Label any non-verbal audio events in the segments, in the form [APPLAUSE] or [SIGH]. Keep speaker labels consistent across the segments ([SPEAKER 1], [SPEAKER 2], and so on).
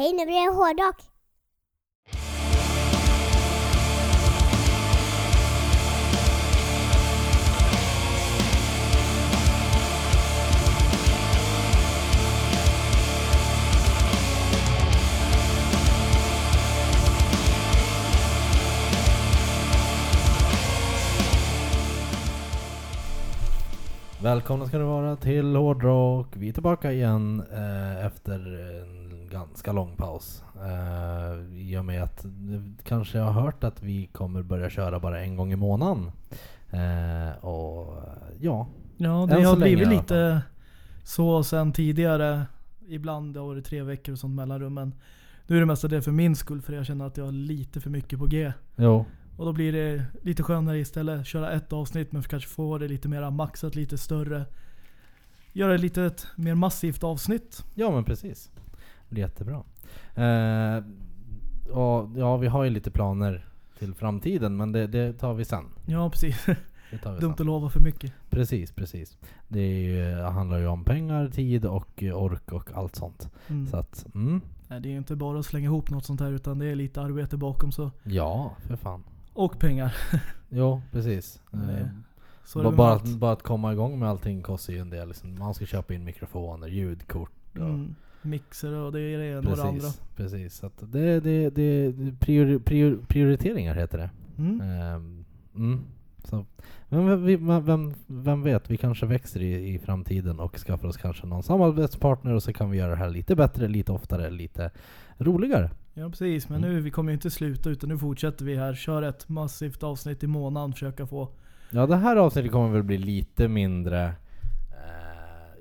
[SPEAKER 1] Hej, nu blir det hårdrock.
[SPEAKER 2] Välkomna ska ni vara till Hårdrock. Vi är tillbaka igen eh, efter en ganska lång paus. Eh, I och med att kanske har hört att vi kommer börja köra bara en gång i månaden. Eh, och ja,
[SPEAKER 3] Ja, det har blivit lite så sen tidigare. Ibland har det tre veckor och sånt mellanrum. Men nu är det mesta det för min skull. För jag känner att jag har lite för mycket på G.
[SPEAKER 2] jo,
[SPEAKER 3] Och då blir det lite skönare istället. Köra ett avsnitt men kanske få det lite mer maxat, lite större. Göra lite ett mer massivt avsnitt.
[SPEAKER 2] ja men precis. Blir jättebra. Eh, och, ja, vi har ju lite planer till framtiden men det, det tar vi sen.
[SPEAKER 3] Ja precis.
[SPEAKER 2] Det tar vi
[SPEAKER 3] Dumt
[SPEAKER 2] sen.
[SPEAKER 3] att lova för mycket.
[SPEAKER 2] Precis, precis. Det är ju, handlar ju om pengar, tid och ork och allt sånt.
[SPEAKER 3] Mm.
[SPEAKER 2] Så att, mm,
[SPEAKER 3] Nej, det är ju inte bara att slänga ihop något sånt här utan det är lite arbete bakom så.
[SPEAKER 2] ja, för fan.
[SPEAKER 3] Och pengar. [LAUGHS]
[SPEAKER 2] Jo, precis. Eh, bara, bara, att, bara att komma igång med allting kostar ju en del. Liksom. Man ska köpa in mikrofoner, ljudkort och
[SPEAKER 3] Mm. Mixer och det är det ena och det andra.
[SPEAKER 2] precis. Så att det, det, det, priori, prior, prioriteringar heter det.
[SPEAKER 3] Mm.
[SPEAKER 2] Ehm, mm. Så, men vem, vem, vem, vet, vi kanske växer i, i framtiden och skaffar oss kanske någon samarbetspartner och så kan vi göra det här lite bättre, lite oftare, lite roligare.
[SPEAKER 3] Ja precis, men
[SPEAKER 2] Mm.
[SPEAKER 3] nu vi kommer ju inte sluta utan nu fortsätter vi här. Kör ett massivt avsnitt i månaden. Försöka få...
[SPEAKER 2] Ja, det här avsnittet kommer väl bli lite mindre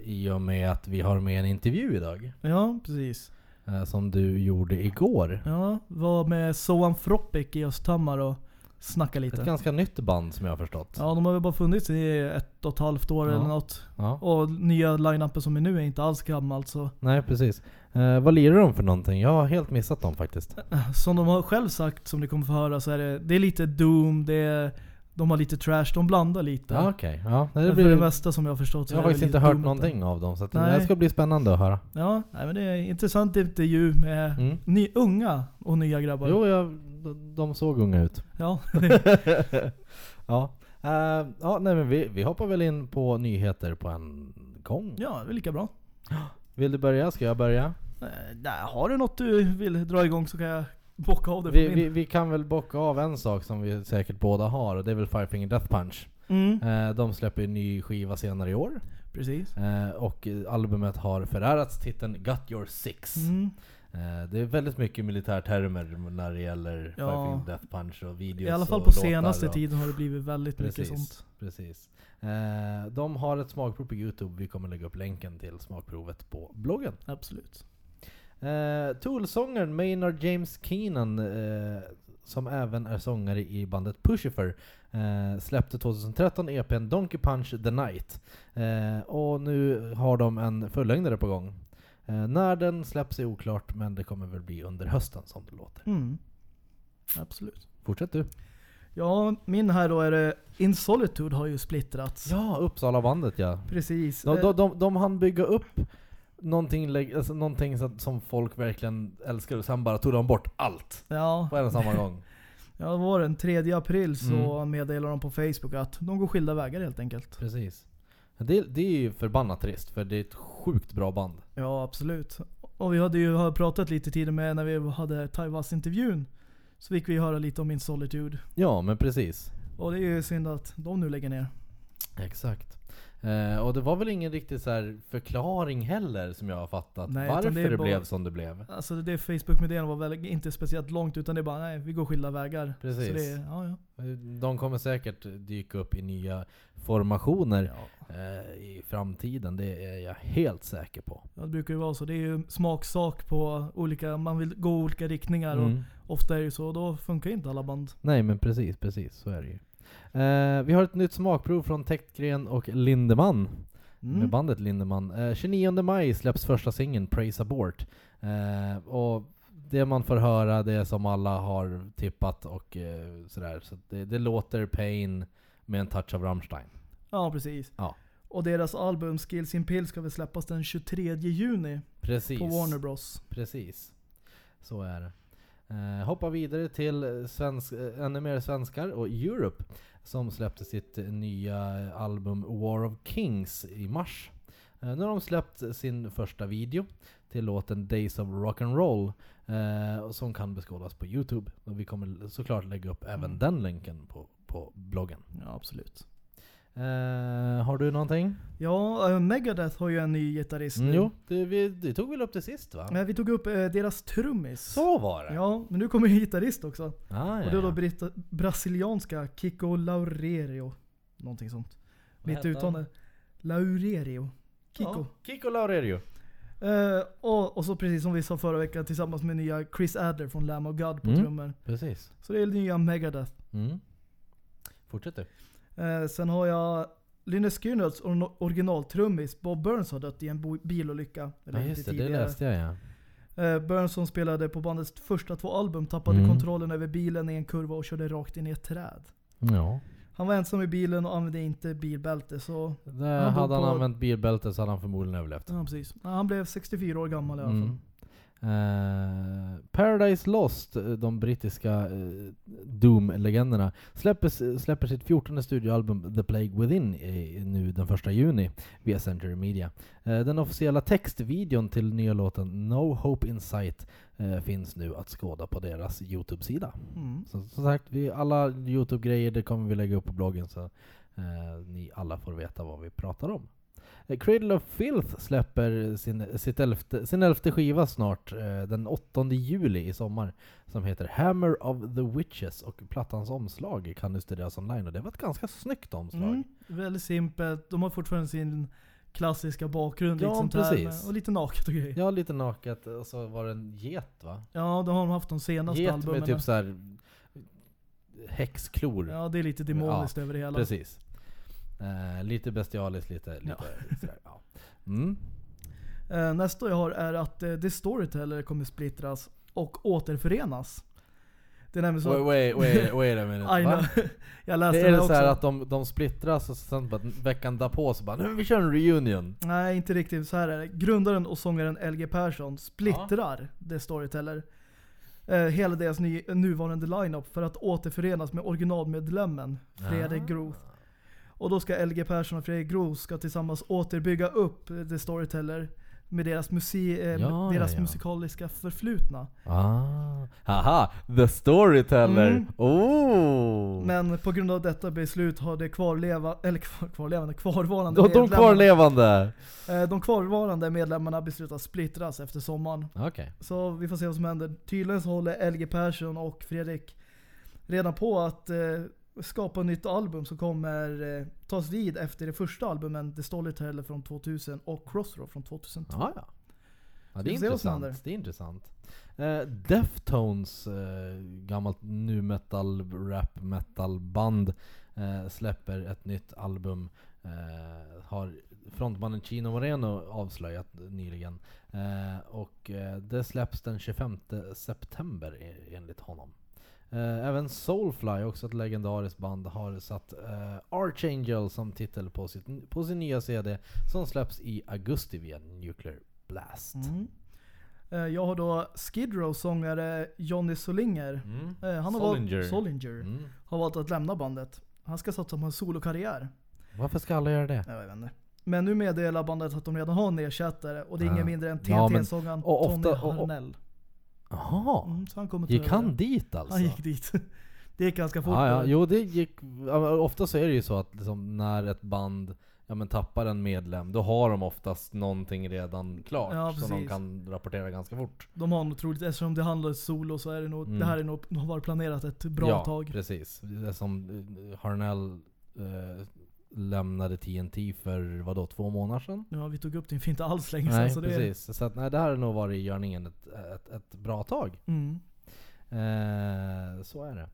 [SPEAKER 2] i och med att vi har med en intervju idag.
[SPEAKER 3] Ja precis.
[SPEAKER 2] Eh, som du gjorde igår.
[SPEAKER 3] Ja, var med Zoanthropic i Östhammar och snacka
[SPEAKER 2] Ett
[SPEAKER 3] lite.
[SPEAKER 2] ganska nytt band som jag har förstått.
[SPEAKER 3] Ja, de har väl bara funnits i ett och ett halvt år
[SPEAKER 2] Ja.
[SPEAKER 3] eller något.
[SPEAKER 2] Ja.
[SPEAKER 3] Och nya line-upen som är nu är inte alls gammalt så.
[SPEAKER 2] Nej, precis. Eh, vad lirar de för någonting? Jag har helt missat dem faktiskt.
[SPEAKER 3] Som de har själv sagt, som ni kommer få höra, så är det, det är lite Doom, det är, de har lite trash, de blandar lite.
[SPEAKER 2] Ja, okej. Ja, det
[SPEAKER 3] Men
[SPEAKER 2] blir,
[SPEAKER 3] för det mesta som jag har förstått så
[SPEAKER 2] jag har
[SPEAKER 3] är det
[SPEAKER 2] faktiskt
[SPEAKER 3] lite
[SPEAKER 2] inte hört
[SPEAKER 3] utan-
[SPEAKER 2] någonting av dem. Så att det
[SPEAKER 3] Nej.
[SPEAKER 2] ska bli spännande att höra.
[SPEAKER 3] Ja, nej, men det är intressant intervju med
[SPEAKER 2] Mm.
[SPEAKER 3] ny, unga och nya grabbar.
[SPEAKER 2] Jo, jag, de, de såg unga ut.
[SPEAKER 3] Ja, [LAUGHS] [LAUGHS]
[SPEAKER 2] ja. Eh, ja, nej men vi, vi hoppar väl in på nyheter på en gång.
[SPEAKER 3] ja, det är lika bra. [GASPS]
[SPEAKER 2] Vill du börja? Ska jag börja?
[SPEAKER 3] Eh, Nej, har du något du vill dra igång så kan jag bocka av det
[SPEAKER 2] Vi, vi, vi kan väl bocka av en sak som vi säkert båda har och det är väl Firefinger Death Punch.
[SPEAKER 3] Mm,
[SPEAKER 2] Eh, de släpper en ny skiva senare i år.
[SPEAKER 3] precis.
[SPEAKER 2] Eh, och albumet har förärats titeln Got Your Six.
[SPEAKER 3] Mm.
[SPEAKER 2] Eh, det är väldigt mycket militärtermer när det gäller
[SPEAKER 3] Ja.
[SPEAKER 2] Firefinger Death Punch och videos
[SPEAKER 3] I alla fall på senaste
[SPEAKER 2] och,
[SPEAKER 3] tiden har det blivit väldigt mycket
[SPEAKER 2] Precis.
[SPEAKER 3] sånt.
[SPEAKER 2] Precis. Eh, de har ett smakprov på Youtube. Vi kommer lägga upp länken till smakprovet på bloggen.
[SPEAKER 3] Absolut.
[SPEAKER 2] Eh, Tool-sångaren Maynard James Keenan, eh, som även är sångare i bandet Pushifer, eh, släppte 2013 EPn Donkey Punch The Night. Eh, och nu har de en fullängdare på gång. Eh, när den släpps är oklart, men det kommer väl bli under hösten som det låter.
[SPEAKER 3] Mm. Absolut.
[SPEAKER 2] Fortsätt du.
[SPEAKER 3] Ja, min här då är det In Solitude har ju splittrats.
[SPEAKER 2] Ja, Uppsala bandet ja.
[SPEAKER 3] Precis.
[SPEAKER 2] De, de, de, de hann bygga upp någonting, alltså, någonting som folk verkligen älskar och sen bara tog de bort allt
[SPEAKER 3] Ja,
[SPEAKER 2] på en och samma gång. [LAUGHS]
[SPEAKER 3] ja, det var den 3 april så
[SPEAKER 2] Mm.
[SPEAKER 3] meddelade de på Facebook att de går skilda vägar helt enkelt.
[SPEAKER 2] Precis. Det, det är ju förbannat trist för det är ett sjukt bra band.
[SPEAKER 3] Ja, absolut. Och vi hade ju pratat lite tidigare med när vi hade Taivas-intervjun. Så fick vi höra lite om In Solitude.
[SPEAKER 2] Ja, men precis.
[SPEAKER 3] Och det är ju synd att de nu lägger ner.
[SPEAKER 2] Exakt. Eh, och det var väl ingen riktig så förklaring heller som jag har fattat
[SPEAKER 3] Nej,
[SPEAKER 2] varför
[SPEAKER 3] det
[SPEAKER 2] det,
[SPEAKER 3] bara-
[SPEAKER 2] blev som det blev.
[SPEAKER 3] Alltså det Facebook-meddelandet var väl inte speciellt långt utan det är bara nej, vi går skilda vägar.
[SPEAKER 2] Precis.
[SPEAKER 3] Så det, ja, ja.
[SPEAKER 2] De kommer säkert dyka upp i nya formationer
[SPEAKER 3] ja.
[SPEAKER 2] eh, i framtiden, det är jag helt säker på.
[SPEAKER 3] Ja, det brukar ju vara så. Det är ju smaksak på olika, man vill gå olika riktningar och
[SPEAKER 2] Mm.
[SPEAKER 3] ofta är det ju så. Och då funkar inte alla band.
[SPEAKER 2] Nej men precis, precis så är det ju. Eh, vi har ett nytt smakprov från Täktgren och Lindeman.
[SPEAKER 3] Mm.
[SPEAKER 2] med bandet Lindemann. Eh, 29 maj släpps första singeln Praise Abort. Eh, och det man får höra det är som alla har tippat och eh, sådär. Så det, det låter Pain med en touch av Rammstein.
[SPEAKER 3] Ja, precis.
[SPEAKER 2] Ja.
[SPEAKER 3] Och deras album Skills in Pill ska väl släppas den 23 juni
[SPEAKER 2] Precis.
[SPEAKER 3] på Warner Bros.
[SPEAKER 2] Precis. Så är det. Eh, hoppa vidare till svensk, eh, ännu mer svenskar och Europe som släppte sitt nya album War of Kings i mars. Eh, nu har de släppt sin första video till låten Days of Rock'n'Roll eh, som kan beskådas på Youtube. Och vi kommer såklart lägga upp även
[SPEAKER 3] Mm.
[SPEAKER 2] den länken på, på bloggen.
[SPEAKER 3] Ja, absolut.
[SPEAKER 2] Eh, har du någonting?
[SPEAKER 3] Ja, eh, Megadeth har ju en ny gitarrist
[SPEAKER 2] Mm,
[SPEAKER 3] nu.
[SPEAKER 2] jo, det, vi, det tog väl upp det sist va?
[SPEAKER 3] Men vi tog upp eh, deras trummis.
[SPEAKER 2] Så var det!
[SPEAKER 3] Ja, men nu kommer en gitarrist också.
[SPEAKER 2] Ah,
[SPEAKER 3] Och det är då brita- brasilianska Kiko Laurerio. Någonting sånt.
[SPEAKER 2] Vad
[SPEAKER 3] Mitt uttalande. Laurerio. Kiko.
[SPEAKER 2] Ja, Kiko Laurerio.
[SPEAKER 3] Och, och så precis som vi sa förra veckan tillsammans med nya Chris Adler från Lamb of God på
[SPEAKER 2] Mm.
[SPEAKER 3] trummor.
[SPEAKER 2] Precis.
[SPEAKER 3] Så det är nya Megadeth.
[SPEAKER 2] Mm. Fortsätt du.
[SPEAKER 3] Eh, sen har jag Lynyrd Skynyrd's or- originaltrummis Bob Burns har dött i en bilolycka.
[SPEAKER 2] Ja just det, det
[SPEAKER 3] tidigare.
[SPEAKER 2] läste jag ja.
[SPEAKER 3] Eh, Burns som spelade på bandets första två album tappade
[SPEAKER 2] Mm.
[SPEAKER 3] kontrollen över bilen i en kurva och körde rakt in i ett träd.
[SPEAKER 2] Ja.
[SPEAKER 3] Han var ensam i bilen och använde inte bilbälte så...
[SPEAKER 2] Där
[SPEAKER 3] Han
[SPEAKER 2] hade han
[SPEAKER 3] på-
[SPEAKER 2] använt bilbälte så hade han förmodligen överlevt.
[SPEAKER 3] Ja, precis. Han blev 64 år gammal i alla fall.
[SPEAKER 2] Mm. Eh, Paradise Lost, eh, de brittiska eh, Doom-legenderna, släpper, släpper sitt 14 studioalbum The Plague Within i, nu den 1 juni via Century Media. Eh, den officiella textvideon till nya låten No Hope In Sight finns nu att skåda på deras Youtube-sida.
[SPEAKER 3] Mm.
[SPEAKER 2] Så, som sagt, vi, alla Youtube-grejer det kommer vi lägga upp på bloggen så ni alla får veta vad vi pratar om. Eh, Cradle of Filth släpper sin, sitt elfte, sin elfte skiva snart, eh, den 8 juli i sommar, som heter Hammer of the Witches och plattans omslag kan nu studeras online och det var ett ganska snyggt omslag.
[SPEAKER 3] Mm. Väldigt simpelt. De har fortfarande sin klassiska bakgrund.
[SPEAKER 2] Ja,
[SPEAKER 3] här
[SPEAKER 2] precis.
[SPEAKER 3] med, och lite naket och grejer. Ja,
[SPEAKER 2] Ja, lite naket och så var det en get va?
[SPEAKER 3] det har de haft de senaste
[SPEAKER 2] Get
[SPEAKER 3] albumen.
[SPEAKER 2] med typ såhär häxklor.
[SPEAKER 3] Ja, det är lite demoniskt över det hela.
[SPEAKER 2] Precis. Eh, lite bestialiskt, lite, lite
[SPEAKER 3] Ja.
[SPEAKER 2] sådär. Ja. Mm.
[SPEAKER 3] Eh, nästa jag har är att eh, The Storyteller kommer splittras och återförenas. Det är nämligen så...
[SPEAKER 2] Wait, wait, wait, [LAUGHS] wait a minute.
[SPEAKER 3] I know. [LAUGHS] jag läste
[SPEAKER 2] Det
[SPEAKER 3] det,
[SPEAKER 2] är det
[SPEAKER 3] också.
[SPEAKER 2] så att de, de splittras och sen bara veckan därpå så bara nu vi kör en reunion.
[SPEAKER 3] Nej, inte riktigt. Så här är det. Grundaren och sångaren LG Persson splittrar The Storyteller. Eh, hela deras ny, nuvarande lineup för att återförenas med originalmedlemmen Fredrik
[SPEAKER 2] Ah.
[SPEAKER 3] Groth. Och då ska LG Persson och Fredrik Groth ska tillsammans återbygga upp The Storyteller med deras, musi- eh,
[SPEAKER 2] Ja,
[SPEAKER 3] deras
[SPEAKER 2] ja,
[SPEAKER 3] musikaliska förflutna.
[SPEAKER 2] Ah. Haha, the storyteller.
[SPEAKER 3] Mm.
[SPEAKER 2] Oh!
[SPEAKER 3] Men på grund av detta beslut har de kvarleva, eller kvar, kvarlevande, kvarvarande
[SPEAKER 2] de, de
[SPEAKER 3] medlemmarna,
[SPEAKER 2] kvarlevande.
[SPEAKER 3] eh, de kvarvarande medlemmarna beslutat splittras efter sommaren.
[SPEAKER 2] Okej.
[SPEAKER 3] Så vi får se vad som händer. Tydligen så håller LG Persson och Fredrik redan på att eh, skapa ett nytt album som kommer eh, tas vid efter det första albumen The Storyteller från 2000 och Crossroad från 2002.
[SPEAKER 2] Ja, ja. ja det är intressant. Det är intressant. Eh, Deftones, eh, gammalt nu metal, rap metal band, eh, släpper ett nytt album. Eh, har frontmannen Chino Moreno avslöjat nyligen. Eh, och eh, det släpps den 25 september e- enligt honom. Eh, även Soulfly, också ett legendariskt band, har satt eh, Archangel som titel på, sitt, på sin nya CD som släpps i augusti via Nuclear Blast.
[SPEAKER 3] Mm. Eh, jag har då Skid Row sångare Johnny Solinger.
[SPEAKER 2] Mm.
[SPEAKER 3] Eh, han har
[SPEAKER 2] Solinger.
[SPEAKER 3] Valt, Solinger.
[SPEAKER 2] Mm.
[SPEAKER 3] Har valt att lämna bandet. Han ska satsa på en solokarriär.
[SPEAKER 2] Varför ska alla göra det?
[SPEAKER 3] Jag vet inte. Men nu meddelar bandet att de redan har en ersättare och det är
[SPEAKER 2] Ja.
[SPEAKER 3] ingen mindre än
[SPEAKER 2] Ja,
[SPEAKER 3] TNT-sångaren
[SPEAKER 2] och
[SPEAKER 3] Tony
[SPEAKER 2] ofta- och- och-
[SPEAKER 3] Harnell.
[SPEAKER 2] Jaha,
[SPEAKER 3] Mm, så han kommer ta
[SPEAKER 2] gick
[SPEAKER 3] över.
[SPEAKER 2] han dit alltså?
[SPEAKER 3] Han gick dit. [LAUGHS] Det gick ganska fort.
[SPEAKER 2] ja, ja,
[SPEAKER 3] då.
[SPEAKER 2] jo det gick, ja, ofta så är det ju så att liksom, när ett band ja, men tappar en medlem, då har de oftast någonting redan klart.
[SPEAKER 3] Ja,
[SPEAKER 2] som de kan rapportera ganska fort.
[SPEAKER 3] De har nog troligt, eftersom det handlar om solo så är det nog,
[SPEAKER 2] Mm.
[SPEAKER 3] det här är nog, har varit planerat ett bra
[SPEAKER 2] ja,
[SPEAKER 3] tag.
[SPEAKER 2] precis. Det som eh, Harnell eh, lämnade TNT för vadå, två månader sedan?
[SPEAKER 3] Ja, vi tog upp det för inte alls länge sedan.
[SPEAKER 2] Nej,
[SPEAKER 3] Så det är,
[SPEAKER 2] precis. Så att, nej, det här har nog varit i görningen ett, ett, ett bra tag.
[SPEAKER 3] mm.
[SPEAKER 2] Eh, så är det.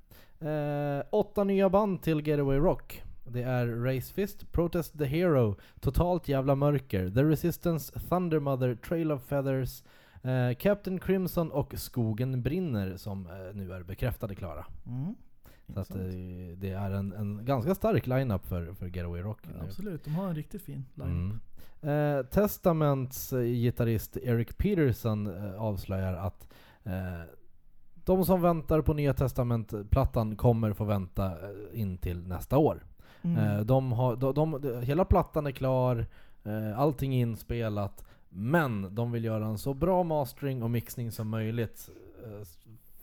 [SPEAKER 2] Eh, åtta nya band till Getaway Rock. Det är Race Fist, Protest the Hero, Totalt Jävla Mörker, The Resistance, Thundermother, Trail of Feathers, eh, Captain Crimson och Skogen Brinner som eh, nu är bekräftade klara.
[SPEAKER 3] Mm.
[SPEAKER 2] Så att, det är en, en ganska stark lineup för, för Getaway Rock.
[SPEAKER 3] Ja, absolut, de har en riktigt fin line.
[SPEAKER 2] Mm. Eh, Testaments eh, gitarrist Eric Peterson eh, avslöjar att Eh, de som väntar på Nya Testament-plattan kommer få vänta eh, in till nästa år.
[SPEAKER 3] Mm.
[SPEAKER 2] Eh, de har, de, de, hela plattan är klar, allting är inspelat, men de vill göra en så bra mastering och mixning som möjligt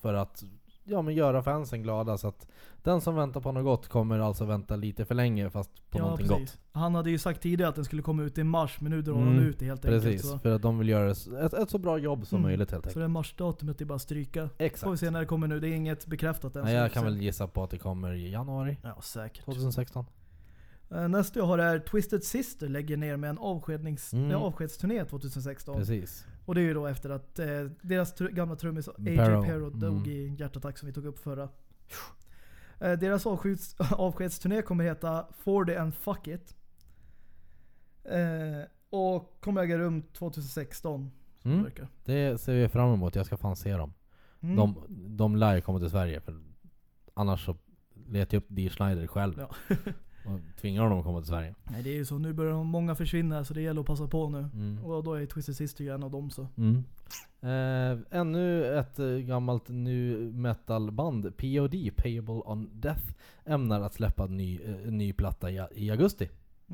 [SPEAKER 2] för att ja, men göra fansen glada. Så att den som väntar på något gott kommer alltså vänta lite för länge fast på
[SPEAKER 3] ja,
[SPEAKER 2] någonting
[SPEAKER 3] precis.
[SPEAKER 2] gott.
[SPEAKER 3] Han hade ju sagt tidigare att den skulle komma ut i mars, men nu drar
[SPEAKER 2] Mm,
[SPEAKER 3] han ut det helt enkelt.
[SPEAKER 2] Precis,
[SPEAKER 3] Så,
[SPEAKER 2] för att de vill göra ett, ett så bra jobb som
[SPEAKER 3] Mm.
[SPEAKER 2] möjligt helt
[SPEAKER 3] så
[SPEAKER 2] enkelt.
[SPEAKER 3] det marsdatumet är bara att stryka. Får vi
[SPEAKER 2] Exakt.
[SPEAKER 3] se när det kommer nu. Det är inget bekräftat än.
[SPEAKER 2] Nej,
[SPEAKER 3] så
[SPEAKER 2] jag kan väl gissa på att det kommer i januari
[SPEAKER 3] Ja, säkert.
[SPEAKER 2] 2016.
[SPEAKER 3] Eh, Nästa jag har är Twisted Sister lägger ner med en avskednings,
[SPEAKER 2] Mm.
[SPEAKER 3] avskedsturné 2016.
[SPEAKER 2] Precis.
[SPEAKER 3] Och det är ju då efter att eh, deras tr- gamla trummis AJ
[SPEAKER 2] Perro.
[SPEAKER 3] Dog
[SPEAKER 2] Mm.
[SPEAKER 3] i en hjärtattack som vi tog upp förra. Eh, deras avskeds, avskedsturné kommer heta 40 and Fuck It. Eh, och kommer äga rum 2016. som
[SPEAKER 2] Mm.
[SPEAKER 3] Det
[SPEAKER 2] ser vi fram emot, jag ska fan se dem.
[SPEAKER 3] Mm.
[SPEAKER 2] De, de lär ju komma till Sverige, för annars så letar jag upp Dee Schneider själv.
[SPEAKER 3] Ja. [LAUGHS]
[SPEAKER 2] och tvingar honom att komma till Sverige.
[SPEAKER 3] Nej det är ju så, nu börjar många försvinna så det gäller att passa på nu.
[SPEAKER 2] Mm.
[SPEAKER 3] Och då är Twisted Sister ju en av dem så.
[SPEAKER 2] Mm. Eh, ännu ett eh, gammalt nu metal-band, POD, Payable on Death, ämnar att släppa en ny, eh, ny platta i, i augusti.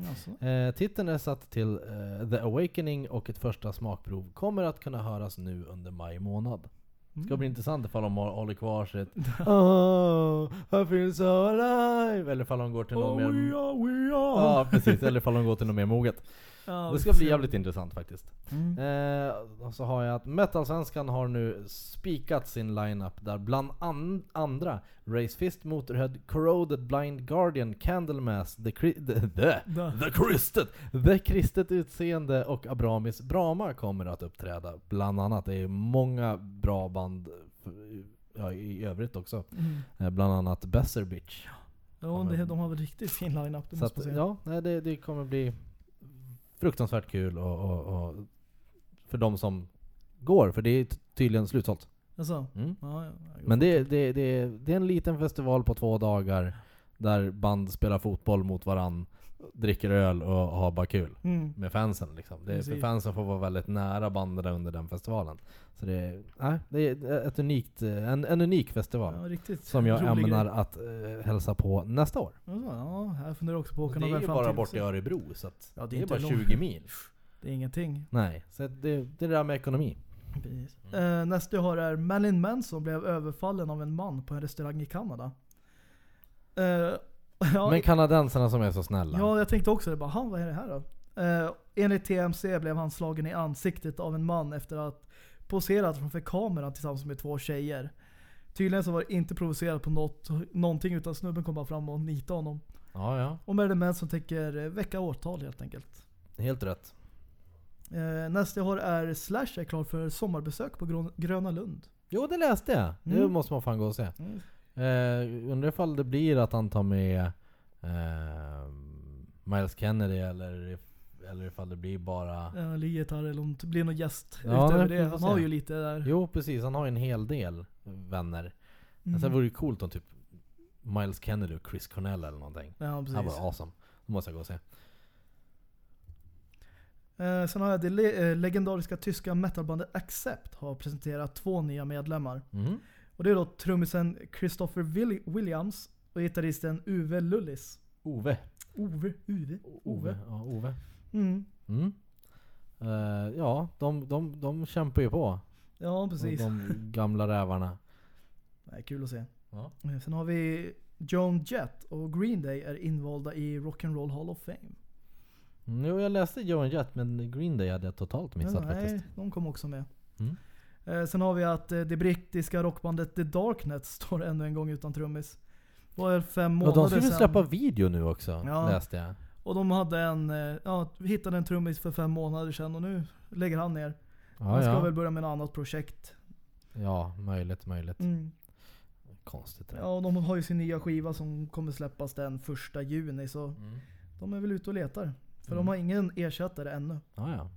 [SPEAKER 3] Alltså.
[SPEAKER 2] Eh, titeln är satt till eh, The Awakening och ett första smakprov kommer att kunna höras nu under maj månad. Det ska bli intressant ifall de har- håller kvar sitt [LAUGHS] Oh, I feel so alive! Eller ifall de går till något
[SPEAKER 3] Oh,
[SPEAKER 2] mer...
[SPEAKER 3] we are, we are.
[SPEAKER 2] Ja precis, eller ifall de går till något mer moget.
[SPEAKER 3] Ja,
[SPEAKER 2] Det ska bli jävligt intressant faktiskt.
[SPEAKER 3] Mm.
[SPEAKER 2] Eh, och så har jag att Metalsvenskan har nu spikat sin lineup där bland an andra Race Fist, Motorhead, Corroded, Blind Guardian, Candlemass, The, Cri- the, the, the Kristet, The Kristet Utseende och Abramis Brama kommer att uppträda. Bland annat. Det är många bra band ja, i övrigt också.
[SPEAKER 3] Mm.
[SPEAKER 2] Eh, bland annat Besser Bitch.
[SPEAKER 3] Ja, det, de har väl riktigt fin line-up, det måste man säga.
[SPEAKER 2] ja, det, det kommer bli fruktansvärt kul och, och, och för de som går, för det är tydligen slutsålt.
[SPEAKER 3] Alltså,
[SPEAKER 2] Mm.
[SPEAKER 3] ja,
[SPEAKER 2] Men det, det, det, det är en liten festival på två dagar där band spelar fotboll mot varann, dricker öl och har bara kul
[SPEAKER 3] Mm.
[SPEAKER 2] med fansen. Liksom. Det, är- för fansen får vara väldigt nära banden under den festivalen. Så det, är- nej, det är ett unikt, en, en unik festival.
[SPEAKER 3] Ja,
[SPEAKER 2] Som jag
[SPEAKER 3] rolig
[SPEAKER 2] ämnar
[SPEAKER 3] grej.
[SPEAKER 2] att eh, hälsa på nästa år.
[SPEAKER 3] Ja, här funderar jag också på att kunna
[SPEAKER 2] det är ju bara bort i Örebro, så att
[SPEAKER 3] Ja, det är
[SPEAKER 2] det är bara
[SPEAKER 3] långt.
[SPEAKER 2] 20 mil.
[SPEAKER 3] Det är ingenting.
[SPEAKER 2] Nej, så det, det är det där med ekonomi. Mm.
[SPEAKER 3] Eh, nästa jag har är Marilyn Manson blev överfallen av en man på en restaurang i Kanada. Eh, [LAUGHS] ja,
[SPEAKER 2] Men kanadensarna som är så snälla.
[SPEAKER 3] ja, jag tänkte också det. Bara, "Han, vad är det här då? Eh, enligt TMC blev han slagen i ansiktet av en man efter att poserat framför kameran tillsammans med två tjejer. Tydligen så var det inte provocerat på något, någonting utan snubben kom bara fram och nitade honom.
[SPEAKER 2] ja, ja.
[SPEAKER 3] Och Marilyn Manson tänker eh, väcka åtal helt enkelt.
[SPEAKER 2] Helt rätt.
[SPEAKER 3] Eh, nästa jag har är Slash är klar för sommarbesök på Grön- Gröna Lund.
[SPEAKER 2] Jo, det läste jag. Det
[SPEAKER 3] Mm.
[SPEAKER 2] måste man fan gå och se.
[SPEAKER 3] Mm.
[SPEAKER 2] Eh, undrar ifall det blir att han tar med eh, Miles Kennedy eller, eller ifall det blir bara...
[SPEAKER 3] Ja, eller gitarr eller om det blir någon gäst
[SPEAKER 2] Ja,
[SPEAKER 3] utöver det. Han har ju lite där.
[SPEAKER 2] Jo, precis. Han har ju en hel del vänner. Men sen
[SPEAKER 3] Mm.
[SPEAKER 2] vore det coolt om typ Miles Kennedy och Chris Cornell eller någonting.
[SPEAKER 3] Ja, precis.
[SPEAKER 2] var awesome. Det måste jag gå och se.
[SPEAKER 3] Eh, sen har jag det le- eh, legendariska tyska metalbandet Accept har presenterat två nya medlemmar.
[SPEAKER 2] Mhm.
[SPEAKER 3] Och det är då trummisen Christopher Will- Williams och gitarristen Uwe Lullis.
[SPEAKER 2] Ove.
[SPEAKER 3] Ove, Uwe, Ove.
[SPEAKER 2] Ja, Ove.
[SPEAKER 3] Mm.
[SPEAKER 2] Mm. Eh, ja, de, de, de kämpar ju på.
[SPEAKER 3] Ja, precis.
[SPEAKER 2] De gamla rävarna.
[SPEAKER 3] Nej, kul att se.
[SPEAKER 2] Ja.
[SPEAKER 3] Eh, Sen har vi Joan Jett och Green Day är invalda i Rock'n'Roll Hall of Fame.
[SPEAKER 2] Mm, Jo, jag läste Joan Jett, men Green Day hade jag totalt missat
[SPEAKER 3] Men nej,
[SPEAKER 2] faktiskt.
[SPEAKER 3] de kom också med.
[SPEAKER 2] Mm.
[SPEAKER 3] Eh, sen har vi att eh, det brittiska rockbandet The Darknet står ännu en gång utan trummis. Det var fem
[SPEAKER 2] Ja,
[SPEAKER 3] månader
[SPEAKER 2] de ska väl
[SPEAKER 3] sedan.
[SPEAKER 2] släppa video nu också,
[SPEAKER 3] Ja.
[SPEAKER 2] läste jag.
[SPEAKER 3] Och de hade en, eh, ja, hittade en trummis för fem månader sedan och nu lägger han ner.
[SPEAKER 2] Ja,
[SPEAKER 3] han ska
[SPEAKER 2] ja.
[SPEAKER 3] väl börja med något annat projekt.
[SPEAKER 2] ja möjligt, möjligt.
[SPEAKER 3] Mm.
[SPEAKER 2] Konstigt det
[SPEAKER 3] Ja, och de har ju sin nya skiva som kommer släppas den första juni så
[SPEAKER 2] Mm.
[SPEAKER 3] de är väl ute och letar. För
[SPEAKER 2] Mm.
[SPEAKER 3] de har ingen ersättare ännu.
[SPEAKER 2] Ja, ja.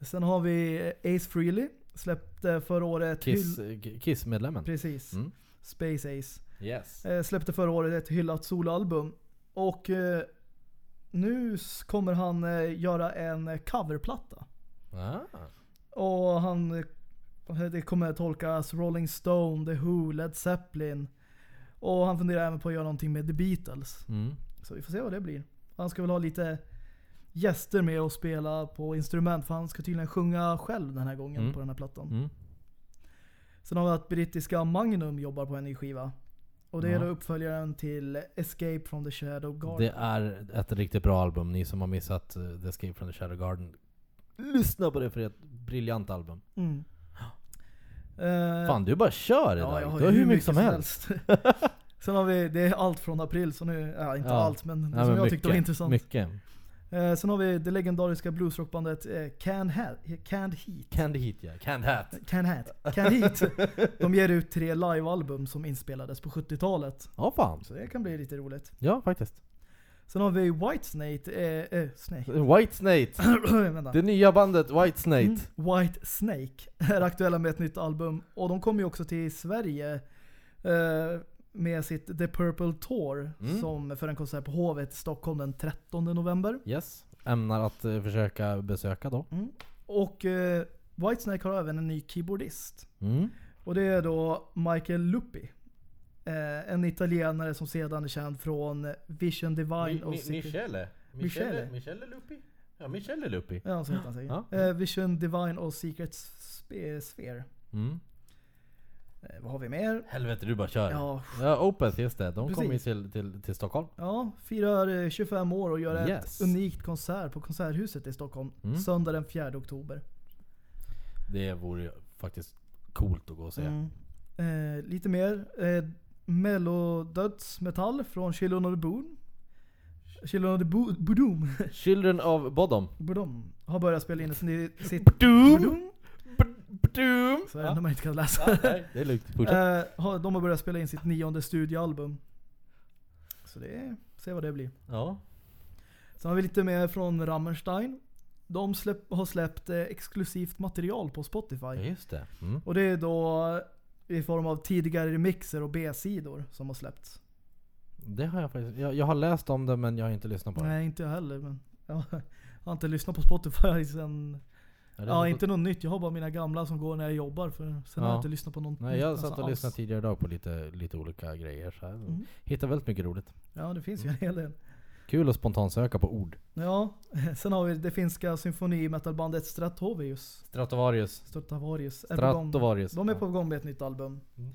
[SPEAKER 3] Sen har vi Ace Frehley. Släppte förra året...
[SPEAKER 2] Kiss, Kiss-medlemmen.
[SPEAKER 3] Precis.
[SPEAKER 2] Mm.
[SPEAKER 3] Space Ace.
[SPEAKER 2] Yes.
[SPEAKER 3] Eh, släppte förra året ett hyllat soloalbum. Och eh, nu kommer han eh, göra en coverplatta.
[SPEAKER 2] Ah.
[SPEAKER 3] Och han Det kommer tolkas Rolling Stone, The Who, Led Zeppelin. Och han funderar även på att göra någonting med The Beatles.
[SPEAKER 2] Mm.
[SPEAKER 3] Så vi får se vad det blir. Han ska väl ha lite gäster med och spela på instrument. För han ska tydligen sjunga själv den här gången
[SPEAKER 2] Mm.
[SPEAKER 3] på den här plattan.
[SPEAKER 2] Mm.
[SPEAKER 3] Sen har vi att brittiska Magnum jobbar på en ny skiva. Och det är
[SPEAKER 2] Ja.
[SPEAKER 3] då uppföljaren till Escape from the Shadow Garden.
[SPEAKER 2] Det är ett riktigt bra album. Ni som har missat uh, The Escape from the Shadow Garden. Lyssna på det för det är ett briljant album.
[SPEAKER 3] Mm. [GASPS] Eh,
[SPEAKER 2] Fan du bara kör
[SPEAKER 3] ja,
[SPEAKER 2] idag.
[SPEAKER 3] jag har
[SPEAKER 2] du har hur mycket som helst. [LAUGHS]
[SPEAKER 3] Sen har vi, det är allt från april, så nu, ja inte
[SPEAKER 2] Ja.
[SPEAKER 3] allt men det
[SPEAKER 2] Ja,
[SPEAKER 3] som
[SPEAKER 2] men
[SPEAKER 3] jag tyckte var intressant.
[SPEAKER 2] Mycket.
[SPEAKER 3] Eh, sen har vi det legendariska bluesrockbandet eh, Hat, Canned Heat.
[SPEAKER 2] Candy Heat ja. Canned Hat. [LAUGHS]
[SPEAKER 3] Can Hat. Can Heat. De ger ut tre livealbum som inspelades på 70-talet.
[SPEAKER 2] Ja fan.
[SPEAKER 3] Så det kan bli lite roligt.
[SPEAKER 2] Ja faktiskt.
[SPEAKER 3] Sen har vi Whitesnake, eh, eh, Snake. [LAUGHS]
[SPEAKER 2] White Snake. [COUGHS]
[SPEAKER 3] Vänta.
[SPEAKER 2] Det nya bandet White Snake.
[SPEAKER 3] Mm, White Snake [LAUGHS] är aktuella med ett nytt album. Och de kommer ju också till Sverige eh, med sitt The Purple Tour.
[SPEAKER 2] Mm.
[SPEAKER 3] Som för en konsert på Hovet i Stockholm den 13 november.
[SPEAKER 2] Yes. Ämnar att eh, försöka besöka då.
[SPEAKER 3] Mm. Och eh, Whitesnake har även en ny keyboardist.
[SPEAKER 2] Mm.
[SPEAKER 3] Och det är då Michael Luppi. Eh, en italienare som sedan är känd från Vision Divine och Secret-
[SPEAKER 2] Michele.
[SPEAKER 3] Michele.
[SPEAKER 2] Michele Lupi. Ja, Michele Lupi.
[SPEAKER 3] Ja, så heter han säkert.
[SPEAKER 2] Ja.
[SPEAKER 3] Vision Divine och Secret Sphere.
[SPEAKER 2] Mm.
[SPEAKER 3] Eh, vad har vi mer?
[SPEAKER 2] Helvete du bara kör.
[SPEAKER 3] Ja,
[SPEAKER 2] Ja, Opeth, just det. De kommer ju till, till, till Stockholm.
[SPEAKER 3] Ja, firar eh, 25 år och gör
[SPEAKER 2] Yes.
[SPEAKER 3] ett unikt konsert på Konserthuset i Stockholm.
[SPEAKER 2] Mm.
[SPEAKER 3] Söndag den 4 oktober.
[SPEAKER 2] Det vore ju faktiskt coolt att gå och se.
[SPEAKER 3] Mm. Eh, lite mer. Eh, Mellodödsmetall från Children of the Boon. Children of the Bo- Bodom.
[SPEAKER 2] Children of Bodom.
[SPEAKER 3] Bodom har börjat spela in sitt...
[SPEAKER 2] Bodom!
[SPEAKER 3] Så är det när man inte kan läsa.
[SPEAKER 2] Nej, det är lugnt. Fortsätt.
[SPEAKER 3] Eh, har- de har börjat spela in sitt nionde studioalbum. Så det är, se vad det blir.
[SPEAKER 2] Ja.
[SPEAKER 3] Sen har vi lite mer från Rammstein. De släpp, har släppt eh, exklusivt material på Spotify.
[SPEAKER 2] ja, just det. Mm.
[SPEAKER 3] Och det är då i form av tidigare remixer och B-sidor som har släppts.
[SPEAKER 2] Det har jag faktiskt. Jag, jag har läst om det men jag har inte lyssnat på det.
[SPEAKER 3] Nej, inte jag heller. Men [LAUGHS] jag har inte lyssnat på Spotify sen...
[SPEAKER 2] Ja,
[SPEAKER 3] inte något nytt. Jag har bara mina gamla som går när jag jobbar. För sen har
[SPEAKER 2] Ja.
[SPEAKER 3] jag inte lyssnat på något
[SPEAKER 2] Nej, jag satt och
[SPEAKER 3] alls.
[SPEAKER 2] lyssnade tidigare idag på lite, lite olika grejer. Så här.
[SPEAKER 3] Mm.
[SPEAKER 2] Hittar väldigt mycket roligt.
[SPEAKER 3] Ja, det finns ju en hel del.
[SPEAKER 2] Kul att spontansöka på ord.
[SPEAKER 3] Ja, [LAUGHS] sen har vi det finska symfonimetalbandet Stratovius.
[SPEAKER 2] Stratovarius.
[SPEAKER 3] Gång.
[SPEAKER 2] Stratovarius.
[SPEAKER 3] De är på gång med ett nytt album.
[SPEAKER 2] Mm.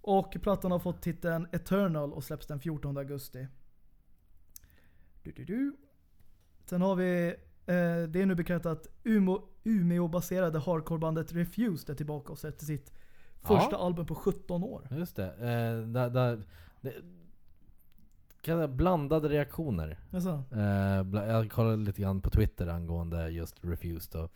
[SPEAKER 3] Och plattan har fått titeln Eternal och släpps den 14 augusti. Du, du, du. Sen har vi, eh, det är nu bekräftat Umeå, Umeå-baserade hardcorebandet Refused är tillbaka och släppte sitt
[SPEAKER 2] Ja.
[SPEAKER 3] första album på 17 år.
[SPEAKER 2] Just det. Eh, där, där, det blandade reaktioner.
[SPEAKER 3] Alltså,
[SPEAKER 2] Eh, jag kollade lite grann på Twitter angående just Refused. Och,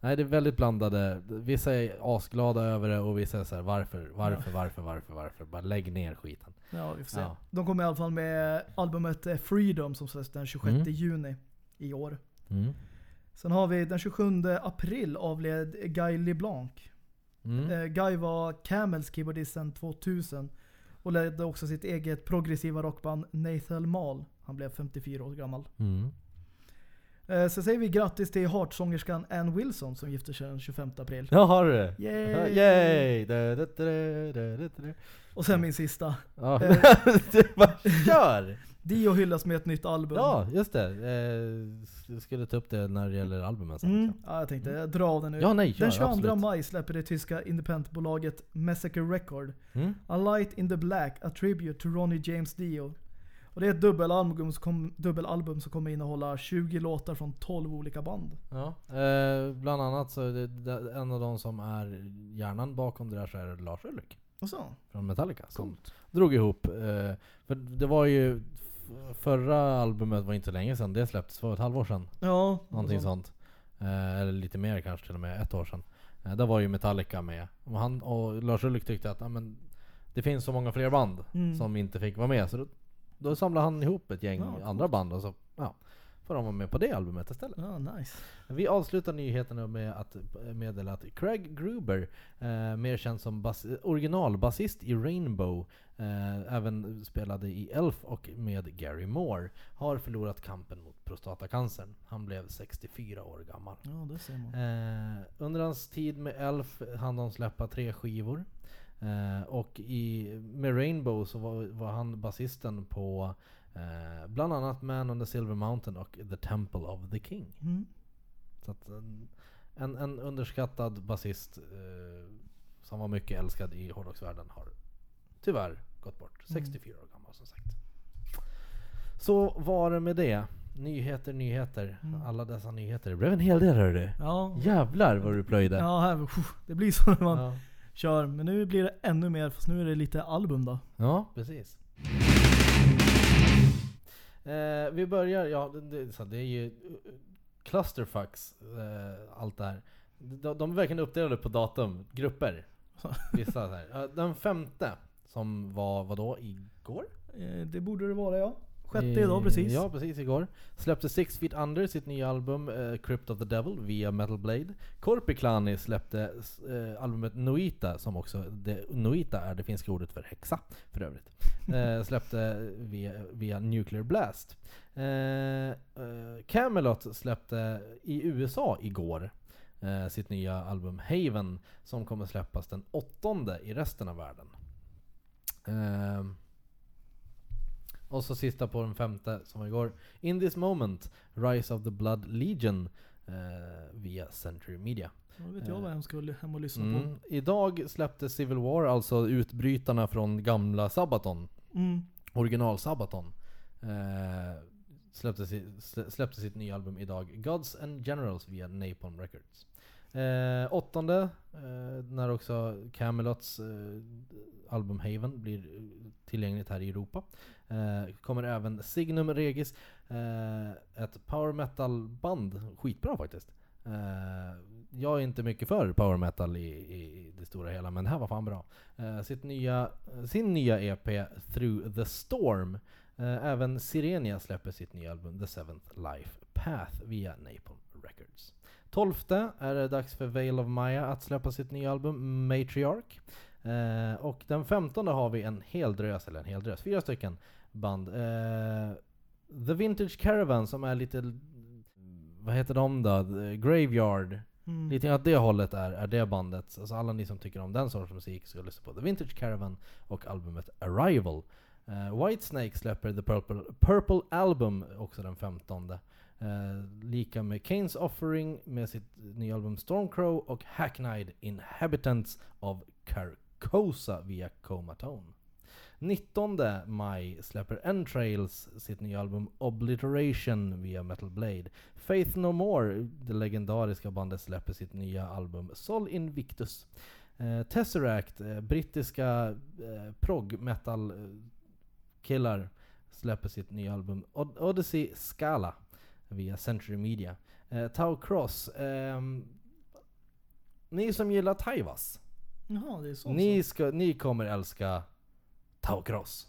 [SPEAKER 2] nej, det är väldigt blandade. Vissa är asglada över det och vissa är såhär varför, varför, varför, varför, varför? Bara lägg ner skiten.
[SPEAKER 3] ja, vi får se.
[SPEAKER 2] Ja.
[SPEAKER 3] De kommer i alla fall med albumet eh, Freedom som släpps den 26
[SPEAKER 2] Mm.
[SPEAKER 3] juni i år.
[SPEAKER 2] Mm.
[SPEAKER 3] Sen har vi den 27 april avled Guy LeBlanc.
[SPEAKER 2] Mm.
[SPEAKER 3] Eh, Guy var Camels keyboardist sedan 2000 och ledde också sitt eget progressiva rockband Nathal Mal. Han blev 54 år gammal.
[SPEAKER 2] Mm.
[SPEAKER 3] Eh, så säger vi grattis till hartsångerskan Ann Wilson som gifter sig den 25 april.
[SPEAKER 2] Ja, har du?
[SPEAKER 3] Yay!
[SPEAKER 2] Yay! Da, da, da.
[SPEAKER 3] Och sen min sista.
[SPEAKER 2] Ja,
[SPEAKER 3] Eh. [LAUGHS]
[SPEAKER 2] bara kör!
[SPEAKER 3] Dio hyllas med ett nytt album.
[SPEAKER 2] Ja, just det. Eh, jag skulle ta upp det när det gäller albumen sen
[SPEAKER 3] Mm. Ja, jag tänkte jag drar av den nu.
[SPEAKER 2] Ja, nej, kör,
[SPEAKER 3] den 22
[SPEAKER 2] absolut.
[SPEAKER 3] maj släpper det tyska independentbolaget Massacre Record
[SPEAKER 2] Mm.
[SPEAKER 3] A Light in the Black, A Tribute to Ronnie James Dio. Och det är ett dubbelalbum som, kom, dubbelalbum som kommer innehålla 20 låtar från 12 olika band.
[SPEAKER 2] Ja. Eh, bland annat så är det, en av de som är hjärnan bakom det där så är Lars Ulrik
[SPEAKER 3] Och så.
[SPEAKER 2] från Metallica som
[SPEAKER 3] Coolt.
[SPEAKER 2] drog ihop. Eh, för det var ju Förra albumet var inte länge sedan, det släpptes för ett halvår sedan.
[SPEAKER 3] Ja.
[SPEAKER 2] Någonting
[SPEAKER 3] så.
[SPEAKER 2] sånt. Eh, eller lite mer kanske till och med, ett år sedan. Eh, där var ju Metallica med. Och, han, och Lars Ulrik tyckte att ja, men, det finns så många fler band
[SPEAKER 3] Mm.
[SPEAKER 2] som inte fick vara med. Så då, då samlade han ihop ett gäng
[SPEAKER 3] Ja,
[SPEAKER 2] andra band och så ja, får de vara med på det albumet istället.
[SPEAKER 3] Ja, nice.
[SPEAKER 2] Vi avslutar nyheterna med att meddela att Craig Gruber, eh, mer känd som bas- originalbasist i Rainbow, eh, även spelade i Elf och med Gary Moore, har förlorat kampen mot prostatacancern. Han blev 64 år gammal.
[SPEAKER 3] Ja, det ser man.
[SPEAKER 2] Eh, under hans tid med Elf hann de släppa tre skivor. Eh, och i, med Rainbow så var, var han basisten på eh, bland annat Man on the Silver Mountain och The Temple of the King.
[SPEAKER 3] Mm.
[SPEAKER 2] Så att en, en, en underskattad basist eh, som var mycket älskad i hårdrocksvärlden har tyvärr gått bort.
[SPEAKER 3] Mm.
[SPEAKER 2] 64 år gammal som sagt. Så var det med det. Nyheter, nyheter.
[SPEAKER 3] Mm.
[SPEAKER 2] Alla dessa nyheter. Det blev en hel del hörru.
[SPEAKER 3] Ja,
[SPEAKER 2] Jävlar vad du plöjde.
[SPEAKER 3] ja här, det blir så när man
[SPEAKER 2] Ja.
[SPEAKER 3] kör. Men nu blir det ännu mer, fast nu är det lite album då.
[SPEAKER 2] Ja, precis. Eh, vi börjar, ja det, det, så det är ju uh, clusterfucks, eh, allt det här. De, de är verkligen uppdelade på datum, grupper. [LAUGHS] Vissa så här. Eh, Den femte, som var vadå, igår?
[SPEAKER 3] Eh, det borde det vara ja. Sjätte
[SPEAKER 2] Eh,
[SPEAKER 3] idag precis.
[SPEAKER 2] Ja, precis igår. Släppte Six Feet Under, sitt nya album eh, Crypt of the Devil, via Metal Blade. Korpiklani släppte eh, albumet Noita, som också, det, Noita är det finska ordet för häxa, för övrigt. Eh, [LAUGHS] släppte via, via Nuclear Blast. Eh, eh, Camelot släppte i USA igår eh, sitt nya album Haven, som kommer släppas den åttonde i resten av världen. Och så sista på den femte som var igår. In this moment, Rise of the Blood Legion eh, via Century Media.
[SPEAKER 3] Då vet jag vad jag ska hem och lyssna
[SPEAKER 2] Mm. Idag släppte Civil War, alltså utbrytarna från gamla Sabaton,
[SPEAKER 3] på. Mm.
[SPEAKER 2] original Sabaton. Eh, släppte, släppte sitt nya album idag, Gods and Generals via Napalm Records. Eh, åttonde, eh, när också Camelots eh, album Haven blir tillgängligt här i Europa. Eh, kommer även Signum Regis, eh, ett power metal band, skitbra faktiskt. Eh, jag är inte mycket för power metal i, i det stora hela, men det här var fan bra. Eh, sitt nya, sin nya EP Through the Storm. Eh, även Sirenia släpper sitt nya album The Seventh Life Path via Napalm Records. 12 är det dags för Veil of Maya att släppa sitt nya album Matriarch. Eh, och den 15 har vi en hel drös, eller en hel drös, fyra stycken band. Eh, The Vintage Caravan som är lite, vad heter de då? The Graveyard.
[SPEAKER 3] Mm.
[SPEAKER 2] Lite åt det hållet är, är det bandet. Alltså alla ni som tycker om den sortens musik ska lyssna på The Vintage Caravan och albumet Arrival. Uh, Whitesnake släpper The Purple, Purple Album också den 15. Eh, lika med Kane's Offering med sitt nya album Stormcrow och Hackneyed Inhabitants of Kosa via Comatone. 19 maj släpper Entrails sitt nya album Obliteration via Metal Blade. Faith No More, det legendariska bandet, släpper sitt nya album Sol Invictus. Eh, Tesseract, eh, brittiska eh, prog metal-killar eh, släpper sitt nya album Od- Odyssey Scala via Century Media. Eh, Tau Cross, ehm, ni som gillar Taivas,
[SPEAKER 3] Jaha, det är så.
[SPEAKER 2] ni, ska, ni kommer älska Tau Cross.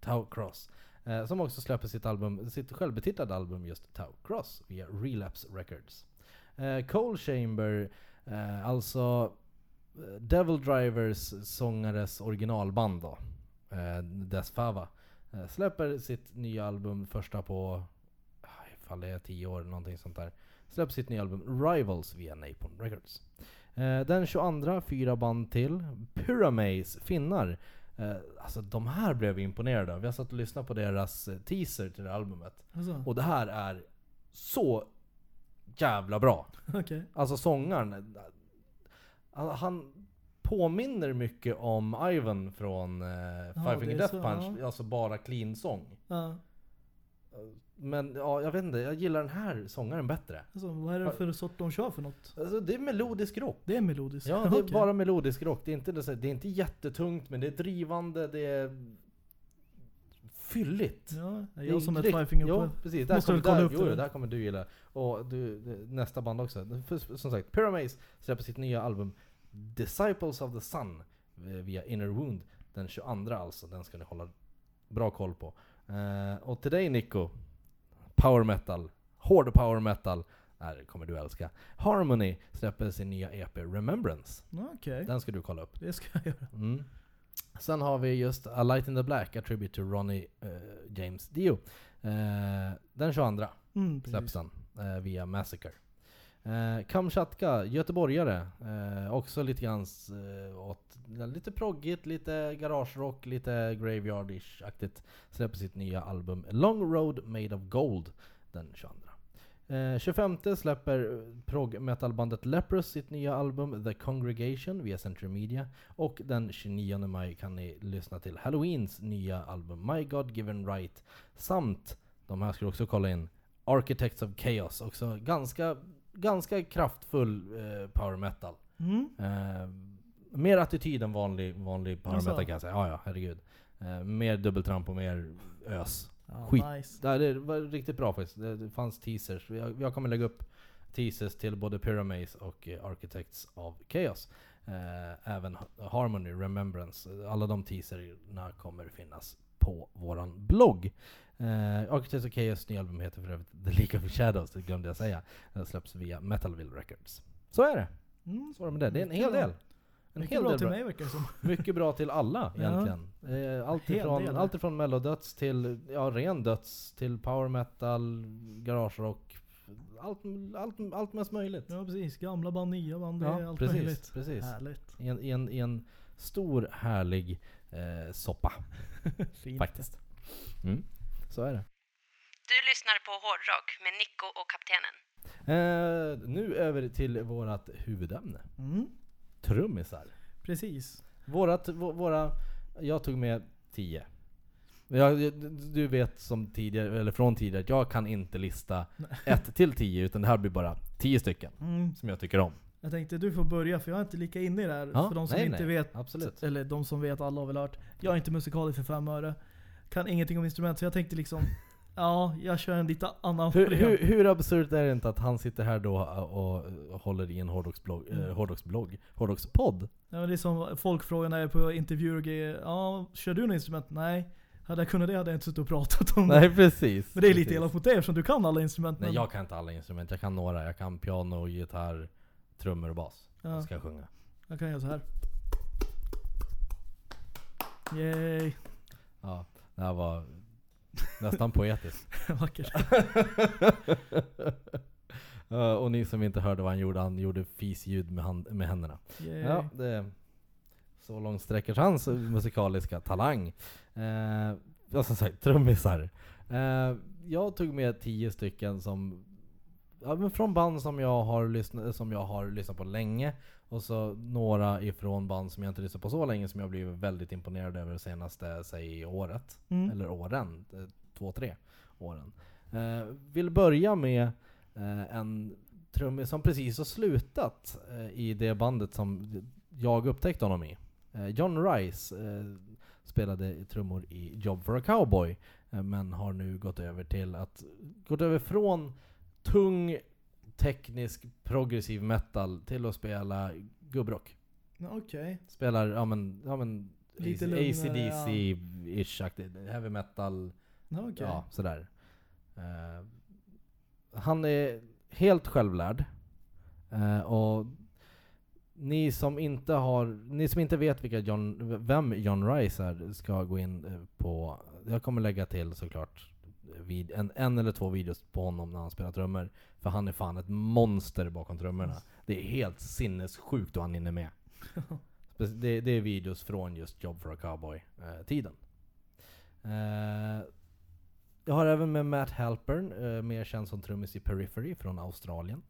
[SPEAKER 2] Tau Cross. Eh, som också släpper sitt album, sitt självbetitlade album just Tau Cross via Relapse Records. Eh, Coal Chamber, eh, alltså eh, Devil Drivers sångares originalband då, eh, Des Fava, eh, släpper sitt nya album första på, ah, ifall det är tio år eller någonting sånt där, släpper sitt nya album Rivals via Napalm Records. Eh, den 22, fyra band till. Pyramaze, finnar. Eh, alltså de här blev vi imponerade av. Jag satt och lyssnade på deras eh, teaser till det här albumet.
[SPEAKER 3] Alltså,
[SPEAKER 2] Och det här är så jävla bra. [LAUGHS]
[SPEAKER 3] Okej.
[SPEAKER 2] Alltså sångaren, han- påminner mycket om Ivan från uh, Five Finger Death
[SPEAKER 3] så,
[SPEAKER 2] Punch.
[SPEAKER 3] ja.
[SPEAKER 2] Alltså bara clean sång.
[SPEAKER 3] Ja.
[SPEAKER 2] Men ja, jag vet inte, jag gillar den här sångaren bättre.
[SPEAKER 3] Alltså, vad är det för sort de kör för något?
[SPEAKER 2] Alltså det är melodisk rock.
[SPEAKER 3] Det är melodiskt?
[SPEAKER 2] Ja, det är
[SPEAKER 3] Okej.
[SPEAKER 2] bara melodisk rock. Det är, inte, det är är inte jättetungt, men det är drivande, det är fylligt.
[SPEAKER 3] Ja,
[SPEAKER 2] är
[SPEAKER 3] jag som
[SPEAKER 2] rikt-
[SPEAKER 3] five finger på.
[SPEAKER 2] precis. Där
[SPEAKER 3] Måste
[SPEAKER 2] kommer, där,
[SPEAKER 3] upp
[SPEAKER 2] jo,
[SPEAKER 3] det.
[SPEAKER 2] där kommer du gilla. Och du, nästa band också. Som sagt, Pyramaze släpper sitt nya album Disciples of the Sun eh, via Inner Wound. Den 22 alltså. Den ska ni hålla bra koll på. Eh, och till dig Nico. Power metal, hård power metal. Det här kommer du älska. Harmony släpper sin nya EP Remembrance.
[SPEAKER 3] Okej,
[SPEAKER 2] Den ska du kolla upp.
[SPEAKER 3] det ska jag göra.
[SPEAKER 2] Mm. Sen har vi just A Light in the Black, A Tribute to Ronnie eh, James Dio. Eh, den 22
[SPEAKER 3] Mm,
[SPEAKER 2] släpps den eh, via Massacre. Eh, Kamchatka, göteborgare. Eh, också lite grann eh, åt lite proggigt, lite garagerock, lite graveyardish-aktigt. Släpper sitt nya album Long Road Made of Gold den 22. Eh, 25 släpper prog metalbandet Leprous sitt nya album The Congregation via Century Media. Och den 29 maj kan ni lyssna till Halloweens nya album My God Given Right. Samt, de här ska du också kolla in, Architects of Chaos. Också ganska, ganska kraftfull eh, power metal.
[SPEAKER 3] Mm.
[SPEAKER 2] Eh, mer attityd än vanlig, vanlig power
[SPEAKER 3] Jaså?
[SPEAKER 2] metal kan jag säga. Ja, ja, herregud. Eh, mer dubbeltramp och mer ös.
[SPEAKER 3] Ja,
[SPEAKER 2] Skit.
[SPEAKER 3] Nice.
[SPEAKER 2] Det, det var riktigt bra faktiskt. Det, det fanns teasers. Jag, jag kommer lägga upp teasers till både Pyramaze och eh, Architects of Chaos. Eh, även Ha- Harmony, Remembrance. Alla de teaserna kommer finnas på våran blogg. Eh, Architects of Chaos nya album heter för övrigt The League of Shadows, det glömde jag säga. Den släpps via Metalville Records. Så är det.
[SPEAKER 3] Mm.
[SPEAKER 2] Så är det med det. Det är en hel del. En
[SPEAKER 3] Mycket
[SPEAKER 2] hel
[SPEAKER 3] bra
[SPEAKER 2] del
[SPEAKER 3] till
[SPEAKER 2] bra.
[SPEAKER 3] mig verkar det som. [LAUGHS]
[SPEAKER 2] Mycket bra till alla
[SPEAKER 3] Ja.
[SPEAKER 2] egentligen. Eh, allt, ifrån, allt ifrån mellodöds till ja, ren döds, till power metal, garagerock. Allt, allt, allt mest möjligt.
[SPEAKER 3] Ja precis, gamla band, nya band, det är
[SPEAKER 2] Ja,
[SPEAKER 3] allt
[SPEAKER 2] precis,
[SPEAKER 3] möjligt.
[SPEAKER 2] precis.
[SPEAKER 3] Härligt.
[SPEAKER 2] I en, i en, i en stor härlig eh, soppa [LAUGHS]
[SPEAKER 3] Fint.
[SPEAKER 2] faktiskt. Mm. Så är det.
[SPEAKER 1] Du lyssnar på Hårdrock med Nico och Kaptenen.
[SPEAKER 2] Eh, nu över till vårat huvudämne.
[SPEAKER 3] Mm.
[SPEAKER 2] Trummisar.
[SPEAKER 3] Precis.
[SPEAKER 2] Vårat, vå- våra, jag tog med 10. Jag, du vet som tidigare, eller från tidigare, att jag kan inte lista [LAUGHS] 1 till 10 utan det här blir bara 10 stycken
[SPEAKER 3] Mm.
[SPEAKER 2] som jag tycker om.
[SPEAKER 3] Jag tänkte du får börja för jag är inte lika inne i det här.
[SPEAKER 2] Ja,
[SPEAKER 3] för de som
[SPEAKER 2] nej,
[SPEAKER 3] inte
[SPEAKER 2] nej,
[SPEAKER 3] vet,
[SPEAKER 2] absolut.
[SPEAKER 3] eller de som vet, alla har väl hört. Jag är inte musikalisk för fem öre. Kan ingenting om instrument så jag tänkte liksom, [LAUGHS] ja jag kör en lite annan
[SPEAKER 2] Hur, hur, hur absurt är det inte att han sitter här då och, håller i en hårdrocksblogg, eh,
[SPEAKER 3] Mm.
[SPEAKER 2] hårdrocksblogg, hårdrockspodd?
[SPEAKER 3] Ja, men det är som folk frågar när jag är på intervjuer och grejer. Ja, kör du något instrument? Nej. Hade jag kunnat det hade jag inte suttit och pratat om det.
[SPEAKER 2] Nej precis.
[SPEAKER 3] Men det är lite elakt mot dig eftersom du kan alla instrument.
[SPEAKER 2] Nej
[SPEAKER 3] men-
[SPEAKER 2] jag kan inte alla instrument, jag kan några. Jag kan piano, gitarr, trummor och bas.
[SPEAKER 3] Ja.
[SPEAKER 2] Jag ska sjunga.
[SPEAKER 3] Jag kan göra så här. Yay.
[SPEAKER 2] Ja, det här var nästan poetiskt. [LAUGHS]
[SPEAKER 3] Vackert. [LAUGHS]
[SPEAKER 2] Uh, och ni som inte hörde vad han gjorde, han gjorde fisljud med, hand, med händerna.
[SPEAKER 3] Yay.
[SPEAKER 2] Ja, det, så långt sträcker sig hans musikaliska talang. Uh, ja, som sagt, trummisar. Eh, jag tog med tio stycken som Ja, men från band som jag, har lyssnat, som jag har lyssnat på länge. Och så några ifrån band som jag inte lyssnat på så länge som jag blivit väldigt imponerad över det senaste, säg året.
[SPEAKER 3] Mm.
[SPEAKER 2] Eller åren. eh, Två, tre åren. Eh, vill börja med eh, en trummis som precis har slutat eh, i det bandet som jag upptäckte honom i. Eh, John Rice eh, spelade trummor i Job for a Cowboy. Men har nu gått över till att, gått över från tung teknisk progressiv metal till att spela gubbrock.
[SPEAKER 3] Okej.
[SPEAKER 2] Spelar, ja men, ja men ACDC-ish. Heavy metal.
[SPEAKER 3] Okej.
[SPEAKER 2] Ja, sådär. Eh, han är helt självlärd. Eh, och ni som inte har, ni som inte vet vilka John, vem John Rice är ska gå in eh, på, jag kommer lägga till såklart vid, en, en eller två videos på honom när han spelar trummor. För han är fan ett monster bakom trummorna. Det är helt sinnessjukt vad han hinner med. [LAUGHS] Det, det är videos från just Job for a Cowboy-tiden. Eh, jag har även med Matt Halpern, eh, mer känd som trummis i Periphery från Australien.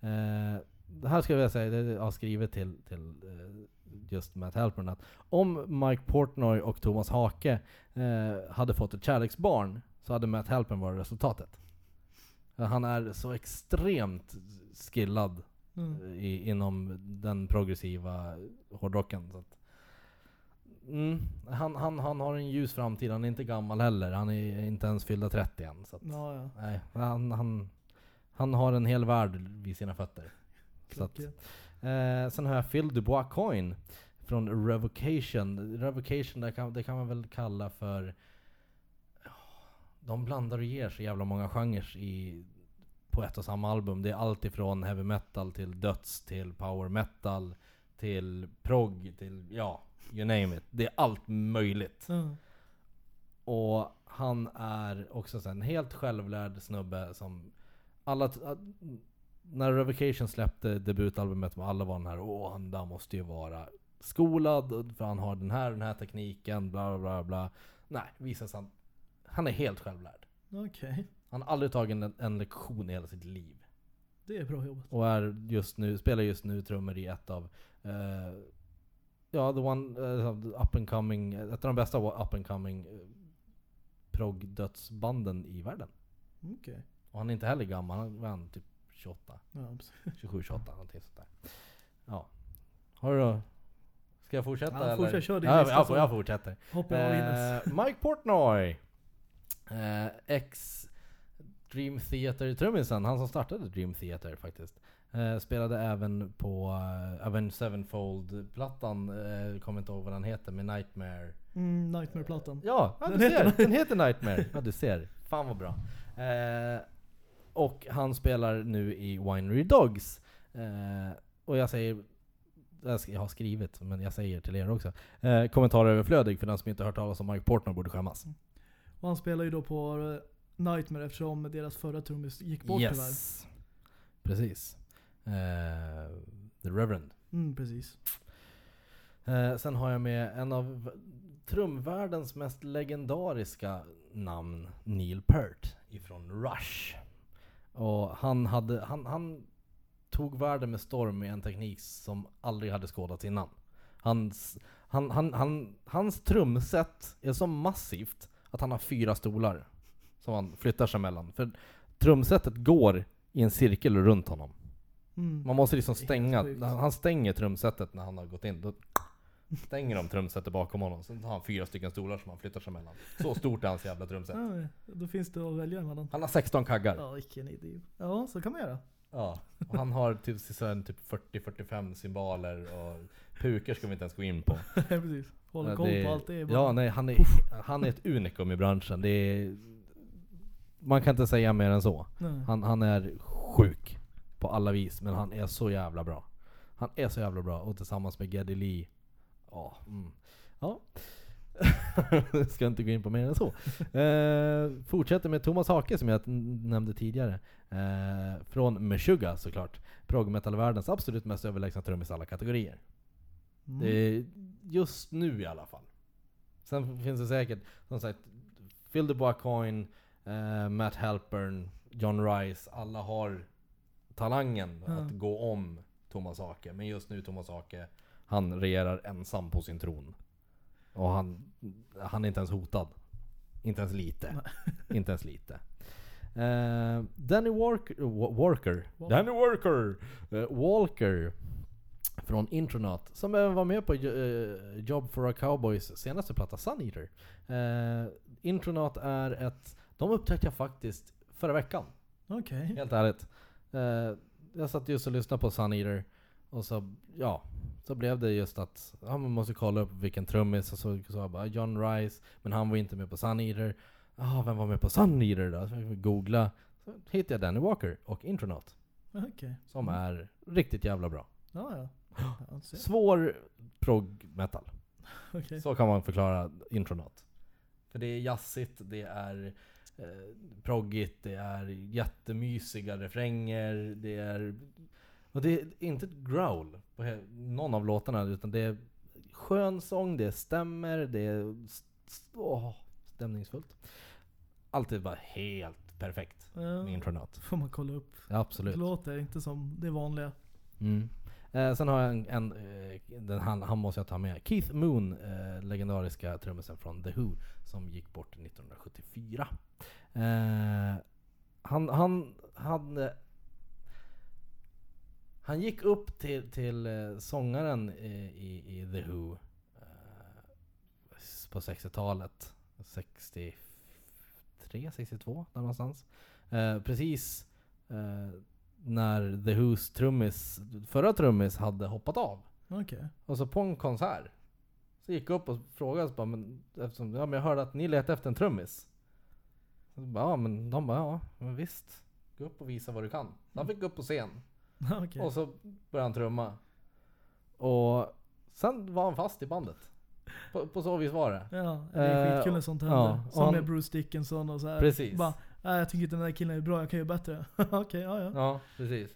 [SPEAKER 2] Eh, det här ska jag säga, det jag har skrivit till, till eh, just Matt Halpern att om Mike Portnoy och Thomas Hake eh, hade fått ett kärleksbarn så hade Matt Halpern varit resultatet. Eh, Han är så extremt skillad
[SPEAKER 3] Mm.
[SPEAKER 2] i, inom den progressiva hårdrocken. Så att, mm, han, han, han har en ljus framtid, han är inte gammal heller. Han är inte ens fyllda 30 än. Så att,
[SPEAKER 3] Ja, ja.
[SPEAKER 2] nej, han, han, han har en hel värld vid sina fötter. Så att, eh, sen har jag Phil Dubois Coin från Revocation. Revocation det kan, det kan man väl kalla för de blandar och ger så jävla många genrer i, på ett och samma album. Det är allt ifrån heavy metal till döds till power metal till prog till ja, you name it. Det är allt möjligt.
[SPEAKER 3] Ja.
[SPEAKER 2] Och han är också en helt självlärd snubbe som alla... När Revocation släppte debutalbumet med alla var den här Åh, han där måste ju vara skolad för han har den här den här tekniken, bla bla bla bla. Nej, visar sig han... Han är helt självlärd.
[SPEAKER 3] Okej.
[SPEAKER 2] Han har aldrig tagit en, en lektion i hela sitt liv.
[SPEAKER 3] Det är bra jobbat.
[SPEAKER 2] Och är just nu, spelar just nu trummor i ett av eh, Ja, the one, uh, up and coming, ett av de bästa up and coming uh, prog-dödsbanden i världen.
[SPEAKER 3] Okej.
[SPEAKER 2] Och han är inte heller gammal, han var han typ 28,
[SPEAKER 3] Ja, precis. [LAUGHS]
[SPEAKER 2] 27, 28 någonting sånt där. Ja. Har du då? Ska jag fortsätta
[SPEAKER 3] Ja,
[SPEAKER 2] eller?
[SPEAKER 3] fortsätt, kör din
[SPEAKER 2] ja,
[SPEAKER 3] lista
[SPEAKER 2] jag,
[SPEAKER 3] så-
[SPEAKER 2] jag fortsätter.
[SPEAKER 3] Hoppa av Ines.
[SPEAKER 2] Eh, Mike Portnoy. Eh, ex Dream Theater trummisen, han som startade Dream Theater faktiskt. Eh, spelade även på uh, Avenged Sevenfold-plattan, eh, kommer inte ihåg vad den heter, med Nightmare.
[SPEAKER 3] Mm, Nightmare-plattan.
[SPEAKER 2] Ja, ja
[SPEAKER 3] Den
[SPEAKER 2] du
[SPEAKER 3] heter
[SPEAKER 2] ser! Den heter Nightmare. Ja du ser. Fan vad bra. Eh, och han spelar nu i Winery Dogs. Eh, och jag säger, jag har skrivit, men jag säger till er också. Eh, kommentar överflödig för den som inte hört talas om Mike Portnoy borde skämmas.
[SPEAKER 3] Och han spelar ju då på eh, Nightmare eftersom deras förra trummis gick bort tyvärr.
[SPEAKER 2] yes. Precis. Eh, The Reverend.
[SPEAKER 3] Mm, precis.
[SPEAKER 2] Eh, sen har jag med en av trumvärldens mest legendariska namn, Neil Peart ifrån Rush. Och han, hade, han, han tog världen med storm med en teknik som aldrig hade skådats innan. Hans, han, han, han, hans trumset är så massivt att han har fyra stolar som han flyttar sig mellan. För trumsetet går i en cirkel runt honom.
[SPEAKER 3] Mm.
[SPEAKER 2] Man måste liksom stänga, han stänger trumsetet när han har gått in. Då stänger de trumsetet bakom honom. Sen har han fyra stycken stolar som han flyttar sig mellan. Så stort är hans jävla trumset.
[SPEAKER 3] Ja, då finns det att välja mellan.
[SPEAKER 2] Han har 16 kaggar.
[SPEAKER 3] Ja, vilken idiot. Ja, så kan man göra.
[SPEAKER 2] Ja. Och han har typ, typ 40-45 cymbaler och puker ska vi inte ens gå in på. [LAUGHS]
[SPEAKER 3] precis. Hålla
[SPEAKER 2] Ja,
[SPEAKER 3] koll på allt det bara...
[SPEAKER 2] Ja, nej, han är, han är ett unikum i branschen. Det är, man kan inte säga mer än så. Han, han är sjuk på alla vis, men han är så jävla bra. Han är så jävla bra, och tillsammans med Geddy Lee. Ja. Mm. ja. [LAUGHS] Ska inte gå in på mer än så. [LAUGHS] Eh, fortsätter med Thomas Hake som jag nämnde tidigare. Eh, från Meshuggah såklart. Progmetalvärldens absolut mest överlägsna trummis i alla kategorier.
[SPEAKER 3] Mm.
[SPEAKER 2] Just nu i alla fall. Sen finns det säkert, som sagt, Phil DeBois Coin, eh, Matt Halpern, John Rice. Alla har talangen
[SPEAKER 3] Ja.
[SPEAKER 2] att gå om Thomas Hake. Men just nu Thomas Hake, han regerar ensam på sin tron. Och han, han är inte ens hotad. Inte ens lite. [LAUGHS] inte ens lite. Eh, Danny Walker, Wa- Walker. Danny Walker, eh, Walker från Intronaut, som även var med på eh, Job for a Cowboys senaste platta Sun Eater. Uh, Intronaut är ett, de upptäckte jag faktiskt förra veckan,
[SPEAKER 3] Okej.
[SPEAKER 2] helt ärligt. Eh, jag satt just och lyssnade på Sun Eater, och så, ja, så blev det just att ja, man måste kolla upp vilken trummis, och så jag bara John Rice, men han var inte med på Sun Eater. Ah, vem var med på Sun Eater då? Så jag googla, så hittade jag Danny Walker och Intronaut,
[SPEAKER 3] Okej.
[SPEAKER 2] som är riktigt jävla bra.
[SPEAKER 3] Ja, ja. Ser.
[SPEAKER 2] Svår prog metal.
[SPEAKER 3] Okej.
[SPEAKER 2] Så kan man förklara Intronaut. För det är jazzigt, det är eh, proggigt, det är jättemysiga refränger, det är... Och det är inte ett growl på någon av låtarna, utan det är skön sång, det är stämmer, det är åh, stämningsfullt. Allt är bara helt perfekt med
[SPEAKER 3] Ja,
[SPEAKER 2] Intronaut.
[SPEAKER 3] får man kolla upp.
[SPEAKER 2] Ja, absolut.
[SPEAKER 3] Det låter inte som det vanliga.
[SPEAKER 2] Mm. Eh, sen har jag en, en eh, den, han, han måste jag ta med. Keith Moon, eh, legendariska trummisen från The Who, som gick bort 1974. Eh, han, han han, eh, Han gick upp till, till eh, sångaren i, i, i The Who eh, på 60-talet. 63, 62 där någonstans. Eh, precis eh, när The Who's trummis, förra trummis hade hoppat av.
[SPEAKER 3] Okej.
[SPEAKER 2] Och så på en konsert så gick jag upp och frågade så bara, men eftersom ja, men jag hörde att ni letar efter en trummis. Så bara, ja men de bara, ja men visst. Gå upp och visa vad du kan. Så han fick gå upp på scen. [LAUGHS]
[SPEAKER 3] Okej.
[SPEAKER 2] Och så började han trumma. Och sen var han fast i bandet. På, på så vis var det.
[SPEAKER 3] Ja, det är
[SPEAKER 2] Eh,
[SPEAKER 3] skitkul när sånt
[SPEAKER 2] ja,
[SPEAKER 3] händer.
[SPEAKER 2] och
[SPEAKER 3] Som
[SPEAKER 2] han-
[SPEAKER 3] med Bruce Dickinson och så här.
[SPEAKER 2] Precis.
[SPEAKER 3] Bara, nej jag tycker inte den där killen är bra, jag kan göra bättre. [LAUGHS] Okej, ja ja.
[SPEAKER 2] Ja, precis.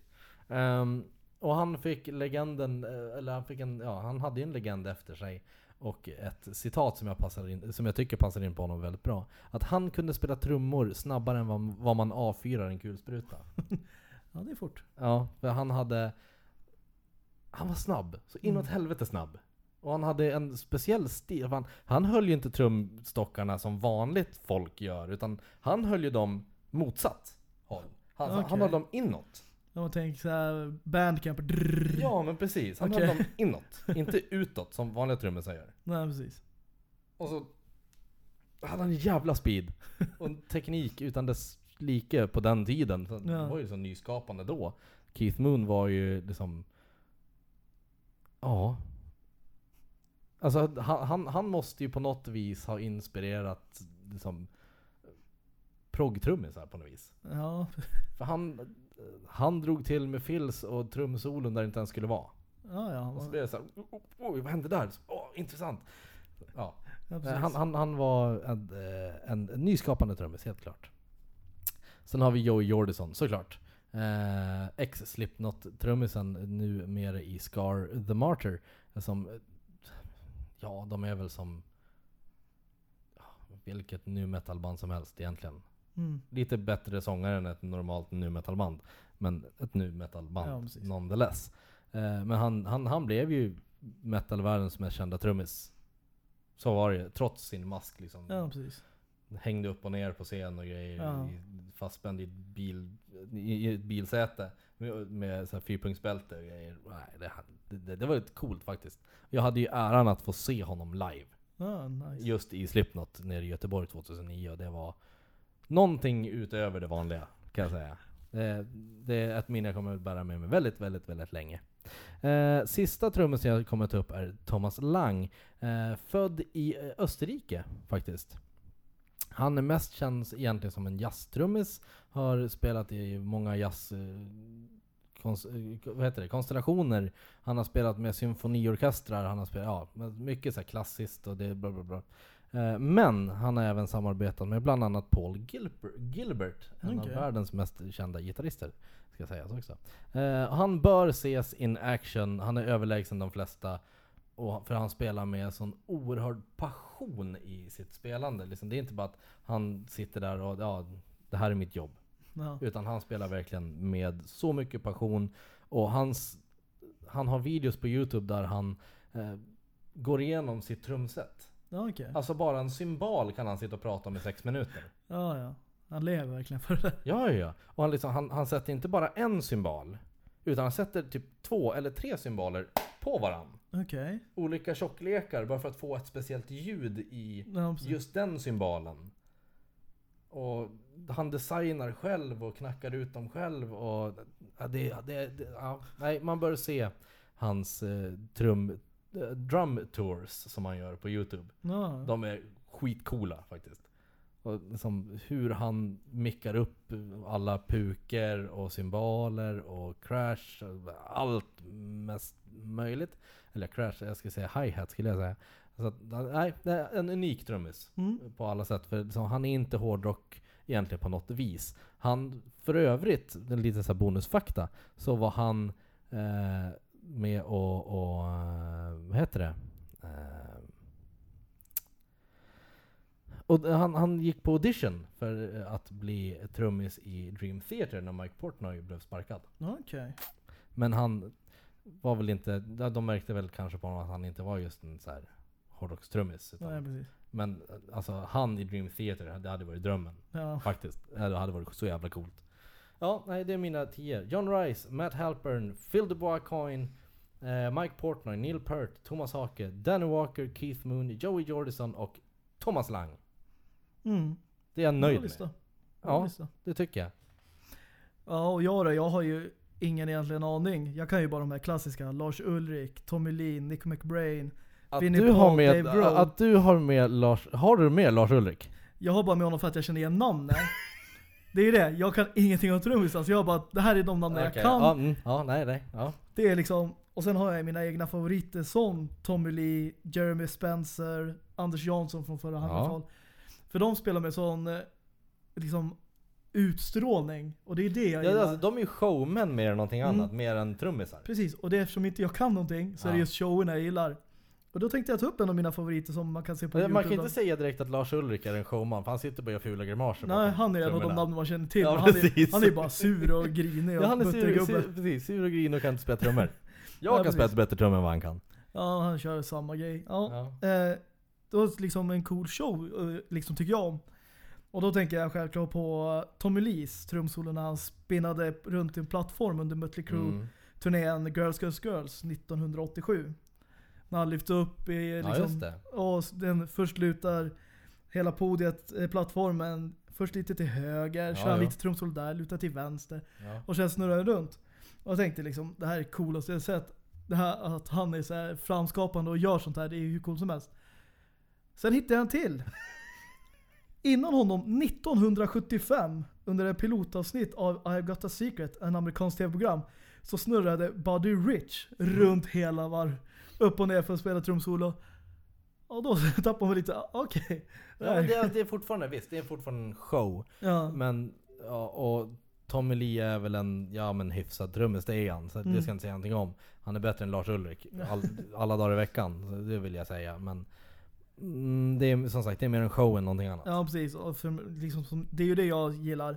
[SPEAKER 2] Ehm, och han fick legenden, eh, eller han fick en, ja han hade ju en legend efter sig. Och ett citat som jag, passar in, som jag tycker passar in på honom väldigt bra. Att han kunde spela trummor snabbare än vad, vad man avfyrar en kulspruta. [LAUGHS]
[SPEAKER 3] Ja det är fort.
[SPEAKER 2] Ja, för han hade... Han var snabb. Så inåt
[SPEAKER 3] Mm.
[SPEAKER 2] helvete snabb. Och han hade en speciell stil. Han, han höll ju inte trumstockarna som vanligt folk gör. Utan han höll ju dem motsatt håll. Han, han
[SPEAKER 3] Okej.
[SPEAKER 2] höll dem inåt.
[SPEAKER 3] Man tänker såhär bandcamp. drrrr.
[SPEAKER 2] Ja men precis. Han
[SPEAKER 3] Okej.
[SPEAKER 2] höll dem inåt. inte utåt som vanliga trummisar gör.
[SPEAKER 3] Nej precis.
[SPEAKER 2] Och så hade han en jävla speed. Och en teknik utan dess like på den tiden. Så Det
[SPEAKER 3] Ja.
[SPEAKER 2] var ju så nyskapande då. Keith Moon var ju liksom... Ja. Alltså han, han, måste ju på något vis ha inspirerat liksom proggtrummisar på något vis.
[SPEAKER 3] Ja,
[SPEAKER 2] För han, han drog till med fills och trumsolon där det inte ens skulle vara.
[SPEAKER 3] ja ja.
[SPEAKER 2] Och så blev det såhär, oj, oj vad hände där? Åh, intressant. Ja.
[SPEAKER 3] ja
[SPEAKER 2] Eh. Han, han, han var en, eh, en nyskapande trummis, helt klart. Sen har vi Joey Jordison, såklart. Eh, Ex-Slipknot-trummisen, numera i Scar the Martyr. Som, ja de är väl som vilket nu metal-band som helst egentligen.
[SPEAKER 3] Mm.
[SPEAKER 2] Lite bättre sångare än ett normalt nu metal-band. Men ett nu metal-band
[SPEAKER 3] Ja, precis.
[SPEAKER 2] nonetheless. Eh, men han, han, han blev ju metal-världens mest kända trummis. Så var det trots sin mask liksom.
[SPEAKER 3] Ja precis.
[SPEAKER 2] Hängde upp och ner på scen och grejer.
[SPEAKER 3] Ja.
[SPEAKER 2] Fastspänd i, ett bil, i, i ett bilsäte. Med, med så här fyrpunktsbälte och grejer. Nej, det, det, det var lite coolt faktiskt. Jag hade ju äran att få se honom live.
[SPEAKER 3] Ja, nice.
[SPEAKER 2] Just i Slipknot nere i Göteborg 2009 och det var någonting utöver det vanliga kan jag säga. Det, det är ett minne jag kommer att bära med mig väldigt, väldigt, väldigt länge. Eh, sista trummisen jag kommer att ta upp är Thomas Lang. Eh, född i eh, Österrike faktiskt. Han är mest känd egentligen som en jazztrummis. Har spelat i många jazz... Eh, konst, eh, vad heter det? Konstellationer. Han har spelat med symfoniorkestrar. Han har spelat, ja, mycket så klassiskt och det bla bla bla. Eh, Men han har även samarbetat med bland annat Paul Gilbert, Gilbert en
[SPEAKER 3] Okej.
[SPEAKER 2] av världens mest kända gitarrister. Ska sägas också. Eh, han bör ses in action, han är överlägsen de flesta. Och för han spelar med sån oerhörd passion i sitt spelande. Liksom, det är inte bara att han sitter där och ja, det här är mitt jobb.
[SPEAKER 3] Ja.
[SPEAKER 2] Utan han spelar verkligen med så mycket passion. Och hans, han har videos på Youtube där han eh, går igenom sitt trumset.
[SPEAKER 3] Ja okej.
[SPEAKER 2] Alltså bara en symbol kan han sitta och prata om i sex minuter.
[SPEAKER 3] Ja ja. Han lever verkligen för det.
[SPEAKER 2] Ja, ja. Och han, liksom, han, han sätter inte bara en symbol. Utan han sätter typ två eller tre symboler på varann.
[SPEAKER 3] Okej.
[SPEAKER 2] Olika tjocklekar bara för att få ett speciellt ljud i
[SPEAKER 3] Ja,
[SPEAKER 2] just den symbolen. Och han designar själv och knackar ut dem själv. Och ja, det, det, det, ja, nej, man bör se hans eh, trum, eh, drum tours som han gör på Youtube.
[SPEAKER 3] Ja.
[SPEAKER 2] De är skitcoola faktiskt. Och liksom hur han mickar upp alla puker och symboler och crash. Allt mest möjligt. Eller crash, jag ska säga hi-hat skulle jag säga. Så att, nej, det är en unik trummis.
[SPEAKER 3] Mm.
[SPEAKER 2] På alla sätt. För liksom, han är inte hårdrock egentligen på något vis. Han, för övrigt, en liten så bonusfakta. Så var han eh, med och, och eh, vad heter det? Eh, och han, han gick på audition för eh, att bli trummis i Dream Theater när Mike Portnoy blev sparkad.
[SPEAKER 3] Okej.
[SPEAKER 2] Men han var väl inte, de märkte väl kanske på honom att han inte var just en så här hårdrockstrummis. utan-
[SPEAKER 3] Nej precis.
[SPEAKER 2] Men eh, alltså han i Dream Theater, det hade varit drömmen.
[SPEAKER 3] Ja.
[SPEAKER 2] Faktiskt. Det hade varit så jävla coolt. Ja, nej det är mina tio. John Rice, Matt Halpern, Phil DeBois Coin, eh, Mike Portnoy, Neil Peart, Thomas Hake, Danny Walker, Keith Moon, Joey Jordison och Thomas Lang.
[SPEAKER 3] Mm.
[SPEAKER 2] Det är jag nöjd med.
[SPEAKER 3] Bra
[SPEAKER 2] Ja,
[SPEAKER 3] lista.
[SPEAKER 2] det tycker jag.
[SPEAKER 3] Ja, och jag då, jag har ju ingen egentligen aning. Jag kan ju bara de här klassiska. Lars Ulrik, Tommy Lee, Nick McBrain.
[SPEAKER 2] Att
[SPEAKER 3] Vinnie
[SPEAKER 2] du, har
[SPEAKER 3] Paul,
[SPEAKER 2] med,
[SPEAKER 3] Dave Grohl.
[SPEAKER 2] att du har med Lars... Har du med Lars Ulrik?
[SPEAKER 3] Jag har bara med honom för att jag känner igen namnen. [LAUGHS] Det är det, jag kan ingenting om trummisar så jag bara, det här är de namnen
[SPEAKER 2] Okej,
[SPEAKER 3] jag kan.
[SPEAKER 2] Ja, mm, ja, nej, nej. Ja.
[SPEAKER 3] Det är liksom, och sen har jag mina egna favoriter som Tommy Lee, Jeremy Spencer, Anders Jansson från förra Hammarfall. För de spelar med sån eh, liksom utstrålning och det är det jag
[SPEAKER 2] Ja,
[SPEAKER 3] gillar.
[SPEAKER 2] alltså, de är ju showmän mer än någonting
[SPEAKER 3] Mm.
[SPEAKER 2] annat, mer än trummisar.
[SPEAKER 3] Precis, och det är eftersom inte jag kan någonting så är det
[SPEAKER 2] Ja.
[SPEAKER 3] just showerna jag gillar. Och då tänkte jag ta upp en av mina favoriter som man kan se på
[SPEAKER 2] Man
[SPEAKER 3] Youtube.
[SPEAKER 2] kan inte säga direkt att Lars Ulrik är en showman, för han sitter bara och gör fula grimaser
[SPEAKER 3] Nej, han är en av de namn man känner till.
[SPEAKER 2] Ja,
[SPEAKER 3] han, är, han är bara sur och grinig och
[SPEAKER 2] Ja, han är sur, sur, precis, sur och grinig och kan inte spela trummor. [LAUGHS] Jag
[SPEAKER 3] Ja,
[SPEAKER 2] kan
[SPEAKER 3] precis.
[SPEAKER 2] spela bättre trummor än vad han kan.
[SPEAKER 3] Ja, han kör samma grej. Ja.
[SPEAKER 2] Ja.
[SPEAKER 3] Eh, det var liksom en cool show, eh, liksom tycker jag om. Och då tänker jag självklart på Tommy Lees trumsolo när han spinnade runt i en plattform under Mötley Crüe-turnén
[SPEAKER 2] Mm.
[SPEAKER 3] Girls Girls Girls 1987. När han lyfte upp i
[SPEAKER 2] Ja,
[SPEAKER 3] liksom,
[SPEAKER 2] det.
[SPEAKER 3] och den först lutar hela podiet, eh, plattformen, först lite till höger,
[SPEAKER 2] Ja,
[SPEAKER 3] kör
[SPEAKER 2] ja.
[SPEAKER 3] lite trumsolo där, lutar till vänster.
[SPEAKER 2] Ja.
[SPEAKER 3] Och sen snurrar den runt. Och jag tänkte liksom, det här är coolast jag sett. Det här att han är så framskapande och gör sånt här, det är hur coolt som helst. Sen hittade jag en till. Innan honom, 1975, under en pilotavsnitt av I've got a secret, en amerikansk tv-program, så snurrade Buddy Rich runt hela varv, upp och ner för att spela trumsolo. Och då [LAUGHS] tappade man lite, okej.
[SPEAKER 2] Ja, men det, är, det är fortfarande, visst, det är fortfarande en show.
[SPEAKER 3] Ja.
[SPEAKER 2] Men, ja, och Tommy Lee är väl en, ja men hyfsad trummis, det är han. Så
[SPEAKER 3] Mm.
[SPEAKER 2] det ska jag inte säga någonting om. Han är bättre än Lars Ulrik, all, [LAUGHS] alla dagar i veckan. Det vill jag säga. Men mm, det är som sagt, det är mer en show än någonting annat.
[SPEAKER 3] Ja precis, och för, liksom, som, det är ju det jag gillar.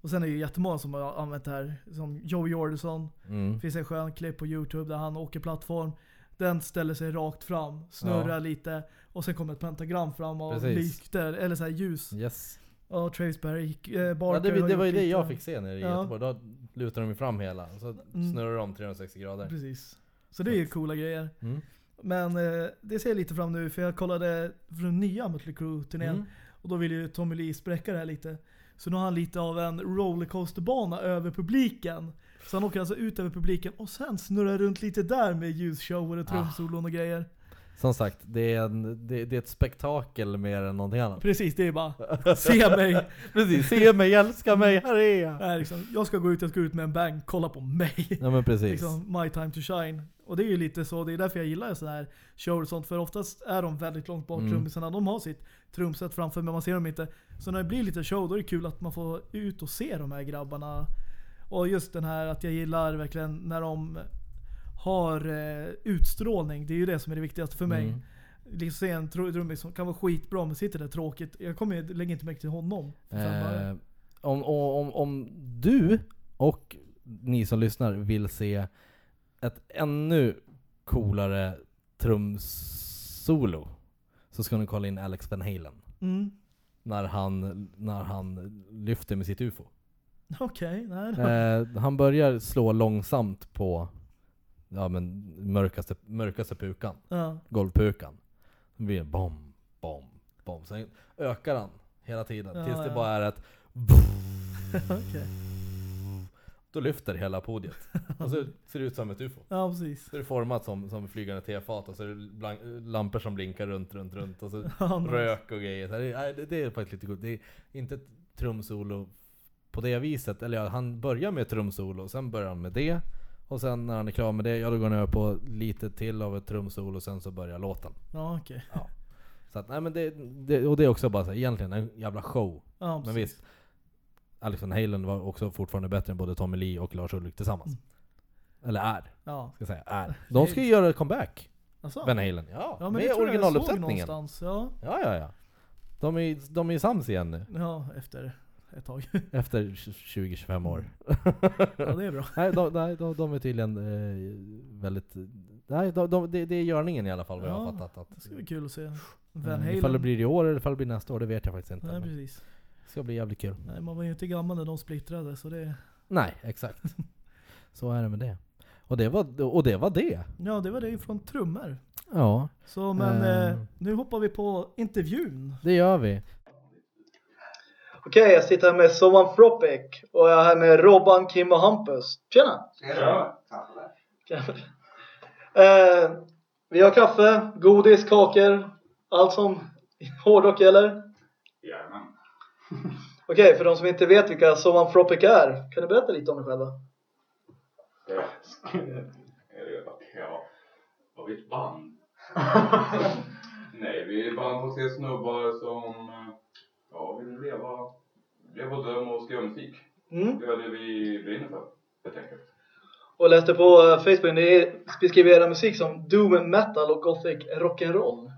[SPEAKER 3] Och sen är det ju jättemånga som har använt det här. Som Joe Jordison.
[SPEAKER 2] Mm.
[SPEAKER 3] Det finns en skön klipp på youtube där han åker plattform. Den ställer sig rakt fram, snurrar
[SPEAKER 2] Ja.
[SPEAKER 3] lite och sen kommer ett pentagram fram och
[SPEAKER 2] Precis.
[SPEAKER 3] lykter, eller så här ljus.
[SPEAKER 2] Yes.
[SPEAKER 3] Och Trace Barry, äh,
[SPEAKER 2] Ja, det,
[SPEAKER 3] har
[SPEAKER 2] det var ju det jag fick se nere i
[SPEAKER 3] Ja.
[SPEAKER 2] Göteborg. Då lutar de ju fram hela, så
[SPEAKER 3] Mm.
[SPEAKER 2] snurrar de 360 grader.
[SPEAKER 3] Precis. Så det är ju coola grejer.
[SPEAKER 2] Mm.
[SPEAKER 3] Men eh, det ser jag lite fram nu för jag kollade från nya Mötley Crüe-turnén.
[SPEAKER 2] Mm.
[SPEAKER 3] Och då vill ju Tommy Lee spräcka det här lite. Så nu har han lite av en rollercoasterbana över publiken. Så han åker alltså ut över publiken och sen snurrar runt lite där med ljusshower och trumsolon och grejer.
[SPEAKER 2] Som sagt, det är, en, det, det är ett spektakel mer än någonting annat.
[SPEAKER 3] Precis, det är bara se mig. [LAUGHS]
[SPEAKER 2] Precis, se mig, älska mig, här är jag!
[SPEAKER 3] Nej, liksom, jag ska gå ut, jag ska ut med en bang, kolla på mig.
[SPEAKER 2] Ja men precis.
[SPEAKER 3] liksom, my time to shine. Och det är ju lite så, det är därför jag gillar sådana här shower och sånt. För oftast är de väldigt långt bak,
[SPEAKER 2] Mm.
[SPEAKER 3] trummisarna. De har sitt trumset framför men man ser dem inte. Så när det blir lite show, då är det kul att man får ut och se de här grabbarna. Och just den här att jag gillar verkligen när de har eh, utstrålning. Det är ju det som är det viktigaste för mig.
[SPEAKER 2] Mm.
[SPEAKER 3] Liksom se en trummis som kan vara skitbra men sitter där tråkigt. Jag kommer lägga inte märke till honom.
[SPEAKER 2] Eh, om, om, om du och ni som lyssnar vill se ett ännu coolare trumsolo så ska ni kolla in Alex Van Halen.
[SPEAKER 3] Mm.
[SPEAKER 2] När han, när han lyfter med sitt UFO.
[SPEAKER 3] Okej, då.
[SPEAKER 2] Eh, han börjar slå långsamt på ja, men mörkaste, mörkaste pukan,
[SPEAKER 3] Ja.
[SPEAKER 2] golvpukan. Det blir bom, bom, bom. Sen ökar han hela tiden
[SPEAKER 3] Ja,
[SPEAKER 2] tills det
[SPEAKER 3] ja.
[SPEAKER 2] bara är ett [LAUGHS]
[SPEAKER 3] Okej.
[SPEAKER 2] Då lyfter hela podiet. Och så ser det ut som ett UFO.
[SPEAKER 3] Ja, precis.
[SPEAKER 2] Så är det format som, som flygande tefat och så är det blank, lampor som blinkar runt, runt, runt och så [LAUGHS]
[SPEAKER 3] Ja,
[SPEAKER 2] rök och grejer. Så det, det, det är faktiskt lite coolt. Det är inte ett trumsolo på det viset. Eller ja, han börjar med trumsolo, sen börjar han med det. Och sen när han är klar med det, ja då går han över på lite till av ett trumsolo och sen så börjar låten.
[SPEAKER 3] Ja, okej.
[SPEAKER 2] Så att, nej men det, det, och det är också bara så här, egentligen en jävla show.
[SPEAKER 3] Ja,
[SPEAKER 2] Men visst, Alex Van Halen var också fortfarande bättre än både Tommy Lee och Lars Ulrik tillsammans.
[SPEAKER 3] Mm.
[SPEAKER 2] Eller är,
[SPEAKER 3] Ja.
[SPEAKER 2] ska säga. Är. [LAUGHS] De ska ju göra comeback,
[SPEAKER 3] Alltså.
[SPEAKER 2] Van Halen. Ja,
[SPEAKER 3] Ja,
[SPEAKER 2] med originaluppsättningen.
[SPEAKER 3] Ja.
[SPEAKER 2] Ja, ja, ja. De är, de är sams igen nu.
[SPEAKER 3] ja, efter ett tag. [LAUGHS]
[SPEAKER 2] Efter 20-25 år.
[SPEAKER 3] Ja, det är bra. [LAUGHS]
[SPEAKER 2] nej, de, nej de, de är tydligen eh, väldigt... Nej, de, de, det, det är görningen i alla fall vad jag har
[SPEAKER 3] Ja,
[SPEAKER 2] fattat. Att,
[SPEAKER 3] Det ska bli kul att se. Van
[SPEAKER 2] eh,
[SPEAKER 3] Halen.
[SPEAKER 2] ifall det blir i år eller ifall det blir nästa år, det vet jag faktiskt inte.
[SPEAKER 3] Nej, precis.
[SPEAKER 2] Det ska bli jävligt kul.
[SPEAKER 3] Nej, man var ju inte gammal när de splittrade så det...
[SPEAKER 2] Nej, exakt. [LAUGHS] Så är det med det. Och det var, och det, var det.
[SPEAKER 3] Ja, det var det från trummor.
[SPEAKER 2] Ja,
[SPEAKER 3] Så men
[SPEAKER 2] Eh.
[SPEAKER 3] eh, nu hoppar vi på intervjun.
[SPEAKER 2] det gör vi.
[SPEAKER 3] Okej, jag sitter här med Soman Fropek och jag är här med Robban, Kim och Hampus. Tjena!
[SPEAKER 4] Ja.
[SPEAKER 3] Eh, vi har kaffe, godis, kakor, allt som hårdrock gäller.
[SPEAKER 4] Jajamän. [LAUGHS]
[SPEAKER 3] Okej, för de som inte vet vilka Soman Fropic är, kan du berätta lite om dig själva?
[SPEAKER 4] Ja. Har vi ett band? Nej, vi är band på tre snubbar som eh, ja, vill leva, leva drömma och skriva musik.
[SPEAKER 3] Mm.
[SPEAKER 4] Det är det vi brinner för, helt enkelt.
[SPEAKER 3] Och läste på eh, Facebook, ni beskriver era musik som doom metal och gothic rock'n'roll.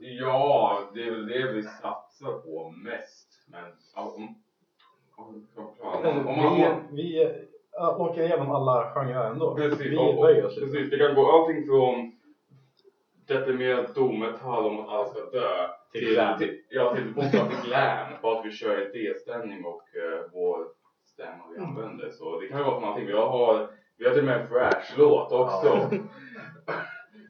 [SPEAKER 4] Ja, det är väl det vi satsar på mest. Men om, om, om, om, om,
[SPEAKER 5] vi,
[SPEAKER 4] om,
[SPEAKER 5] vi äh, åker igenom alla genrer ändå.
[SPEAKER 4] Precis,
[SPEAKER 5] vi
[SPEAKER 4] och, och,
[SPEAKER 5] böjer oss lite.
[SPEAKER 4] precis. Det kan gå allting från deprimerad dometal om att alla ska dö
[SPEAKER 5] Till glam.
[SPEAKER 4] till, ja, till bokstavligt glam. Bara att vi kör i D-stämning och uh, vår stämma vi
[SPEAKER 5] Mm.
[SPEAKER 4] använder. Så det kan ju vara för någonting. Vi har, vi har till och med en thrash-låt också. [LAUGHS]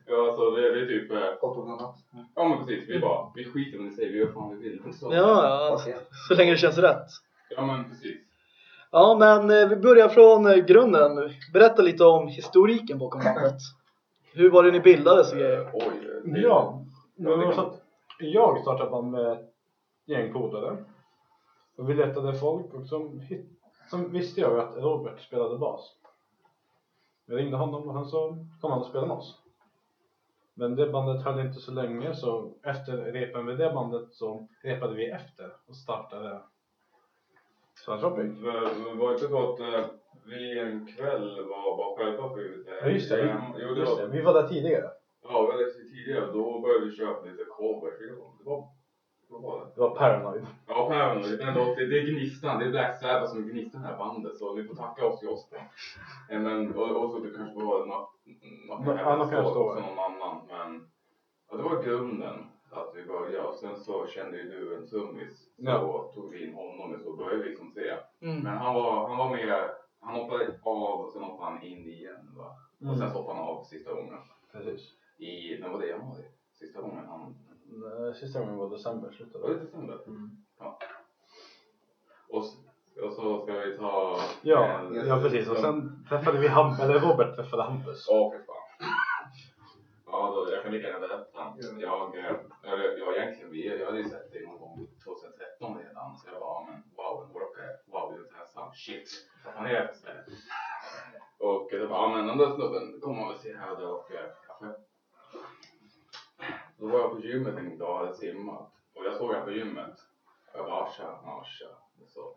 [SPEAKER 4] Ja. så det, det är typ, eh,
[SPEAKER 6] om annat.
[SPEAKER 4] ja men precis. Vi bara, vi skiter i vad ni säger, vi gör fan vi vill. Så.
[SPEAKER 3] Ja, ja, så länge det känns rätt.
[SPEAKER 4] ja men precis.
[SPEAKER 3] Ja, men eh, vi börjar från eh, grunden. Berätta lite om historiken bakom bandet. Hur var det ni bildades och grejer?
[SPEAKER 4] Eh, oj. det-
[SPEAKER 5] Ja,
[SPEAKER 4] Ja,
[SPEAKER 5] det
[SPEAKER 4] det
[SPEAKER 5] var
[SPEAKER 4] kan-
[SPEAKER 5] så att jag startade band med ett gäng polare. Och vi letade folk och som, hit, som visste jag att Robert spelade bas. Jag ringde honom och han så kom han och spelade med oss. Men det bandet höll inte så länge så efter repen med det bandet så repade vi efter och startade Svanshopping.
[SPEAKER 4] Det var inte så att eh, vi en kväll var bara själva på huvudet?
[SPEAKER 5] Ja just det,
[SPEAKER 4] Ja, Jo, det
[SPEAKER 5] just det.
[SPEAKER 4] var,
[SPEAKER 5] vi var där tidigare.
[SPEAKER 4] ja, väldigt tidigare. Då började vi köpa lite covers. Det var, vad var det?
[SPEAKER 5] Det var Paranoid.
[SPEAKER 4] Ja, Paranoid. Den låt, det, det är Gnistan. Det är Black Sabbath som är Gnistan i det här bandet. Så ni får tacka oss i Osbourne. Eh, Men, och, och så det kanske var något
[SPEAKER 5] Ja, något kan jag stå
[SPEAKER 4] också någon annan. Men ja, det var grunden att vi började. Och sen så kände ju du en trummis. Så
[SPEAKER 5] Ja.
[SPEAKER 4] tog vi in honom och så började vi som tre.
[SPEAKER 3] Mm.
[SPEAKER 4] Men han var, han var mer, han hoppade av och sen hoppade han in igen va. Och sen
[SPEAKER 5] Mm.
[SPEAKER 4] så hoppade han av sista gången.
[SPEAKER 5] Precis.
[SPEAKER 4] I, när var det januari? Sista gången han,
[SPEAKER 5] Sista gången var december,
[SPEAKER 4] var
[SPEAKER 5] slutade.
[SPEAKER 4] det december?
[SPEAKER 5] Mm.
[SPEAKER 4] Och, s- och så ska vi ta
[SPEAKER 5] Ja,
[SPEAKER 4] en-
[SPEAKER 5] ja precis. Och sen träffade vi Hampus, eller Robert träffade Hampus.
[SPEAKER 4] Åh fy fan. Ja, då, jag kan lika gärna berätta. Jag, eh, eller, jag egentligen, vi, jag hade ju sett det någon gång 2013 redan. Så jag bara, men wow, är, wow, vi är ensam. Shit, han är istället. Och det bara, ja men den där snubben kommer man väl se här och där och eh, kaffe. Då var jag på gymmet en dag och hade simmat. Och jag såg han på gymmet. Jag bara, tja, ja tja. Så.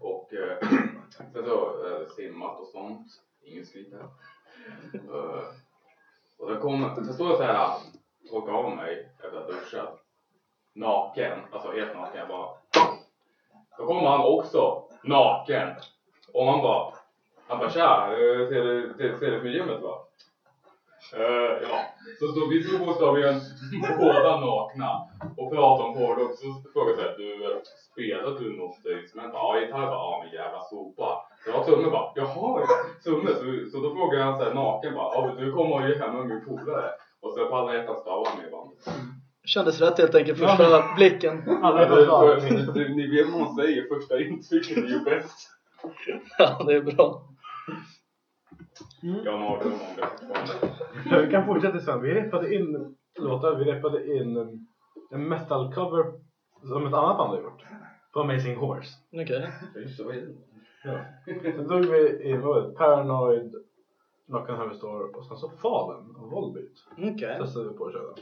[SPEAKER 4] Och eh, [CLEARS THROAT] sen så eh, simmat och sånt. Ingen skryt här. Och sen kom, sen står jag så här, torkar av mig efter att ha duschat. Naken, alltså helt naken. Jag bara. Då kommer han också naken. Och man bara, han bara tja, ser du, ser, ser du på gymmet va? Uh, ja, så stod vi stod bokstavligen båda nakna och pratade om hårdrock. Så frågade jag såhär, du eh, spelar du något instrument? Ja, gitarr. bara, Ja, men jävla sopa. Det var tumme bara, jaha, tumme. Så, så då frågade han såhär naken bara, ja du kommer ju hem med min polare. Och så pallade jag ett stava med i bandet.
[SPEAKER 3] Kändes rätt helt enkelt första blicken.
[SPEAKER 5] Alla
[SPEAKER 4] Ni, vet vad man säger, första intrycket är ju bäst.
[SPEAKER 3] Ja, det är bra.
[SPEAKER 4] Jag har en aning om det fortfarande.
[SPEAKER 5] Vi kan fortsätta sen. Vi repade in låtar. Vi repade in um, en metal cover som ett annat band har gjort. På Amazing Horse.
[SPEAKER 3] Okej.
[SPEAKER 4] Just det, vad är det?
[SPEAKER 5] Ja. Sen drog vi i vad var det? Paranoid, Heaven's Door och sen så Fallen av Volbeat.
[SPEAKER 3] Okej.
[SPEAKER 5] Testade vi på att köra.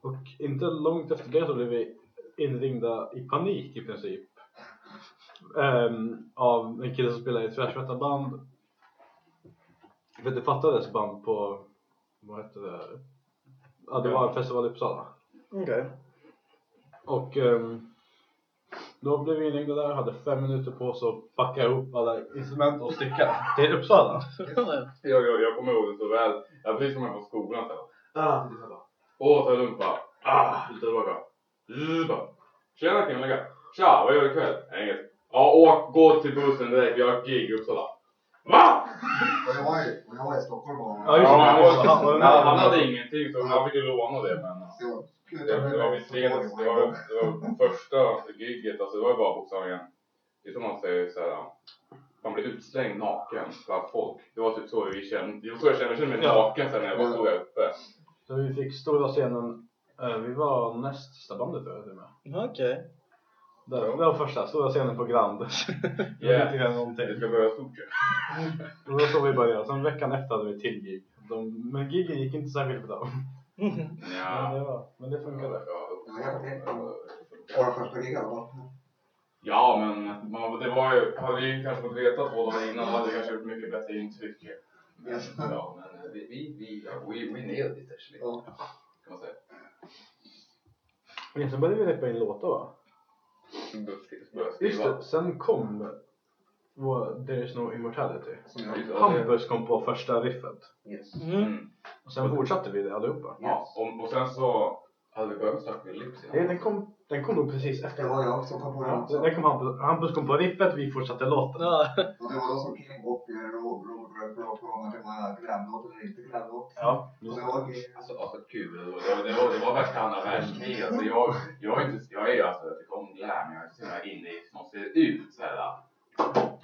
[SPEAKER 5] Och inte långt efter det så blev vi inringda i panik i princip. Ehm, av en kille som spelar i ett thrash band. För det fattades band på, vad hette det? Ja det var en festival i Uppsala.
[SPEAKER 3] Okej.
[SPEAKER 5] Och ehm, då blev vi inringda där, hade fem minuter på oss att packa ihop alla instrument och sticka till Uppsala.
[SPEAKER 3] Ja, [LAUGHS]
[SPEAKER 4] Jag, jag, jag kommer ihåg det så väl. Jag precis som jag på skolan så här.
[SPEAKER 5] Ah.
[SPEAKER 4] Åh, ta det lugnt bara. Ah, lite tillbaka. Zzz, bara. Tjena killar. Tja, vad gör du ikväll? Inget. Ja, åk, gå till bussen direkt. Vi har ett gig i Uppsala. Va?
[SPEAKER 6] Och jag var och jag var i Stockholm
[SPEAKER 5] Ja, just det.
[SPEAKER 4] han-
[SPEAKER 5] han, han
[SPEAKER 4] hade ingenting så han fick ju låna det. Men det, det var visserligen det var, det var första gigget. Alltså det var ju bara bokstavligen. Det är som man säger så här. Man blir utslängd naken bland folk. Det var typ så vi kände. Det var så jag kände, jag kände mig naken sen när jag var stod här uppe.
[SPEAKER 5] Så vi fick stora scenen, eh, vi var näst sista bandet tror jag till med.
[SPEAKER 3] Okej.
[SPEAKER 5] Det, det var första, stora scenen på Grand. [LAUGHS]
[SPEAKER 4] Yeah.
[SPEAKER 5] Lite grann någonting.
[SPEAKER 4] Det ska börja stort ju.
[SPEAKER 5] Det var så vi började. Sen veckan efter hade vi ett till gig. De, men gigen gick inte särskilt bra. Men det,
[SPEAKER 4] Ja.
[SPEAKER 5] var, men det funkade.
[SPEAKER 6] I alla fall.
[SPEAKER 4] Ja, men man, det var ju, hade vi kanske fått veta två dagar innan hade vi kanske gjort mycket bättre intryck.
[SPEAKER 6] Yes.
[SPEAKER 4] Ja, men eh, vi, vi, vi, ja, we, we nailed it actually.
[SPEAKER 6] Ja.
[SPEAKER 4] Kan man säga.
[SPEAKER 5] Men sen började vi repa in låtar va? Just det, sen kom vår There is no immortality. Hampus kom på första riffet.
[SPEAKER 6] Yes.
[SPEAKER 4] Mm.
[SPEAKER 5] Och sen fortsatte vi det allihopa.
[SPEAKER 4] Ja, och, och sen så hade vi börjat med Stuck with Lips
[SPEAKER 5] Nej, den kom, den kom nog precis efter.
[SPEAKER 6] Det var jag som kom på den också.
[SPEAKER 5] den kom Hampus, Hampus kom på riffet, vi fortsatte låten.
[SPEAKER 3] Ja.
[SPEAKER 6] Och det var då som Robert började fråga om det var glamlåt eller inte glamlåt.
[SPEAKER 5] Ja,
[SPEAKER 6] var.
[SPEAKER 4] Alltså, alltså kul. Det var, det var, det var värsta andra världskriget. Alltså, jag, jag, är inte, jag är ju alltså, jag tycker om glam. Jag är så inne i hur ser ut. Så här.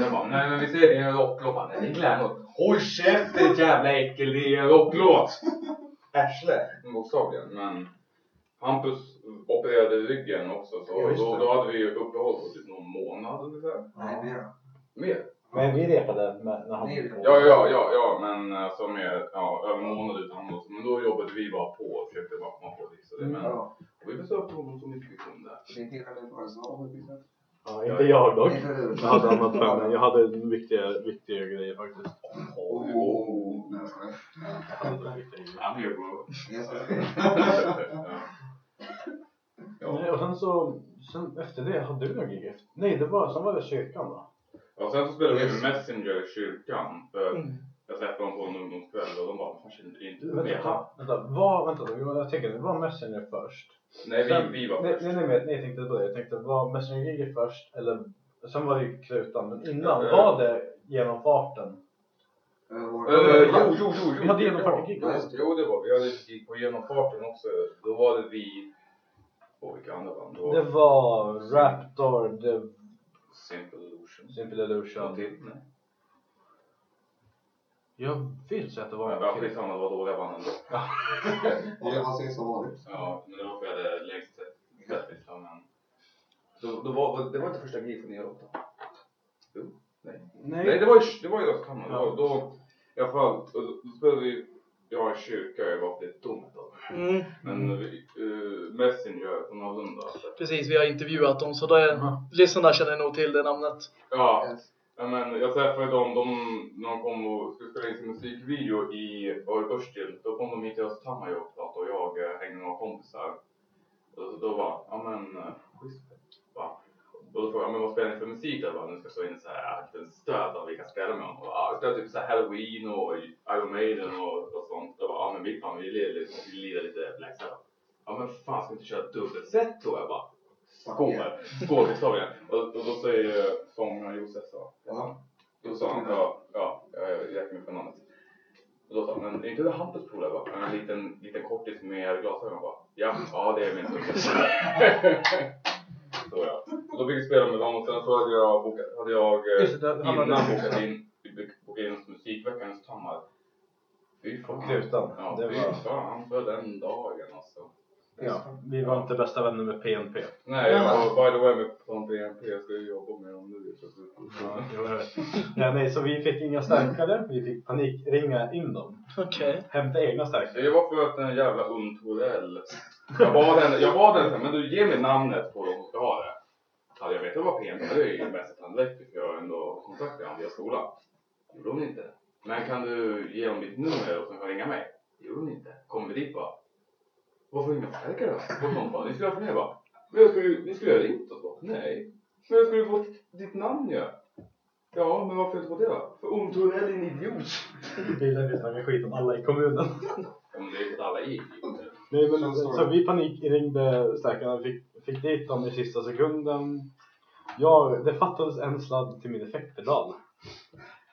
[SPEAKER 4] Jag bara, nej men vi ser det är en rocklåt. Bara, Nej det är glamlåt. Håll käften ditt jävla äckel, det är en rocklåt. Arsle. Bokstavligen. Men Hampus opererade ryggen också. Så
[SPEAKER 5] Ja,
[SPEAKER 4] då, då hade vi ju uppehåll på typ någon månad ungefär.
[SPEAKER 6] Nej, mer.
[SPEAKER 4] Mer.
[SPEAKER 5] Men vi repade med, när han
[SPEAKER 6] Nej.
[SPEAKER 5] kom.
[SPEAKER 4] Ja, ja, ja, ja, men alltså med ja, över en månad utan honom. Men då jobbade vi bara på och försökte bara komma på det. Så det men,
[SPEAKER 6] Ja.
[SPEAKER 4] och vi besökte honom så mycket vi kunde.
[SPEAKER 5] Ja, inte jag dock.
[SPEAKER 6] Du.
[SPEAKER 5] Jag hade annat för mig. Jag hade viktiga, viktiga grejer faktiskt.
[SPEAKER 6] Oh, oh, oh. Nej, jag skojar.
[SPEAKER 5] Jag hade viktiga grejer.
[SPEAKER 4] I'm here bro.
[SPEAKER 6] Yes,
[SPEAKER 4] ja.
[SPEAKER 5] Nej, och sen så, sen efter det hade vi någon gig efter. Nej, det var, sen var det kyrkan va?
[SPEAKER 4] ja, sen så spelade vi med Messenger i kyrkan. För
[SPEAKER 3] Mm.
[SPEAKER 4] Jag träffade dem på en ungdomskväll och de bara, fan känner du inte med
[SPEAKER 5] Vänta, vänta, var, vänta, jag jag tänker det var Messenger först?
[SPEAKER 4] Nej,
[SPEAKER 5] Sen-
[SPEAKER 4] vi, vi var
[SPEAKER 5] nej,
[SPEAKER 4] först.
[SPEAKER 5] Nej, nej, nej, nej, jag tänkte på det. Jag tänkte, var Messenger först? Eller, sen var det ju Krutan, men innan,
[SPEAKER 4] Ja,
[SPEAKER 5] var det genomfarten?
[SPEAKER 6] Eh, vår-
[SPEAKER 4] jo, jo, jo, jo.
[SPEAKER 5] Vi hade genomfart
[SPEAKER 4] ja,
[SPEAKER 5] ett gig,
[SPEAKER 4] ja,
[SPEAKER 6] just
[SPEAKER 4] Jo, det var vi. hade gig på genomfarten också. Då var det vi och vilka andra band? Då
[SPEAKER 5] Det var Raptor, The
[SPEAKER 4] Simple Illusion.
[SPEAKER 5] Simple Illusion.
[SPEAKER 4] till, nej.
[SPEAKER 5] Jag vill säga att det var
[SPEAKER 4] Ja, skitsamma, det var dåliga band ändå. [LAUGHS]
[SPEAKER 6] Det var sist som vanligt.
[SPEAKER 4] Ja, men det var för att jag hade längst sett setlista, men... Då, då var, det var inte första giget nya låtar. Jo, nej.
[SPEAKER 5] Nej,
[SPEAKER 4] Nej, det var ju, det var ju Östhammar.
[SPEAKER 5] Ja.
[SPEAKER 4] Då, då, i alla fall, då, då spelade vi, jag i kyrka, jag var lite dum ett tag.
[SPEAKER 3] Mm.
[SPEAKER 4] Men uh, Messenger från Alunda.
[SPEAKER 3] Precis, vi har intervjuat dem så det,
[SPEAKER 5] Aha.
[SPEAKER 3] lyssnarna känner nog till det namnet.
[SPEAKER 4] Ja,
[SPEAKER 6] Yes
[SPEAKER 4] ja, men jag träffade dem, de, när de kom och skulle spela in sin musikvideo i Örstil. Då kom de hit till Östhammar och pratade och jag eh, hängde med några kompisar. Och då var ja men, eh, schysst. Och då frågade jag, men vad spelar ni för musik? Jag bara, Nu ska jag slå in så här, en liten stöd av vilka spelar med honom. Och, jag spelar typ så här Halloween och Iron Maiden och, och sånt. Jag bara, ja men vi, fan, vi lirar lite, vi lirar lite Black Sabbath. Ja men fan ska vi inte köra dubbelset då? Jag bara, Skål bokstavligen. Och, och då säger eh, sångaren Josef så.
[SPEAKER 6] Ja.
[SPEAKER 4] Då sa han, ja, ja, jag räknar mig för namnet. Och då sa han, men är inte det Hampus polare va? En liten, liten kortis med glasögon Jag bara, ja, ja det är min tumme. [LAUGHS] så ja. Och då fick vi spela med dem och sen så hade jag bokat, hade jag eh,
[SPEAKER 5] Just det,
[SPEAKER 4] innan bokat in, bokat in musikveckan i Östhammar. Fy fan.
[SPEAKER 5] Krutan.
[SPEAKER 4] Ja,
[SPEAKER 5] Det
[SPEAKER 4] fy
[SPEAKER 5] var-
[SPEAKER 4] fan för den dagen alltså.
[SPEAKER 5] Ja, vi var inte bästa vänner med PNP.
[SPEAKER 4] Nej, jag var by the way med från jag ska ju jobba med dem nu. Så
[SPEAKER 5] Ja, jag vet. ja, nej, så vi fick inga stärkare, vi fick panikringa in dem.
[SPEAKER 3] Okej.
[SPEAKER 5] Hämta egna stärkare.
[SPEAKER 4] Det var för att en jävla ung Torell. Jag bad den, jag bad den men du ge mig namnet på de som ska ha det. Hade jag vetat det var PNP hade jag ju mest tandläkare för jag har ändå kontakt med honom via skolan. Gjorde hon inte. Men kan du ge dem ditt nummer och sen kan ringa mig? Gjorde hon inte. Kommer vi dit bara. Varför inga stärkare då? Och sånt bara. Ni skulle ha för mig bara. Men jag skulle, ni skulle ha ringt oss då? Nej. Men jag skulle fått ditt namn ju. Ja, men varför inte fått det då? För ung Torell är en idiot.
[SPEAKER 5] Bilen vill snacka skit om alla i kommunen.
[SPEAKER 4] Ja, men det är ju för att alla är idioter.
[SPEAKER 5] Nej, men, så vi panikringde stärkarna, fick, fick dit dem i sista sekunden. Ja, det fattades en sladd till min effektpedal.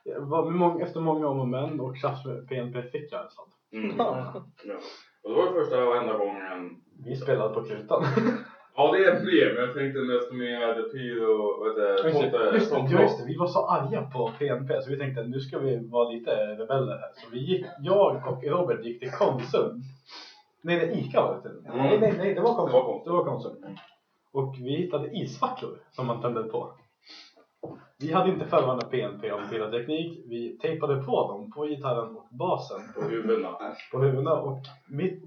[SPEAKER 5] Med efter många om och men och tjafs med PNP fick jag en sladd.
[SPEAKER 4] Mm. Ja. Och det var det första och enda gången.
[SPEAKER 5] Vi spelade på Krutan.
[SPEAKER 4] Ja, det är fler, men jag tänkte mest med pyro, vad heter det,
[SPEAKER 5] Just det,
[SPEAKER 4] tomte,
[SPEAKER 5] just det,
[SPEAKER 4] tomte.
[SPEAKER 5] ja, just det, vi var så arga på PNP så vi tänkte att nu ska vi vara lite rebeller här. Så vi gick, jag och Robert gick till Konsum. Nej, nej, Ica var det till.
[SPEAKER 4] Mm.
[SPEAKER 5] Nej, nej, nej, det var Konsum.
[SPEAKER 4] Det var Konsum.
[SPEAKER 5] Det var Konsum. Och vi hittade isfacklor som man tände på. Vi hade inte förvarnat PNP om pyroteknik. Vi tejpade på dem på gitarren och basen
[SPEAKER 4] På huvudena.
[SPEAKER 5] på huvudena och mitt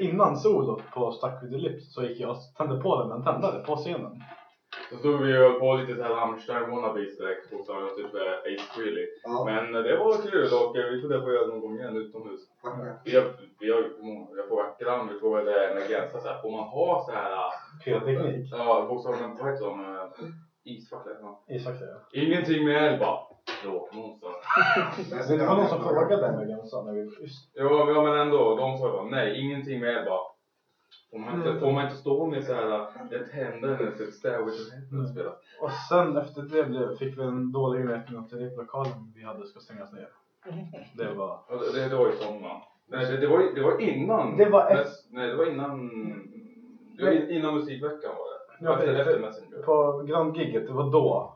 [SPEAKER 5] innan solot på Stuck with the Lips så gick jag och tände på den med en tändare på scenen.
[SPEAKER 4] Så stod vi och höll på lite såhär Rammstein wannabes direkt fortfarande, typ eh, Ace Frehley.
[SPEAKER 6] Ja,
[SPEAKER 4] Men eh, det var kul och eh, vi det på att göra någon gång igen utomhus.
[SPEAKER 6] faktiskt.
[SPEAKER 4] Vi har, vi har, jag frågade grann, vi frågade en gränsa såhär, får man ha såhär,
[SPEAKER 5] Pyroteknik.
[SPEAKER 4] ja bokstavligen vad heter isfacklor? Ja.
[SPEAKER 5] Isfacklor ja.
[SPEAKER 4] Ingenting med eld bara.
[SPEAKER 5] Det var någon som frågade mig om sa när vi just
[SPEAKER 4] Ja, ja men ändå, de sa bara nej, ingenting med eld bara. Får man inte, får man inte stå med såhär, det tänder när det Stairway to Heaven spelas?
[SPEAKER 5] Och sen efter det blev, fick vi en dålig inrättning att replokalen vi hade ska stängas ner. Det var... [LAUGHS]
[SPEAKER 4] Ja, det, det, det var ju sommaren. Nej, det, det, var, det var innan.
[SPEAKER 5] Det var
[SPEAKER 4] Mes- Nej, det var innan. Det var in- innan musikveckan var det.
[SPEAKER 5] Ja, för-. På Grand Gigget, det var då.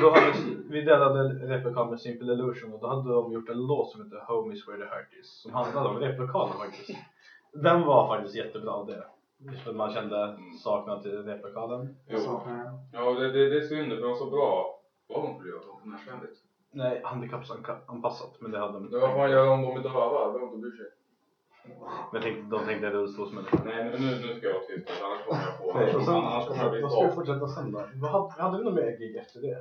[SPEAKER 5] Då hade vi delade replokal med Simple Illusion och då hade de gjort en låt som heter Home is where the heart is. Som handlade om replokalen faktiskt. Den var faktiskt jättebra det. Just för att man kände saknad till replokalen.
[SPEAKER 4] Jo. Ja, det, det, det är synd för de var så bra. Vad de skulle göra konstnärsvänligt.
[SPEAKER 5] Nej, handikappsanpassat, men det hade de
[SPEAKER 4] Men vad fan gör de om de är döva? Inte bryr sig.
[SPEAKER 5] Men tänk, de tänkte rullstolsmänniskor.
[SPEAKER 4] Nej, men nu, nu ska jag vara tyst. Annars kommer jag på.
[SPEAKER 5] Nej, och sen,
[SPEAKER 4] Annars kommer jag bli
[SPEAKER 5] vad ska vi fortsätta sen då? Vad hade, hade vi något mer gig efter det?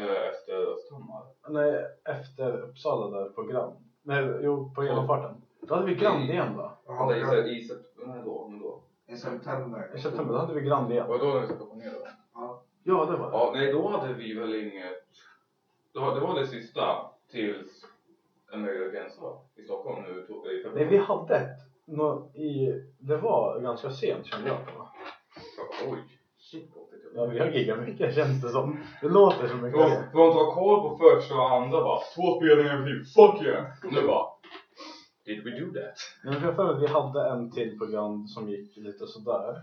[SPEAKER 4] Eh, Efter Östhammar.
[SPEAKER 5] Nej, efter Uppsala där på Grand. Nej, jo, på genomfarten. Då hade vi Grand igen va?
[SPEAKER 4] Ja, i september. Nej, då. Men då.
[SPEAKER 6] I september.
[SPEAKER 5] I september, då hade vi Grand igen.
[SPEAKER 4] Var det då när vi ska på ner då?
[SPEAKER 5] Ja, det var det.
[SPEAKER 4] Ja, nej då hade vi väl inget. Då, det var det sista tills en möjlig gränsa i Stockholm nu i
[SPEAKER 5] Nej,
[SPEAKER 4] februari.
[SPEAKER 5] vi hade ett. Nå, i, det var ganska sent kände jag. Var.
[SPEAKER 4] Oj, shit vad det
[SPEAKER 5] Ja, vi har giggat mycket känns det som. Det låter som mycket.
[SPEAKER 4] Från, från att ha koll på första och andra bara, två spelningar över tid, fuck yeah! Nu bara, did we do that?
[SPEAKER 5] Men jag för att vi hade en till på Grand som gick lite sådär.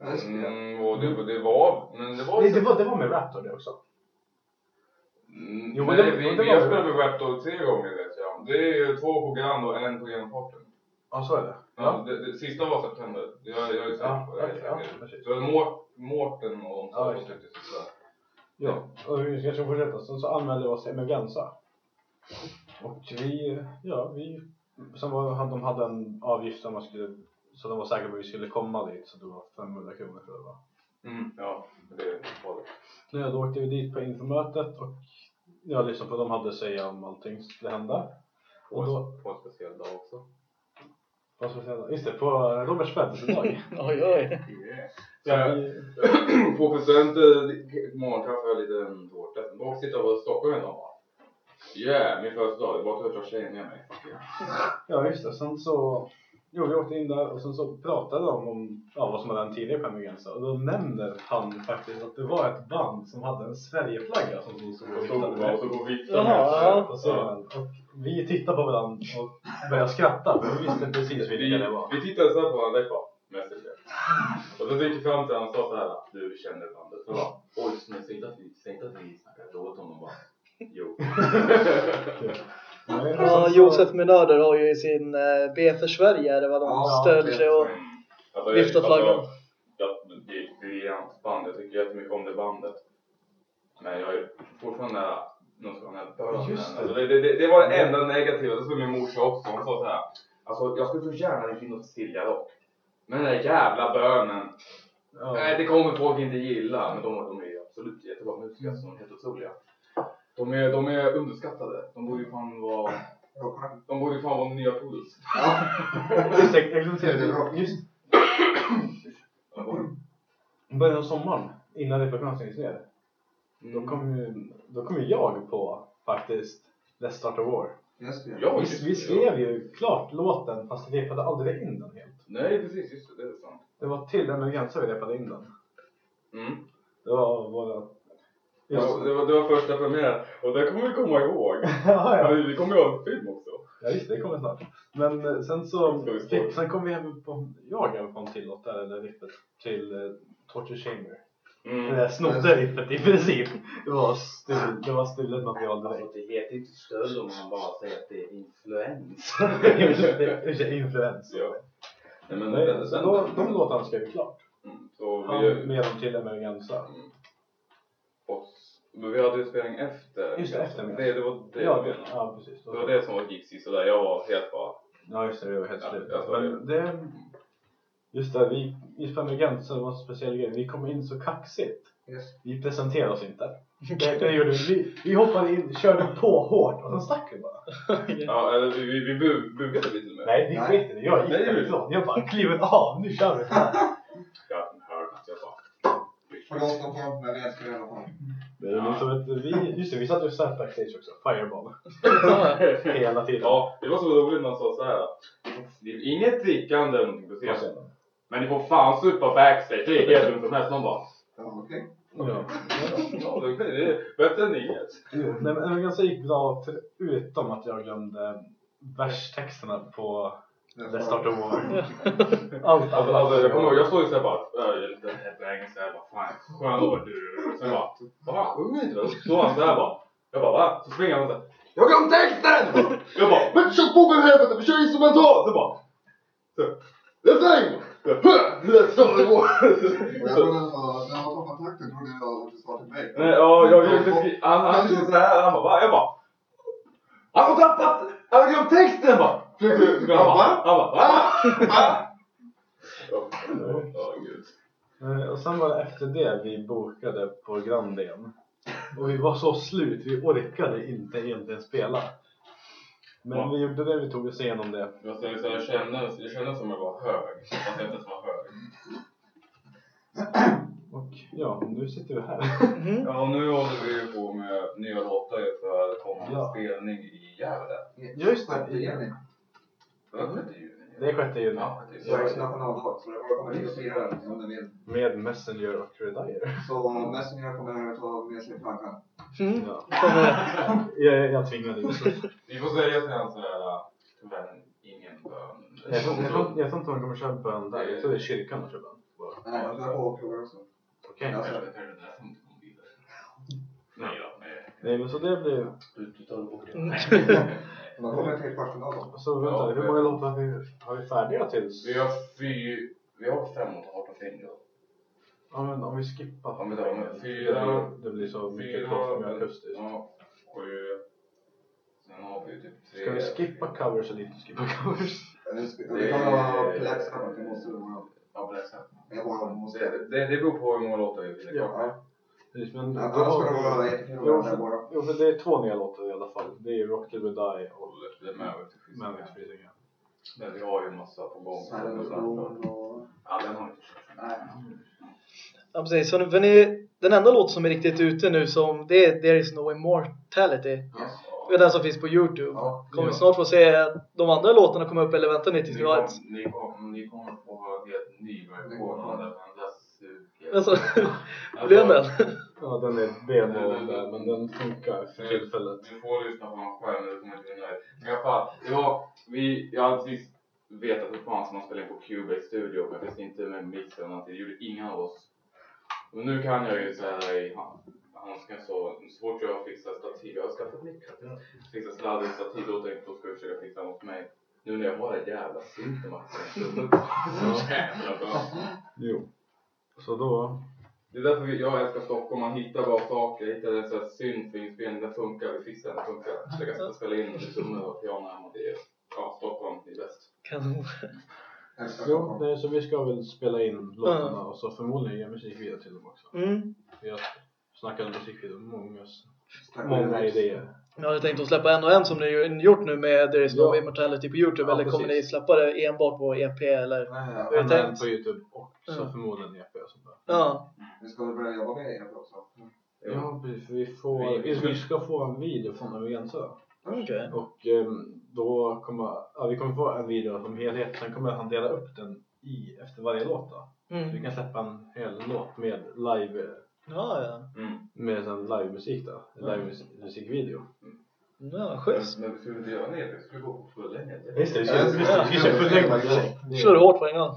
[SPEAKER 4] Mm, och det, det var, men det var
[SPEAKER 5] Nej, det var, det var med Raptor det också.
[SPEAKER 4] Mm,
[SPEAKER 5] Jo, men
[SPEAKER 4] nej,
[SPEAKER 5] det-
[SPEAKER 4] vi,
[SPEAKER 5] det
[SPEAKER 4] vi
[SPEAKER 5] var-
[SPEAKER 4] har spelat med Raptor tre gånger vet jag. Det är ju två på Grand och en på genomfarten.
[SPEAKER 5] Ja, så är det.
[SPEAKER 4] Ja, det, det, sista var september. Jag, jag är säker
[SPEAKER 5] Ja,
[SPEAKER 4] på det.
[SPEAKER 5] okej, ja.
[SPEAKER 4] Så det var Mårt- Mårten och de
[SPEAKER 5] Ja,
[SPEAKER 4] som
[SPEAKER 5] det.
[SPEAKER 4] tyckte sista.
[SPEAKER 5] Ja, och vi kanske fortsätta. Sen så anmälde vi oss Emergenza. Och vi, ja, vi, sen var, de hade en avgift som man skulle, så de var säkra på att vi skulle komma dit, så det var 500 kronor tror jag det var.
[SPEAKER 4] Mm, ja, det var det.
[SPEAKER 5] Ja, då åkte vi dit på infomötet och jag lyssnade på vad de hade att säga om allting som skulle hända.
[SPEAKER 4] På,
[SPEAKER 5] Och då,
[SPEAKER 4] en- på en speciell dag också.
[SPEAKER 5] vad ska jag säga? Just det, på Roberts födelsedag. [LAUGHS]
[SPEAKER 3] Oj, oj.
[SPEAKER 5] Så
[SPEAKER 4] Ja.
[SPEAKER 5] vi, [CLEARS THROAT]
[SPEAKER 4] På presenter, morgonträff och lite en tårta. Då sitter jag på Stockholm en dag. Yeah, min födelsedag. Det är bara att jag tjejen med mig. Fuck yeah.
[SPEAKER 5] ja just det, sen så Jo, vi åkte in där och sen så pratade de om ja, vad som hade hänt tidigare på Emergenza och då nämner han faktiskt att det var ett band som hade en Sverigeflagga som de stod och
[SPEAKER 4] Och så
[SPEAKER 5] viftade
[SPEAKER 4] och så
[SPEAKER 5] med
[SPEAKER 4] viftade
[SPEAKER 3] ja.
[SPEAKER 5] på scenen. Och vi tittade på varandra och började skratta för vi visste precis vilka
[SPEAKER 4] Vi,
[SPEAKER 5] det var.
[SPEAKER 4] vi tittade så på varandra. Messenger. Och så gick vi fram till honom och sa så här. Du känner bandet. Så bara. Oj, säg inte att vi snackar dåligt om dem bara. Jo. [LAUGHS] [LAUGHS]
[SPEAKER 5] Och
[SPEAKER 3] Ja,
[SPEAKER 5] så-
[SPEAKER 3] Josef Menader har ju i sin eh, B för Sverige, är det vad de
[SPEAKER 6] Ja,
[SPEAKER 3] ställer sig och
[SPEAKER 4] Alltså,
[SPEAKER 3] viftar flaggan.
[SPEAKER 4] Jag, det är briljant band. Jag tycker jättemycket om det bandet. Men jag är fortfarande någon sån här bönen.
[SPEAKER 5] Just det.
[SPEAKER 4] Alltså, det, det, det, var det enda negativa. Det sa min morsa också. Hon sa så här. Alltså jag skulle så gärna vilja in åt Silja dock. Men den där jävla bönen.
[SPEAKER 5] Ja.
[SPEAKER 4] Nej, det kommer folk inte gilla. Men de, de är absolut jättebra musiker som är helt otroliga. De är, de är underskattade. De borde ju fan vara... De borde ju fan vara nya Poodles. [LAUGHS]
[SPEAKER 5] Just det, jag glömde säga det. Just början av sommaren, innan replokalen stängdes ner, då
[SPEAKER 4] Mm.
[SPEAKER 5] kom ju, då kom ju jag på faktiskt Let's Start a War.
[SPEAKER 6] Det.
[SPEAKER 4] Ja,
[SPEAKER 5] Vi, vi
[SPEAKER 4] ja.
[SPEAKER 5] skrev ju klart låten fast vi repade aldrig in den helt.
[SPEAKER 4] Nej, precis. Just det. Det är sant.
[SPEAKER 5] Det var till Emergenza vi repade in den.
[SPEAKER 4] Mm.
[SPEAKER 5] Det var våra...
[SPEAKER 4] Ja, det, var, det var första premiär och det kommer vi komma ihåg. [LAUGHS]
[SPEAKER 5] ja,
[SPEAKER 4] Ja, vi kommer ihåg en film också.
[SPEAKER 5] ja, just det, det kommer snart. Men eh, sen så, fick, sen kom vi även på, jag även på en till låt där, eller riffet, till eh, Torture Chamber.
[SPEAKER 4] Mm.
[SPEAKER 5] Jag snodde riffet i princip. Det var, stul, det var stulet material direkt.
[SPEAKER 7] Alltså, det heter inte stöld om man bara säger att det är influens. [LAUGHS]
[SPEAKER 5] Influens.
[SPEAKER 4] Ja. Nej, men
[SPEAKER 5] Nej, så
[SPEAKER 4] den,
[SPEAKER 5] då, de låtarna skrev vi klart.
[SPEAKER 4] Mm, så
[SPEAKER 5] Han
[SPEAKER 4] vi,
[SPEAKER 5] med dem till Emergenza.
[SPEAKER 4] mm, och, men vi hade ju spelning efter.
[SPEAKER 5] Just det, efter
[SPEAKER 4] det, det var det
[SPEAKER 5] Ja,
[SPEAKER 4] jag menade.
[SPEAKER 5] ja precis.
[SPEAKER 4] Det var det som var gick så där. Jag var helt bara...
[SPEAKER 5] Ja just det, det var helt
[SPEAKER 4] Ja,
[SPEAKER 5] slut.
[SPEAKER 4] jag
[SPEAKER 5] Men det, just det, vi, just på Emergenza var en speciell grej. Vi kom in så kaxigt.
[SPEAKER 6] Yes.
[SPEAKER 5] Vi presenterade oss inte. [LAUGHS] Det, det gjorde vi. vi. Vi hoppade in, körde på hårt och sen stack vi bara. [LAUGHS]
[SPEAKER 4] Ja, eller vi, vi, vi bu- bugade lite med.
[SPEAKER 5] Nej, vi sket i det. Jag gick
[SPEAKER 4] Nej,
[SPEAKER 5] därifrån. Jag bara, klivet av, nu kör vi.
[SPEAKER 4] Jag hörde att jag bara...
[SPEAKER 6] Förlåt Stockholm, men vi älskar er i alla fall.
[SPEAKER 5] Det är liksom ett, vi, just det, vi satt ju satt backstage också. Fireball. [LAUGHS] Hela tiden.
[SPEAKER 4] Ja, det var så roligt när han sa så här. Det är inget drickande eller någonting på scenen. Men ni får fan supa backstage. Det är helt lugnt som helst. De bara...
[SPEAKER 6] Ja, okej.
[SPEAKER 5] Ja.
[SPEAKER 4] Ja, det det är bättre än inget.
[SPEAKER 5] Nej, men Emergenza gick bra förutom att jag glömde verstexterna på The Start of War. Allt
[SPEAKER 4] Alltså, alltså, jag kommer ihåg, jag såg ju såhär bara, äh, jag är lite headbanging såhär bara, fan skön låt du. Sen bara, vad han sjunger inte väl? Så står han såhär bara. Jag bara, va? Så springer han såhär, jag glömde texten! Jag bara, men kör på med helvete, vi kör instrumentalt! Så bara, refräng! Let's start the war!
[SPEAKER 6] Jag trodde, uh, när han tog kontakten trodde jag att det var till mig.
[SPEAKER 4] Nej, ja, jag försökte skri- han, han gjorde såhär, han bara, va? Jag bara, han har tappat, han har glömt texten bara! Han bara, va? Gud.
[SPEAKER 5] Eh, Och sen var det efter det vi bokade på Grandén. Och vi var så slut, vi orkade inte egentligen spela. Men
[SPEAKER 4] Ja.
[SPEAKER 5] vi gjorde det, vi tog oss igenom det.
[SPEAKER 4] Jag säger så här, jag kände, jag kände som jag var hög, fast jag inte ens var hög.
[SPEAKER 5] Och ja, nu sitter vi här.
[SPEAKER 3] Mhm.
[SPEAKER 4] Ja, och nu håller vi ju på med nya låtar ju för kommande
[SPEAKER 5] Ja.
[SPEAKER 4] spelning i Gävle.
[SPEAKER 5] Just det.
[SPEAKER 4] Det var 6 juni.
[SPEAKER 5] Det är sjätte juni.
[SPEAKER 4] Ja.
[SPEAKER 6] Sveriges nationaldag, så det bara kommer hit och fira den om ni vill.
[SPEAKER 5] Med Messenger och Redire.
[SPEAKER 6] Så Messenger kommer här att ta med sig flaggan.
[SPEAKER 3] Mm.
[SPEAKER 5] Ja. [LAUGHS]
[SPEAKER 3] Kommer-
[SPEAKER 5] Jag, jag tvingade ju.
[SPEAKER 4] Vi får säga till honom såhär, tyvärr ingen bön.
[SPEAKER 5] Jag tror, jag, tror, jag tror inte de kommer köra bön där. Jag tror det är kyrkan de kör bön.
[SPEAKER 6] Nej, jag ska på krogar också.
[SPEAKER 5] Okej.
[SPEAKER 6] Ja.
[SPEAKER 4] Kanske det är det där som inte kom vidare. Nej då, nej.
[SPEAKER 5] Men så det blir...
[SPEAKER 4] Du, tar det bort det.
[SPEAKER 6] Man kommer till kvartsfinalen.
[SPEAKER 5] Så vänta,
[SPEAKER 4] Ja,
[SPEAKER 5] hur
[SPEAKER 4] men-
[SPEAKER 5] många låtar har vi, har vi färdiga tills?
[SPEAKER 4] Vi har fy, vi har fem och har finger.
[SPEAKER 5] Ja men om vi skippar.
[SPEAKER 4] Ja, men det med
[SPEAKER 5] Det
[SPEAKER 4] fyra.
[SPEAKER 5] blir- Det blir så mycket kort med akustiskt.
[SPEAKER 4] Ja, sju. Sen har vi typ tre.
[SPEAKER 5] Ska vi skippa covers eller inte skippa covers?
[SPEAKER 6] Vi Vi kan ha Plexa, det måste det vara.
[SPEAKER 4] Ja,
[SPEAKER 6] bara måste...
[SPEAKER 4] Det, det, det beror på hur många låtar vi vill
[SPEAKER 5] Ja.
[SPEAKER 4] ha.
[SPEAKER 5] Precis, men
[SPEAKER 6] Ja,
[SPEAKER 5] då
[SPEAKER 6] Annars ska det
[SPEAKER 5] har
[SPEAKER 6] vara
[SPEAKER 5] Jo, för, jo, men det är två nya låtar i alla fall. Det är Rock Till We Die och Man With Freezing.
[SPEAKER 4] Men vi har ju en massa på gång.
[SPEAKER 6] Silent och...
[SPEAKER 4] Ja, den har vi inte.
[SPEAKER 3] Ja precis, så, för ni, den enda låt som är riktigt ute nu som det är There is no immortality.
[SPEAKER 6] Yes.
[SPEAKER 3] Det är den som finns på Youtube.
[SPEAKER 6] Ja.
[SPEAKER 3] Kommer vi
[SPEAKER 5] Ja.
[SPEAKER 3] snart få se de andra låtarna komma upp eller väntar ni tills
[SPEAKER 4] Ni
[SPEAKER 3] vi har ett?
[SPEAKER 4] Ni kommer få höra helt ny version av den.
[SPEAKER 3] Alltså, [LAUGHS] blev den?
[SPEAKER 5] Ja, den är demo där, men den funkar för tillfället.
[SPEAKER 4] Du får lyssna på den själv men du kommer inte bli nöjd. Men i alla fall, det var, vi, jag hade precis vetat hur fan som man spelar in på Cubase Studio men jag visste inte med mix eller någonting. Det gjorde ingen av oss. Men nu kan jag ju såhär i hand- handsken så, så fort jag fixar stativ, jag har skaffat mickat. Fixar sladdigt stativ då tänkte jag då ska jag försöka fixa något mig. Nu när jag har det jävla synten [LAUGHS] så jävla bra.
[SPEAKER 5] Jo. Så då...
[SPEAKER 4] Det är därför jag älskar Stockholm, man hittar bara saker, hittar en sån här synt för inspelning, den funkar, vi fixar den, funkar. Så jag kan spela in med trummor och piano hemma, det är, ja, Stockholm är bäst.
[SPEAKER 3] Kanon.
[SPEAKER 5] Jo, nej, så vi ska väl spela in låtarna och så förmodligen göra musikvideo till dem också.
[SPEAKER 3] Mm.
[SPEAKER 5] Vi har snackat om musikvideo, många, många
[SPEAKER 6] det.
[SPEAKER 5] idéer.
[SPEAKER 3] Jag hade tänkt att släppa en och en som ni har gjort nu med There is no
[SPEAKER 5] Ja.
[SPEAKER 3] immortality på Youtube
[SPEAKER 5] Ja,
[SPEAKER 3] eller kommer
[SPEAKER 5] precis.
[SPEAKER 3] ni släppa det enbart på EP eller?
[SPEAKER 6] Nej,
[SPEAKER 3] Hur är
[SPEAKER 6] ja.
[SPEAKER 3] det
[SPEAKER 5] på Youtube och så
[SPEAKER 3] Ja.
[SPEAKER 5] förmodligen EP och sånt där.
[SPEAKER 3] Ja.
[SPEAKER 6] Vi ska väl börja jobba med er också.
[SPEAKER 5] Ja, Vi, får,
[SPEAKER 4] Vi-
[SPEAKER 5] vi, vi ska få en video från Emergenza.
[SPEAKER 3] Okej.
[SPEAKER 5] Och ehm, då kommer, ja, vi kommer få en video som helhet. Sen kommer han dela upp den i, efter varje låt då. Så vi
[SPEAKER 3] Mm.
[SPEAKER 5] kan släppa en hel låt med live,
[SPEAKER 3] Ja, ja.
[SPEAKER 4] Mm.
[SPEAKER 5] med en live musik då. En live mus- musikvideo.
[SPEAKER 3] Ja, schysst.
[SPEAKER 4] Men vi skulle inte göra det, vi skulle gå på fullängd.
[SPEAKER 5] Just det, vi
[SPEAKER 6] Ja,
[SPEAKER 5] kör,
[SPEAKER 6] just
[SPEAKER 5] vi
[SPEAKER 6] det.
[SPEAKER 5] kör, vi kör fullängd
[SPEAKER 3] Kör hårt på en gång.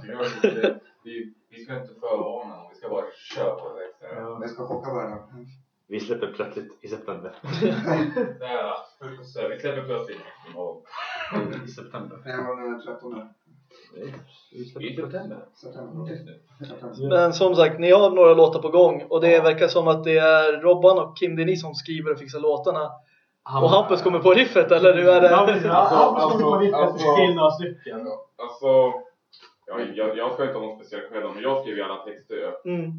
[SPEAKER 4] Vi, ska inte förvarna någon, vi ska bara köra direkt.
[SPEAKER 5] Ja.
[SPEAKER 6] Vi ska chocka världen.
[SPEAKER 5] Vi släpper plötsligt i september. [LAUGHS]
[SPEAKER 4] Där, vi släpper plötsligt imorgon. [LAUGHS]
[SPEAKER 5] I september.
[SPEAKER 6] Fredag den 13.
[SPEAKER 4] I september.
[SPEAKER 3] Men som sagt, ni har några låtar på gång och det verkar som att det är Robban och Kim Denis som skriver och fixar låtarna. Och Hampus kommer på riffet eller hur är det?
[SPEAKER 5] Hampus kommer på ditt
[SPEAKER 4] Alltså-
[SPEAKER 5] skriv några stycken.
[SPEAKER 4] Alltså, jag, jag, jag ska inte ha någon speciell cred men jag skriver ju alla texter.
[SPEAKER 3] Mm.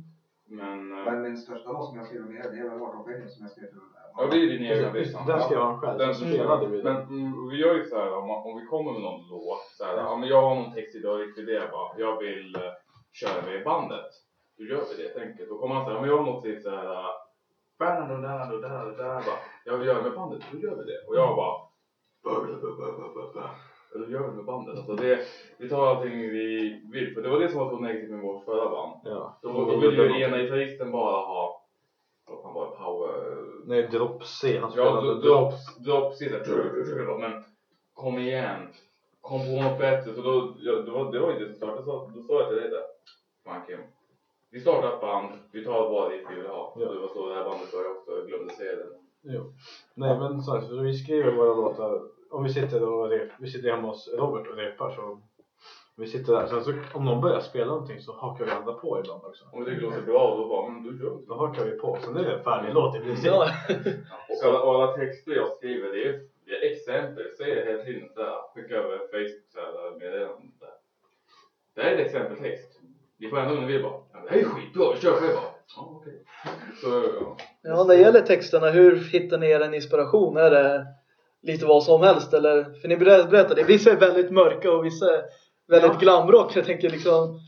[SPEAKER 4] Men, eh,
[SPEAKER 6] Men min största låt som jag skriver med det är väl Heart of Pain som jag skrev till
[SPEAKER 4] ja det är din egen
[SPEAKER 5] Precis. Den skrev han själv.
[SPEAKER 4] Den
[SPEAKER 5] Den spelade vi
[SPEAKER 4] Men
[SPEAKER 5] den.
[SPEAKER 4] mm, vi gör ju så här, om, man- om vi kommer med någon låt, så här, ja men jag har någon text idag, riktigt det bara, jag vill uh, köra med bandet. Då gör vi det helt enkelt. Då kommer han säga, ja men jag har något till så här, uh, där och där där där bara, jag vill göra med bandet, då gör vi det. Och jag bara, eller gör vi med bandet. Alltså det, vi tar allting vi vill, för det var det som var så negativt med vårt förra band.
[SPEAKER 5] Ja.
[SPEAKER 4] Då, då ville ju ena gitarristen bara ha, vad fan var det, power,
[SPEAKER 5] Nej, Drop C. Han
[SPEAKER 4] Ja,
[SPEAKER 5] spelade
[SPEAKER 4] dro- drops, drops såhär, men kom igen. Kom på något bättre. Så då, ja, det, var, det var ju det som startade. Så, då sa jag till dig där. Fan Kim. Vi startar ett band. Vi tar bara det vi vill ha.
[SPEAKER 5] Ja.
[SPEAKER 4] Det var så det här bandet började också. Jag glömde säga det.
[SPEAKER 5] Jo. Nej men så här, för vi skriver våra låtar, om vi sitter och rep, vi sitter hemma hos Robert och repar så vi sitter där, sen så om någon börjar spela någonting så hakar vi andra på ibland också.
[SPEAKER 4] Om det låter bra då bara, men då gör vi
[SPEAKER 5] Då
[SPEAKER 4] det.
[SPEAKER 5] hakar vi på, sen är det en färdig låt i princip.
[SPEAKER 3] Ja.
[SPEAKER 4] Och alla, alla texter jag skriver, det är, det är exempel. Jag säger hela tiden såhär, skickar över Facebook såhär, meddelanden där. Det här är ett exempeltext. Ni får ändå om ni vill bara, ja, det här är skitbra, vi kör själva. Ja, okej. Så, ja.
[SPEAKER 3] Ja, när det gäller texterna, hur hittar ni er en inspiration? Är det lite vad som helst eller? För ni ber- berättade, vissa är väldigt mörka och vissa är väldigt
[SPEAKER 5] Ja.
[SPEAKER 3] glamrock. Jag tänker liksom,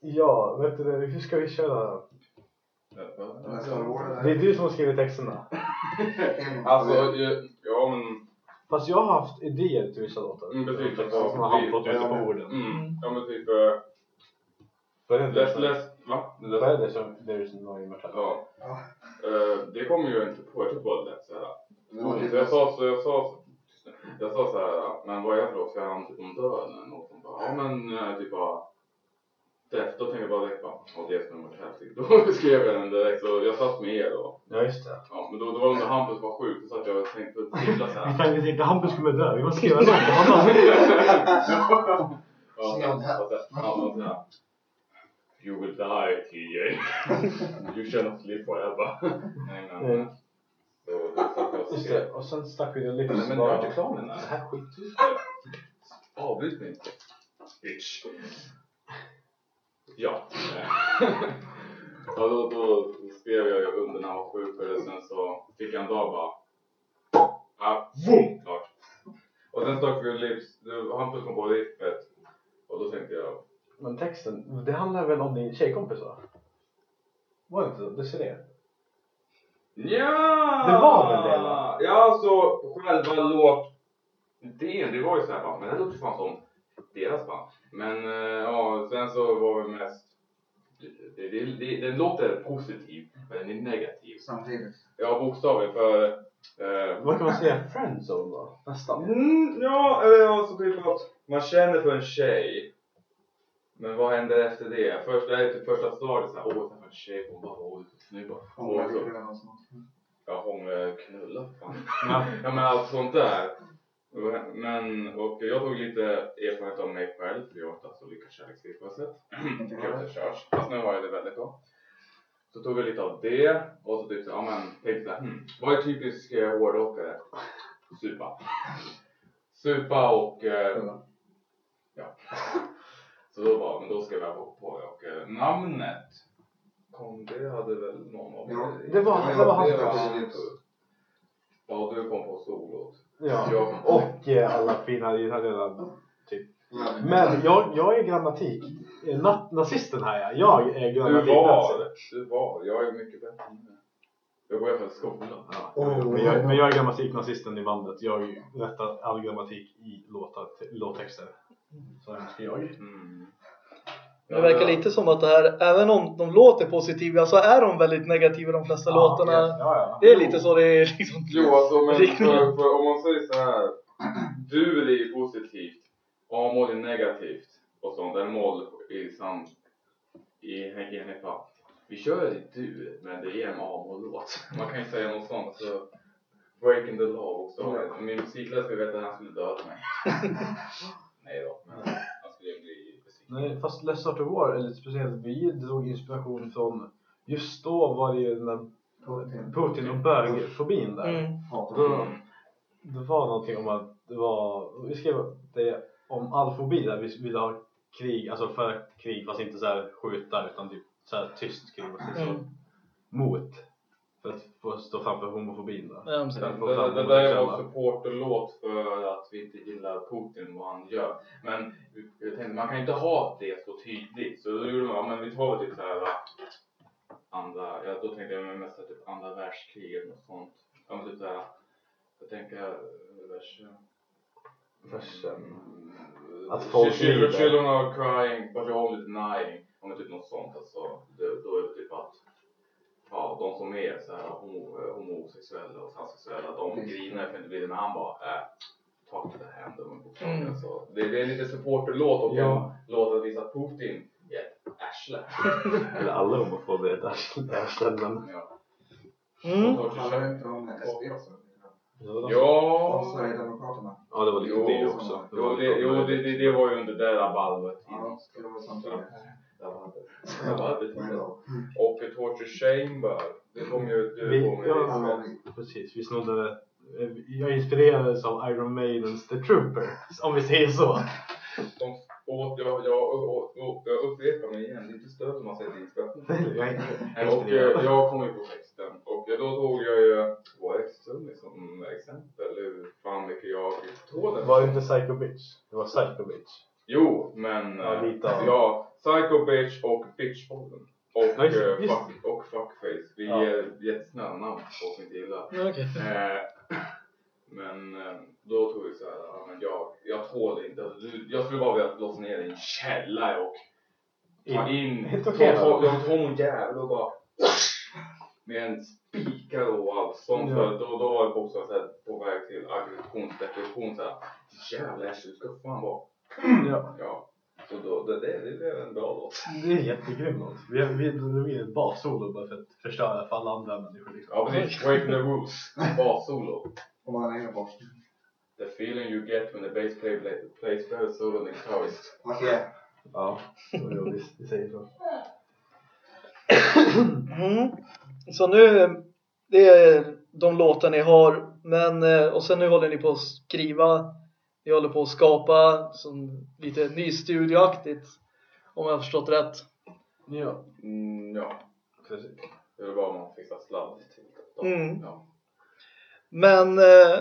[SPEAKER 5] Ja, vet du hur ska vi köra? Det är du som har skrivit texterna. [LAUGHS]
[SPEAKER 4] Alltså, ju- ja men,
[SPEAKER 5] Fast jag har haft idéer till vissa låtar.
[SPEAKER 4] Mm, precis.
[SPEAKER 5] Som har hamnat ute på orden.
[SPEAKER 4] mm, ja men typ, eh,
[SPEAKER 5] Vad är det
[SPEAKER 4] läs,
[SPEAKER 5] som-
[SPEAKER 4] läs, va?
[SPEAKER 5] vad är det som There is no immortal?
[SPEAKER 4] Ja.
[SPEAKER 6] Ja.
[SPEAKER 4] Eh, det kommer ju inte på, jag tror bara det lät såhär.
[SPEAKER 6] Det var typ-
[SPEAKER 4] Så jag sa, så jag sa, jag sa såhär, men vad är det för låt? Ska han typ om döden eller något sånt? Bara, Ja men eh, typ bara, Death, då tänkte jag bara direkt bara, ja det är som Immortality. Då skrev jag den direkt, så jag satt med er då.
[SPEAKER 5] Ja, just det.
[SPEAKER 4] Ja, men då, då var det under Hampus var sjuk, så satt jag och tänkte fippla
[SPEAKER 5] Vi
[SPEAKER 4] såhär.
[SPEAKER 5] tänkte inte Hampus kommer dö, vi måste skriva en låt om honom.
[SPEAKER 4] Ja, [LAUGHS]
[SPEAKER 6] Sing out
[SPEAKER 4] och sen- ja, och sen- You will die TJ. [LAUGHS] you shall not live forever. Nej men.
[SPEAKER 5] Mm.
[SPEAKER 4] Så då satt jag och
[SPEAKER 5] Just det, och sen stack vi det
[SPEAKER 4] Nej,
[SPEAKER 5] livs
[SPEAKER 4] men klar med den
[SPEAKER 5] Det
[SPEAKER 4] här.
[SPEAKER 5] här skit.
[SPEAKER 4] Avbryt mig inte. Bitch. Ja. [LAUGHS] ja då, då skrev jag ju under när han var sjuk och sen så fick jag en dag bara. Ah, boom! Klart. Och sen stack vi livs. Hampus kom på riffet. Och då tänkte jag.
[SPEAKER 5] Men texten, det handlar väl om din tjejkompis va? Var det inte så? Det?
[SPEAKER 4] Ja!
[SPEAKER 5] Det var väl det, va?
[SPEAKER 4] Ja, alltså själva låtidén, det var ju såhär bara, men det låter fan som deras band. Men eh, ja, sen så var det mest, det, det, det, den låter positiv, men den är negativ.
[SPEAKER 6] Samtidigt.
[SPEAKER 4] Ja, bokstavligt för eh,
[SPEAKER 5] Vad kan man säga? Friendzone va? Nästan.
[SPEAKER 4] Mm, ja, eller alltså typ att man känner för en tjej. Men vad händer efter det? Först, det här är typ första såhär, åh tjej, hon bara, bara.
[SPEAKER 6] Hånglar
[SPEAKER 4] Och
[SPEAKER 6] grann och sånt.
[SPEAKER 4] Ja, hångla, knulla fan.
[SPEAKER 5] Ja.
[SPEAKER 4] men allt sånt där. Men, och jag tog lite erfarenhet av mig själv, för jag har inte haft så lyckad kärleksliv på ett sätt. Jag
[SPEAKER 6] jag.
[SPEAKER 4] kört, fast nu har jag det väldigt bra. Så tog jag lite av det och så typ så, ja men tänkte såhär, hmm, vad är typisk eh, hårdrockare? Supa. Supa och eh, ja. [LAUGHS] Så då var, men då skrev jag på och eh, namnet det hade väl någon av
[SPEAKER 6] Ja,
[SPEAKER 5] det var- det var
[SPEAKER 6] bästa.
[SPEAKER 4] Ja, du kom på solot.
[SPEAKER 5] Ja.
[SPEAKER 4] Jag
[SPEAKER 5] Och eh, alla fina gitarrer. Typ. Men jag, jag är grammatik. Eh, Na, nazisten här ja. Jag är
[SPEAKER 4] Du
[SPEAKER 5] grammatik.
[SPEAKER 4] var, du var. Jag är mycket bättre det. Jag går i alla fall i skolan.
[SPEAKER 5] Ja.
[SPEAKER 6] Oh.
[SPEAKER 5] Men, jag, men jag är grammatiknazisten i bandet. Jag rättar all grammatik i låtar, låttexter. Så önskar jag.
[SPEAKER 4] Mm.
[SPEAKER 3] Det verkar lite som att det här, även om de låter positiva så är de väldigt negativa de flesta låtarna.
[SPEAKER 5] Ja, ja.
[SPEAKER 3] Det är lite så det är liksom.
[SPEAKER 4] Jo, alltså men för, för om man säger så här. Är ju positivt. A-moll är negativt. Och sånt. En moll. I, i en fall. Vi kör i dur, men det är en A-moll-låt. Man kan ju säga något sånt. Så breaking the law bokstavligen. Min musiklärare skulle veta att han skulle döda mig. [LAUGHS] Nej då, men
[SPEAKER 5] Nej, fast Less Art of War är lite speciellt. Vi drog inspiration från, just då var det ju den där
[SPEAKER 6] Putin.
[SPEAKER 5] Putin och bögfobin där.
[SPEAKER 3] Mm.
[SPEAKER 5] Då,
[SPEAKER 6] honom.
[SPEAKER 5] det var någonting om att det var, vi skrev det om all fobi där vi ville ha krig, alltså för krig fast inte så här skjuta utan typ så här tyst krig och så,
[SPEAKER 3] Mm.
[SPEAKER 5] mot för att få stå framför homofobin då.
[SPEAKER 3] Ja, precis.
[SPEAKER 4] Det, det, det där är vår supporterlåt för att vi inte gillar Putin vad han gör. Men jag tänkte, man kan inte ha det så tydligt. Så då gjorde man, ja, men vi tar väl typ såhär andra, ja då tänkte jag mest att typ andra världskriget och sånt. Ja men typ såhär, jag tänker eh, vers...
[SPEAKER 5] Versen.
[SPEAKER 4] Mm,
[SPEAKER 5] Att folk
[SPEAKER 4] children are crying but you're only denying. Ja men typ något sånt alltså. Det, då är det typ att ja, de som är så här homo, homosexuella och transsexuella, de
[SPEAKER 6] Mm.
[SPEAKER 4] grinar för inte blir men han bara äh, ta inte hem dem bokstavligen.
[SPEAKER 3] Mm.
[SPEAKER 4] Så det, det är lite supporterlåt och
[SPEAKER 5] Ja.
[SPEAKER 4] en låt att visa att Putin är ett arsle.
[SPEAKER 5] Eller [LAUGHS] alla homofober är ett arsle, men
[SPEAKER 4] Ja.
[SPEAKER 3] Mm.
[SPEAKER 6] Handlar det inte om SD också?
[SPEAKER 4] Ja.
[SPEAKER 6] Och Sverigedemokraterna?
[SPEAKER 5] Ja det var lite
[SPEAKER 4] Jo,
[SPEAKER 5] det också. Det var
[SPEAKER 4] Jo, det, jo det, det, det var ju under det där valvet.
[SPEAKER 6] Ja, det var samtidigt.
[SPEAKER 4] Och Torture Chamber, det kom ju du på med.
[SPEAKER 5] ja. Precis, vi snodde. Eh, Jag inspirerades av Iron Maidens The Trooper, om vi säger så.
[SPEAKER 4] De åt, jag, jag, och, och, jag upprepar mig igen, det är inte stöd man.
[SPEAKER 5] Jag är
[SPEAKER 4] Och eh,
[SPEAKER 5] inspirerad.
[SPEAKER 4] jag kom ju på texten och då tog jag ju vår ex-trummis som exempel hur fan mycket jag tål den.
[SPEAKER 5] Var det inte Psycho Bitch? Det var Psycho Bitch.
[SPEAKER 4] Jo, men
[SPEAKER 5] Ja,
[SPEAKER 4] eh,
[SPEAKER 5] lite av-
[SPEAKER 4] ja, Psycho Bitch och Bitchpodden. Och,
[SPEAKER 5] Ja, just-
[SPEAKER 4] eh, fuck, och Fuckface. Vi
[SPEAKER 5] Ja.
[SPEAKER 4] ger jättesnälla namn på folk som inte gillar. Eh, men eh, då tog vi så här, ja, men jag, jag tål inte, alltså, du- jag skulle bara vilja låsa ner i en källare och ta in, tar någon jävel och bara med en spikar och allt sånt.
[SPEAKER 5] Ja.
[SPEAKER 4] Så då, då var jag också så här, på väg till aggressionsdepression såhär, jävla Ashley, du ska fan vara,
[SPEAKER 5] Ja,
[SPEAKER 4] ja. Så då, det, det, det blev en bra låt.
[SPEAKER 5] det är jättegrym låt. Vi, vi drog in ett bassolo bara för att förstöra för alla andra människor liksom.
[SPEAKER 4] Ja precis, breaking the rules, bassolo.
[SPEAKER 6] Om man egen forskning.
[SPEAKER 4] The feeling you get when the bass player play, plays better solo than guitarist.
[SPEAKER 6] Okej.
[SPEAKER 5] Ja, jo, visst, vi säger så.
[SPEAKER 3] Mm. Så nu, det är de låtar ni har, men eh, och sen nu håller ni på att skriva, ni håller på att skapa som lite nystudioaktigt, om jag har förstått rätt.
[SPEAKER 5] Ja,
[SPEAKER 4] Mm, ja,
[SPEAKER 5] precis.
[SPEAKER 4] det är bara man fixar sladd till det.
[SPEAKER 3] Mm.
[SPEAKER 4] Ja.
[SPEAKER 3] Men eh,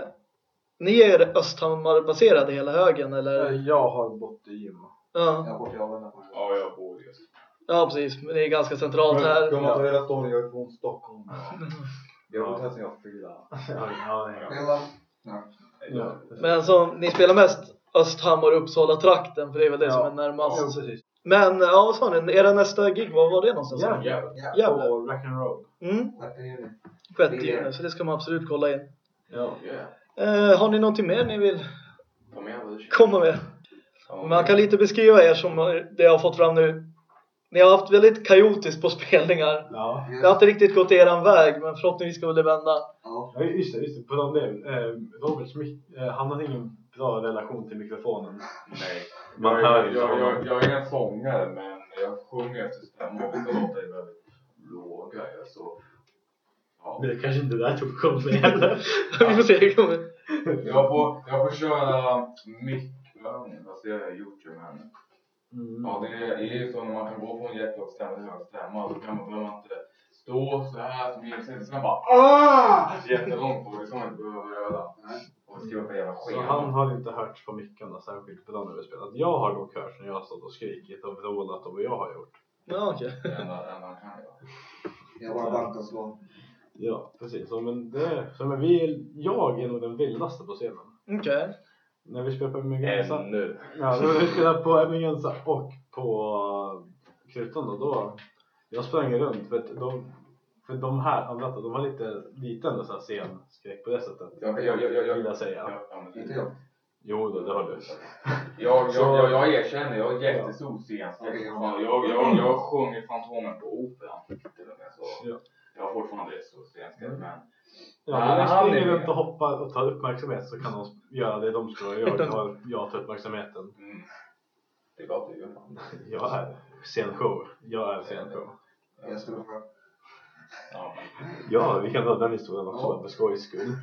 [SPEAKER 3] ni är Östhammar-baserade hela högen eller?
[SPEAKER 5] Eh, Jag har bott i gym.
[SPEAKER 3] Ja,
[SPEAKER 6] Jag har bort jobben på
[SPEAKER 4] ja, jag bor just.
[SPEAKER 3] ja precis, men det är ganska centralt här.
[SPEAKER 4] man hela storyn, jag är från Stockholm. [LAUGHS] Jag
[SPEAKER 5] har bott här
[SPEAKER 4] sedan jag var fyra.
[SPEAKER 5] Ja, ja, ja.
[SPEAKER 6] Ja.
[SPEAKER 5] ja.
[SPEAKER 3] Men så, ni spelar mest Östhammar och Uppsala-trakten för det är väl det som är
[SPEAKER 5] Ja,
[SPEAKER 3] närmast.
[SPEAKER 5] precis.
[SPEAKER 3] Men ja, vad sa ni? Era nästa gig, var var det någonstans?
[SPEAKER 5] Ja.
[SPEAKER 4] Jävlar.
[SPEAKER 6] Ja.
[SPEAKER 3] Gävle?
[SPEAKER 5] På Rock'n'Roll.
[SPEAKER 3] Mm,
[SPEAKER 6] Sjätte juni.
[SPEAKER 3] 6 juni, så det ska man absolut kolla in.
[SPEAKER 5] Ja.
[SPEAKER 4] Yeah.
[SPEAKER 3] Eh, har ni någonting mer ni vill komma med?
[SPEAKER 4] Ja,
[SPEAKER 3] Man kan lite beskriva er som det jag har fått fram nu. Ni har haft väldigt kaotiskt på spelningar.
[SPEAKER 5] Ja.
[SPEAKER 3] Det har inte riktigt gått eran väg, men förhoppningsvis ska väl det vända.
[SPEAKER 6] Ja.
[SPEAKER 5] Just det, just det. På om det. Eh, Roberts mic- eh, han har ingen bra relation till mikrofonen.
[SPEAKER 4] Nej.
[SPEAKER 5] Man
[SPEAKER 4] jag,
[SPEAKER 5] hör
[SPEAKER 4] jag, jag, jag, är en sångare men jag sjunger efter stämma och vissa låtar är väldigt låga. Så, ja.
[SPEAKER 5] Men det kanske inte är där tog kommer heller. [LAUGHS]
[SPEAKER 3] Vi får se hur det kommer.
[SPEAKER 4] jag, får, jag får köra fast det har jag gjort ju men
[SPEAKER 5] Mm.
[SPEAKER 4] Ja, det är, det är ju så när man kan gå från jättelåg stämma till hög stämma då kan man, behöver man inte stå så här som Jens sen bara ah! jättelångt på, det ska man inte behöva göra. Och skriva på jävla
[SPEAKER 5] Så
[SPEAKER 4] schema.
[SPEAKER 5] han har inte hört på mickarna särskilt på den när vi spelat. Jag har dock hört när jag har stått och skrikit och vrålat och vad jag har gjort.
[SPEAKER 3] Ja, okej.
[SPEAKER 4] Det enda, det enda han kan göra.
[SPEAKER 6] Jag bara bankar och slår.
[SPEAKER 5] Ja, precis. Så, men det, så, men vi, jag är nog den vildaste på scenen.
[SPEAKER 3] Okej.
[SPEAKER 5] När vi spelar på Emergenza.
[SPEAKER 4] Ännu.
[SPEAKER 5] Ja, när vi spelar på Emergenza och på Krutan då, då. Jag sprang runt för att de, för de här andra, de har lite, lite ändå scenskräck på det sättet.
[SPEAKER 4] Jag, jag, jag, jag,
[SPEAKER 5] Vill jag säga.
[SPEAKER 4] Ja, ja,
[SPEAKER 6] Inte jag.
[SPEAKER 5] Jo då, det har du.
[SPEAKER 4] Jag, jag, jag, jag erkänner, jag har jättestor scenskräck.
[SPEAKER 6] Ja.
[SPEAKER 4] Fan, Jag, jag, jag sjunger Fantomen på Operan. till och med, Så
[SPEAKER 5] Ja.
[SPEAKER 4] jag har fortfarande stor scenskräck.
[SPEAKER 5] Mm.
[SPEAKER 4] Men
[SPEAKER 5] Ja,
[SPEAKER 4] Han-
[SPEAKER 5] när
[SPEAKER 4] han
[SPEAKER 5] springer runt och hoppar och tar uppmärksamhet så kan de göra det de ska göra. Jag, jag tar uppmärksamheten.
[SPEAKER 4] mm, Det att du fan.
[SPEAKER 5] Jag är scenshow. Jag är scenshow.
[SPEAKER 6] Jag står för.
[SPEAKER 4] Ja.
[SPEAKER 5] Ja, vi kan ta den historien också
[SPEAKER 6] Ja.
[SPEAKER 5] för skojs skull.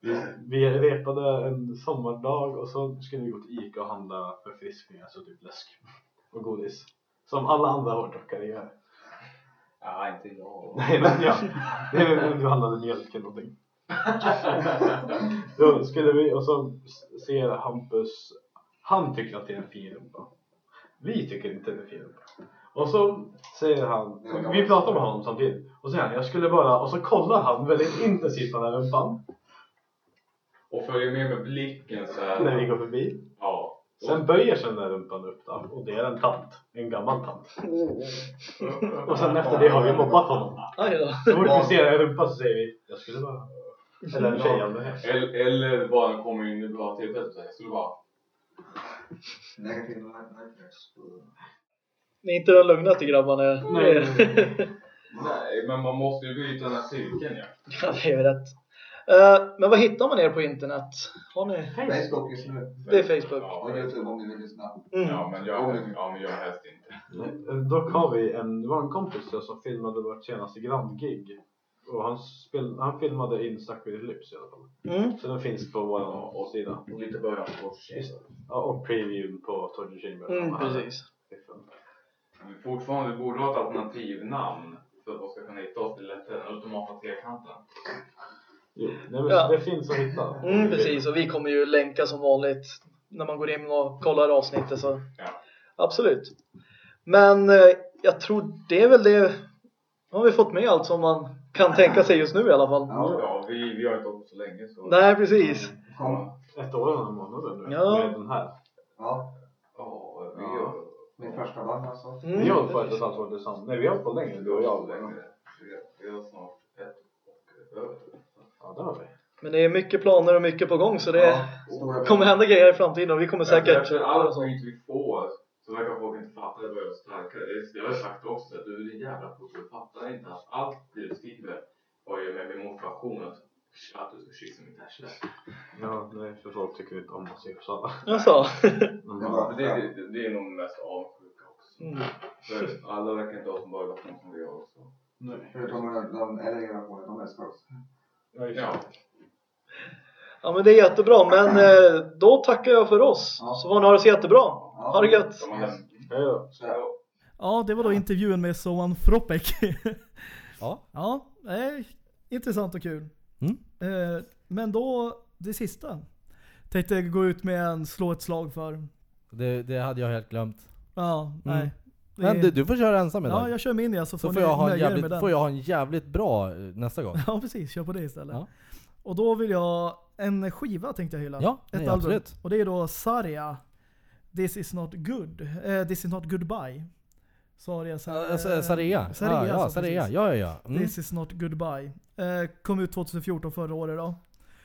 [SPEAKER 5] Vi, vi repade en sommardag och så skulle vi gå till Ica och handla förfriskningar, så typ läsk och godis. Som alla andra hårdrockare gör.
[SPEAKER 4] Ja, inte jag. [LAUGHS]
[SPEAKER 5] Nej men ja, du handlade mjölk eller någonting. [LAUGHS] Då skulle vi, och så ser Hampus, han tycker att det är en fin rumpa. Vi tycker inte det är en fin rumpa. Och så säger han, vi pratar med honom samtidigt, och så säger han jag skulle bara, och så kollar han väldigt intensivt på den här rumpan
[SPEAKER 4] Och följer med med blicken så här.
[SPEAKER 5] när vi går förbi. Sen böjer sig den där rumpan upp då, och det är en tant, en gammal tant. Och sen efter det har vi mobbat honom.
[SPEAKER 7] Aj då.
[SPEAKER 5] Så fort vi ser en rumpa så säger vi, jag skulle bara, eller en tjej om det.
[SPEAKER 4] Eller, eller bara den kommer in i bra tillfälle jag skulle bara.
[SPEAKER 6] Negativ nightmares.
[SPEAKER 7] Ni är inte de lugnaste grabbarna.
[SPEAKER 5] Nej, nej, [LAUGHS] nej.
[SPEAKER 4] Nej, men man måste ju bryta den här cirkeln ja.
[SPEAKER 7] Ja, det är väl rätt. Eh, men vad hittar man er på internet? Har ni?
[SPEAKER 6] Facebook just nu.
[SPEAKER 7] Det är Facebook.
[SPEAKER 4] Ja,
[SPEAKER 6] Och Youtube om ni vill lyssna.
[SPEAKER 7] Mm.
[SPEAKER 4] ja men jag, ja, men jag helst inte.
[SPEAKER 5] Nej, Dock har vi en, det var en kompis till som filmade vårt senaste Grand-gig. Och han, spel, han filmade in Stuck with Lips i alla fall.
[SPEAKER 7] Mm.
[SPEAKER 5] Så den finns på vår sida.
[SPEAKER 4] Och lite början på
[SPEAKER 5] Ja, och previewn på Torture Chamber.
[SPEAKER 7] Mm, precis.
[SPEAKER 4] Fortfarande borde ha ett alternativnamn för att de ska kunna hitta oss lättare. Den ultimata trekanten.
[SPEAKER 5] Jo, nej, men
[SPEAKER 7] Ja.
[SPEAKER 5] Det finns att hitta.
[SPEAKER 7] Mm, precis. Och vi kommer ju länka som vanligt när man går in och kollar avsnittet. Så
[SPEAKER 4] Ja.
[SPEAKER 7] absolut. Men eh, jag tror det är väl det. Har vi fått med allt som man kan tänka sig just nu i alla fall.
[SPEAKER 6] Ja.
[SPEAKER 4] Ja, vi, vi har inte åkt så länge så.
[SPEAKER 7] Nej, precis.
[SPEAKER 6] Kom.
[SPEAKER 5] Ett år och några månader nu
[SPEAKER 7] Ja.
[SPEAKER 5] med den här.
[SPEAKER 6] Ja.
[SPEAKER 4] Ja, vi
[SPEAKER 6] Ja.
[SPEAKER 4] gör
[SPEAKER 6] Mitt första band alltså.
[SPEAKER 7] Mm,
[SPEAKER 5] Vi har hållit på ett och ett halvt år tillsammans. Nej, vi har hållit på längre du och jag.
[SPEAKER 4] längre. Vi har snart ett och över.
[SPEAKER 5] Ja, det har vi.
[SPEAKER 7] Men det är mycket planer och mycket på gång så det
[SPEAKER 6] Ja, stora
[SPEAKER 7] kommer hända grejer i framtiden och vi kommer säkert...
[SPEAKER 4] Efter all skit vi får så verkar folk inte fatta det börjar starkare. Det- Jag har sagt också att du är din jävla. Du fattar inte att allt du skriver har ju med min motivation att att du ska kyssa mitt arsle.
[SPEAKER 5] Ja, nej, för folk tycker inte om att se så.
[SPEAKER 7] Jaså?
[SPEAKER 5] De
[SPEAKER 6] Det
[SPEAKER 5] bara,
[SPEAKER 4] Det, det, det är nog mest avundsjuka också.
[SPEAKER 7] Mm.
[SPEAKER 4] För alla verkar inte ha som börjat som vi har också.
[SPEAKER 5] nej.
[SPEAKER 6] Förutom de- äldre generationen, de älskar oss.
[SPEAKER 5] Ja,
[SPEAKER 4] Ja.
[SPEAKER 5] det.
[SPEAKER 7] Ja men det är jättebra men eh, då tackar jag för oss.
[SPEAKER 6] Ja.
[SPEAKER 7] Så får ni ha det så jättebra. Ha det gött.
[SPEAKER 5] Ja, ja.
[SPEAKER 3] Ja, det var då intervjun med Soan Fropek. [LAUGHS]
[SPEAKER 2] Ja.
[SPEAKER 3] ja, eh, intressant och kul.
[SPEAKER 2] Mm.
[SPEAKER 3] Eh, men då, det sista. Tänkte gå ut med en slå ett slag för.
[SPEAKER 2] Det, det hade jag helt glömt.
[SPEAKER 3] Ja, nej. Det
[SPEAKER 2] Men du, du får köra ensam idag.
[SPEAKER 3] Ja, jag kör min ja, så,
[SPEAKER 2] så
[SPEAKER 3] får
[SPEAKER 2] får
[SPEAKER 3] ni
[SPEAKER 2] jag, ha en jävligt, får jag ha en jävligt bra eh, nästa gång. [LAUGHS]
[SPEAKER 3] Ja, precis. Kör på det istället.
[SPEAKER 2] Ja.
[SPEAKER 3] Och då vill jag en skiva tänkte jag hylla.
[SPEAKER 2] Ja,
[SPEAKER 3] Ett
[SPEAKER 2] nej,
[SPEAKER 3] album.
[SPEAKER 2] absolut.
[SPEAKER 3] Och det är då Saria. This is not good. Eh, this is not goodbye. Saria. Sa-
[SPEAKER 2] Uh, Sarea.
[SPEAKER 3] Saria,
[SPEAKER 2] ja, ja,
[SPEAKER 3] så.
[SPEAKER 2] Ja, ja, ja. Mm.
[SPEAKER 3] This is not goodbye. Eh, kom ut 2014 förra året då.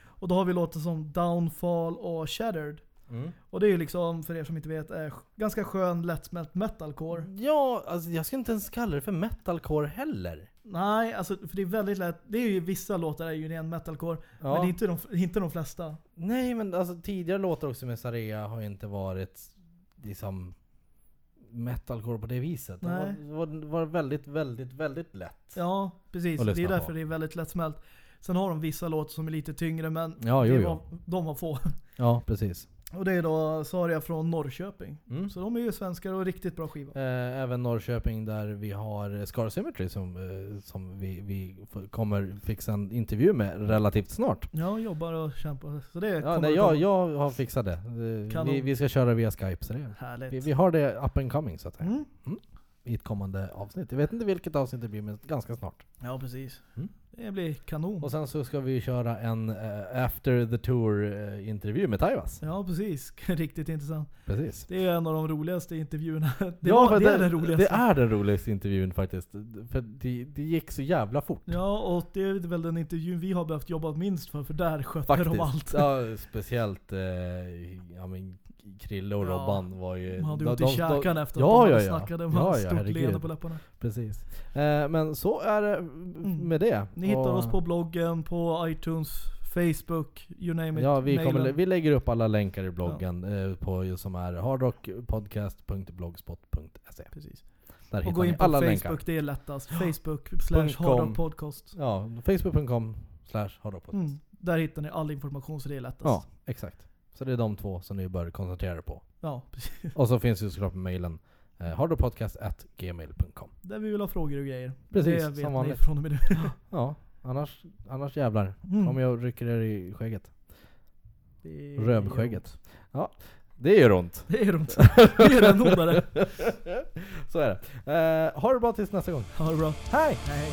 [SPEAKER 3] Och då har vi låtar som Downfall och Shattered.
[SPEAKER 2] Mm.
[SPEAKER 3] Och det är ju liksom, för er som inte vet, eh, ganska skön lättsmält metalcore.
[SPEAKER 2] Ja, alltså jag ska inte ens kalla det för metalcore heller.
[SPEAKER 3] Nej, alltså för det är väldigt lätt. Det är ju vissa låtar är ju ren metalcore.
[SPEAKER 2] Ja.
[SPEAKER 3] Men det är inte de, inte de flesta.
[SPEAKER 2] Nej, men alltså tidigare låtar också med Sarea har ju inte varit liksom metalcore på det viset. Det
[SPEAKER 3] Nej.
[SPEAKER 2] var, var, var väldigt, väldigt, väldigt lätt.
[SPEAKER 3] Ja, precis. Det är därför
[SPEAKER 2] på.
[SPEAKER 3] det är väldigt lättsmält. Sen har de vissa låtar som är lite tyngre men
[SPEAKER 2] Ja, jo,
[SPEAKER 3] det
[SPEAKER 2] jo.
[SPEAKER 3] var, de var få.
[SPEAKER 2] Ja, precis.
[SPEAKER 3] Och det är då Saria från Norrköping.
[SPEAKER 2] Mm.
[SPEAKER 3] Så de är ju svenskar och riktigt bra skiva.
[SPEAKER 2] Eh, även Norrköping där vi har Scar Symmetry som, eh, som vi, vi kommer fixa en intervju med relativt snart.
[SPEAKER 3] Ja, jobbar och kämpar. Så det
[SPEAKER 2] Ja, nej, jag, jag har fixat det. Eh,
[SPEAKER 3] Kanon.
[SPEAKER 2] Vi, vi ska köra via Skype så det,
[SPEAKER 3] Härligt.
[SPEAKER 2] vi, vi har det up and coming så att säga.
[SPEAKER 3] Mm.
[SPEAKER 2] I ett kommande avsnitt. Jag vet inte vilket avsnitt det blir men ganska snart.
[SPEAKER 3] Ja, precis.
[SPEAKER 2] Mm.
[SPEAKER 3] Det blir kanon.
[SPEAKER 2] Och sen så ska vi köra en eh, after the tour eh, med Taivas.
[SPEAKER 3] Ja, precis. [LAUGHS] Riktigt intressant.
[SPEAKER 2] Precis.
[SPEAKER 3] Det är en av de roligaste intervjuerna. [LAUGHS] Det,
[SPEAKER 2] ja,
[SPEAKER 3] var,
[SPEAKER 2] för
[SPEAKER 3] det är den roligaste.
[SPEAKER 2] Det är den roligaste intervjun faktiskt. För det, det gick så jävla fort.
[SPEAKER 3] Ja, och det är väl den intervjun vi har behövt jobba minst för, för där skötte
[SPEAKER 2] Faktiskt.
[SPEAKER 3] de allt.
[SPEAKER 2] Ja, speciellt eh, ja, men Krille och
[SPEAKER 3] Ja.
[SPEAKER 2] Robban var ju...
[SPEAKER 3] De hade
[SPEAKER 2] de-
[SPEAKER 3] ont i käkan efter
[SPEAKER 2] ja,
[SPEAKER 3] att de
[SPEAKER 2] ja, ja.
[SPEAKER 3] snackade med
[SPEAKER 2] ja, ja,
[SPEAKER 3] stort
[SPEAKER 2] herregud.
[SPEAKER 3] leende på läpparna.
[SPEAKER 2] Precis. Eh, men så är det med det.
[SPEAKER 3] Mm. Ni hittar
[SPEAKER 2] Och-
[SPEAKER 3] oss på bloggen, på iTunes, Facebook, you name it.
[SPEAKER 2] Ja, vi,
[SPEAKER 3] mailen.
[SPEAKER 2] kommer, vi lägger upp alla länkar i bloggen eh, på som är hardrockpodcast.blogspot.se.
[SPEAKER 3] Precis.
[SPEAKER 2] Där
[SPEAKER 3] Och gå in på
[SPEAKER 2] alla
[SPEAKER 3] Facebook,
[SPEAKER 2] länkar.
[SPEAKER 3] det är lättast. Facebook slash hardrockpodcast.
[SPEAKER 2] Ja, facebook.com slash hardrockpodcast.
[SPEAKER 3] Mm. Där hittar ni all information så det är lättast.
[SPEAKER 2] Ja, exakt. Så det är de två som ni bör koncentrera er på.
[SPEAKER 3] Ja, [LAUGHS] precis.
[SPEAKER 2] Och så finns ju såklart mejlen eh, hardrockpodcast.gmail.com
[SPEAKER 3] Där vi vill ha frågor och grejer.
[SPEAKER 2] Precis,
[SPEAKER 3] det vet
[SPEAKER 2] som
[SPEAKER 3] ni
[SPEAKER 2] vanligt.
[SPEAKER 3] från och med nu. [LAUGHS]
[SPEAKER 2] Ja, annars, annars jävlar.
[SPEAKER 3] Mm.
[SPEAKER 2] Om jag rycker er i skägget.
[SPEAKER 3] Det
[SPEAKER 2] Rövskägget. Ja, det gör ont.
[SPEAKER 3] Det är ont. Det är den ondare. [LAUGHS]
[SPEAKER 2] Så är det. Eh, ha det bra tills nästa gång.
[SPEAKER 3] Ha det bra.
[SPEAKER 2] Hej!
[SPEAKER 3] Hej.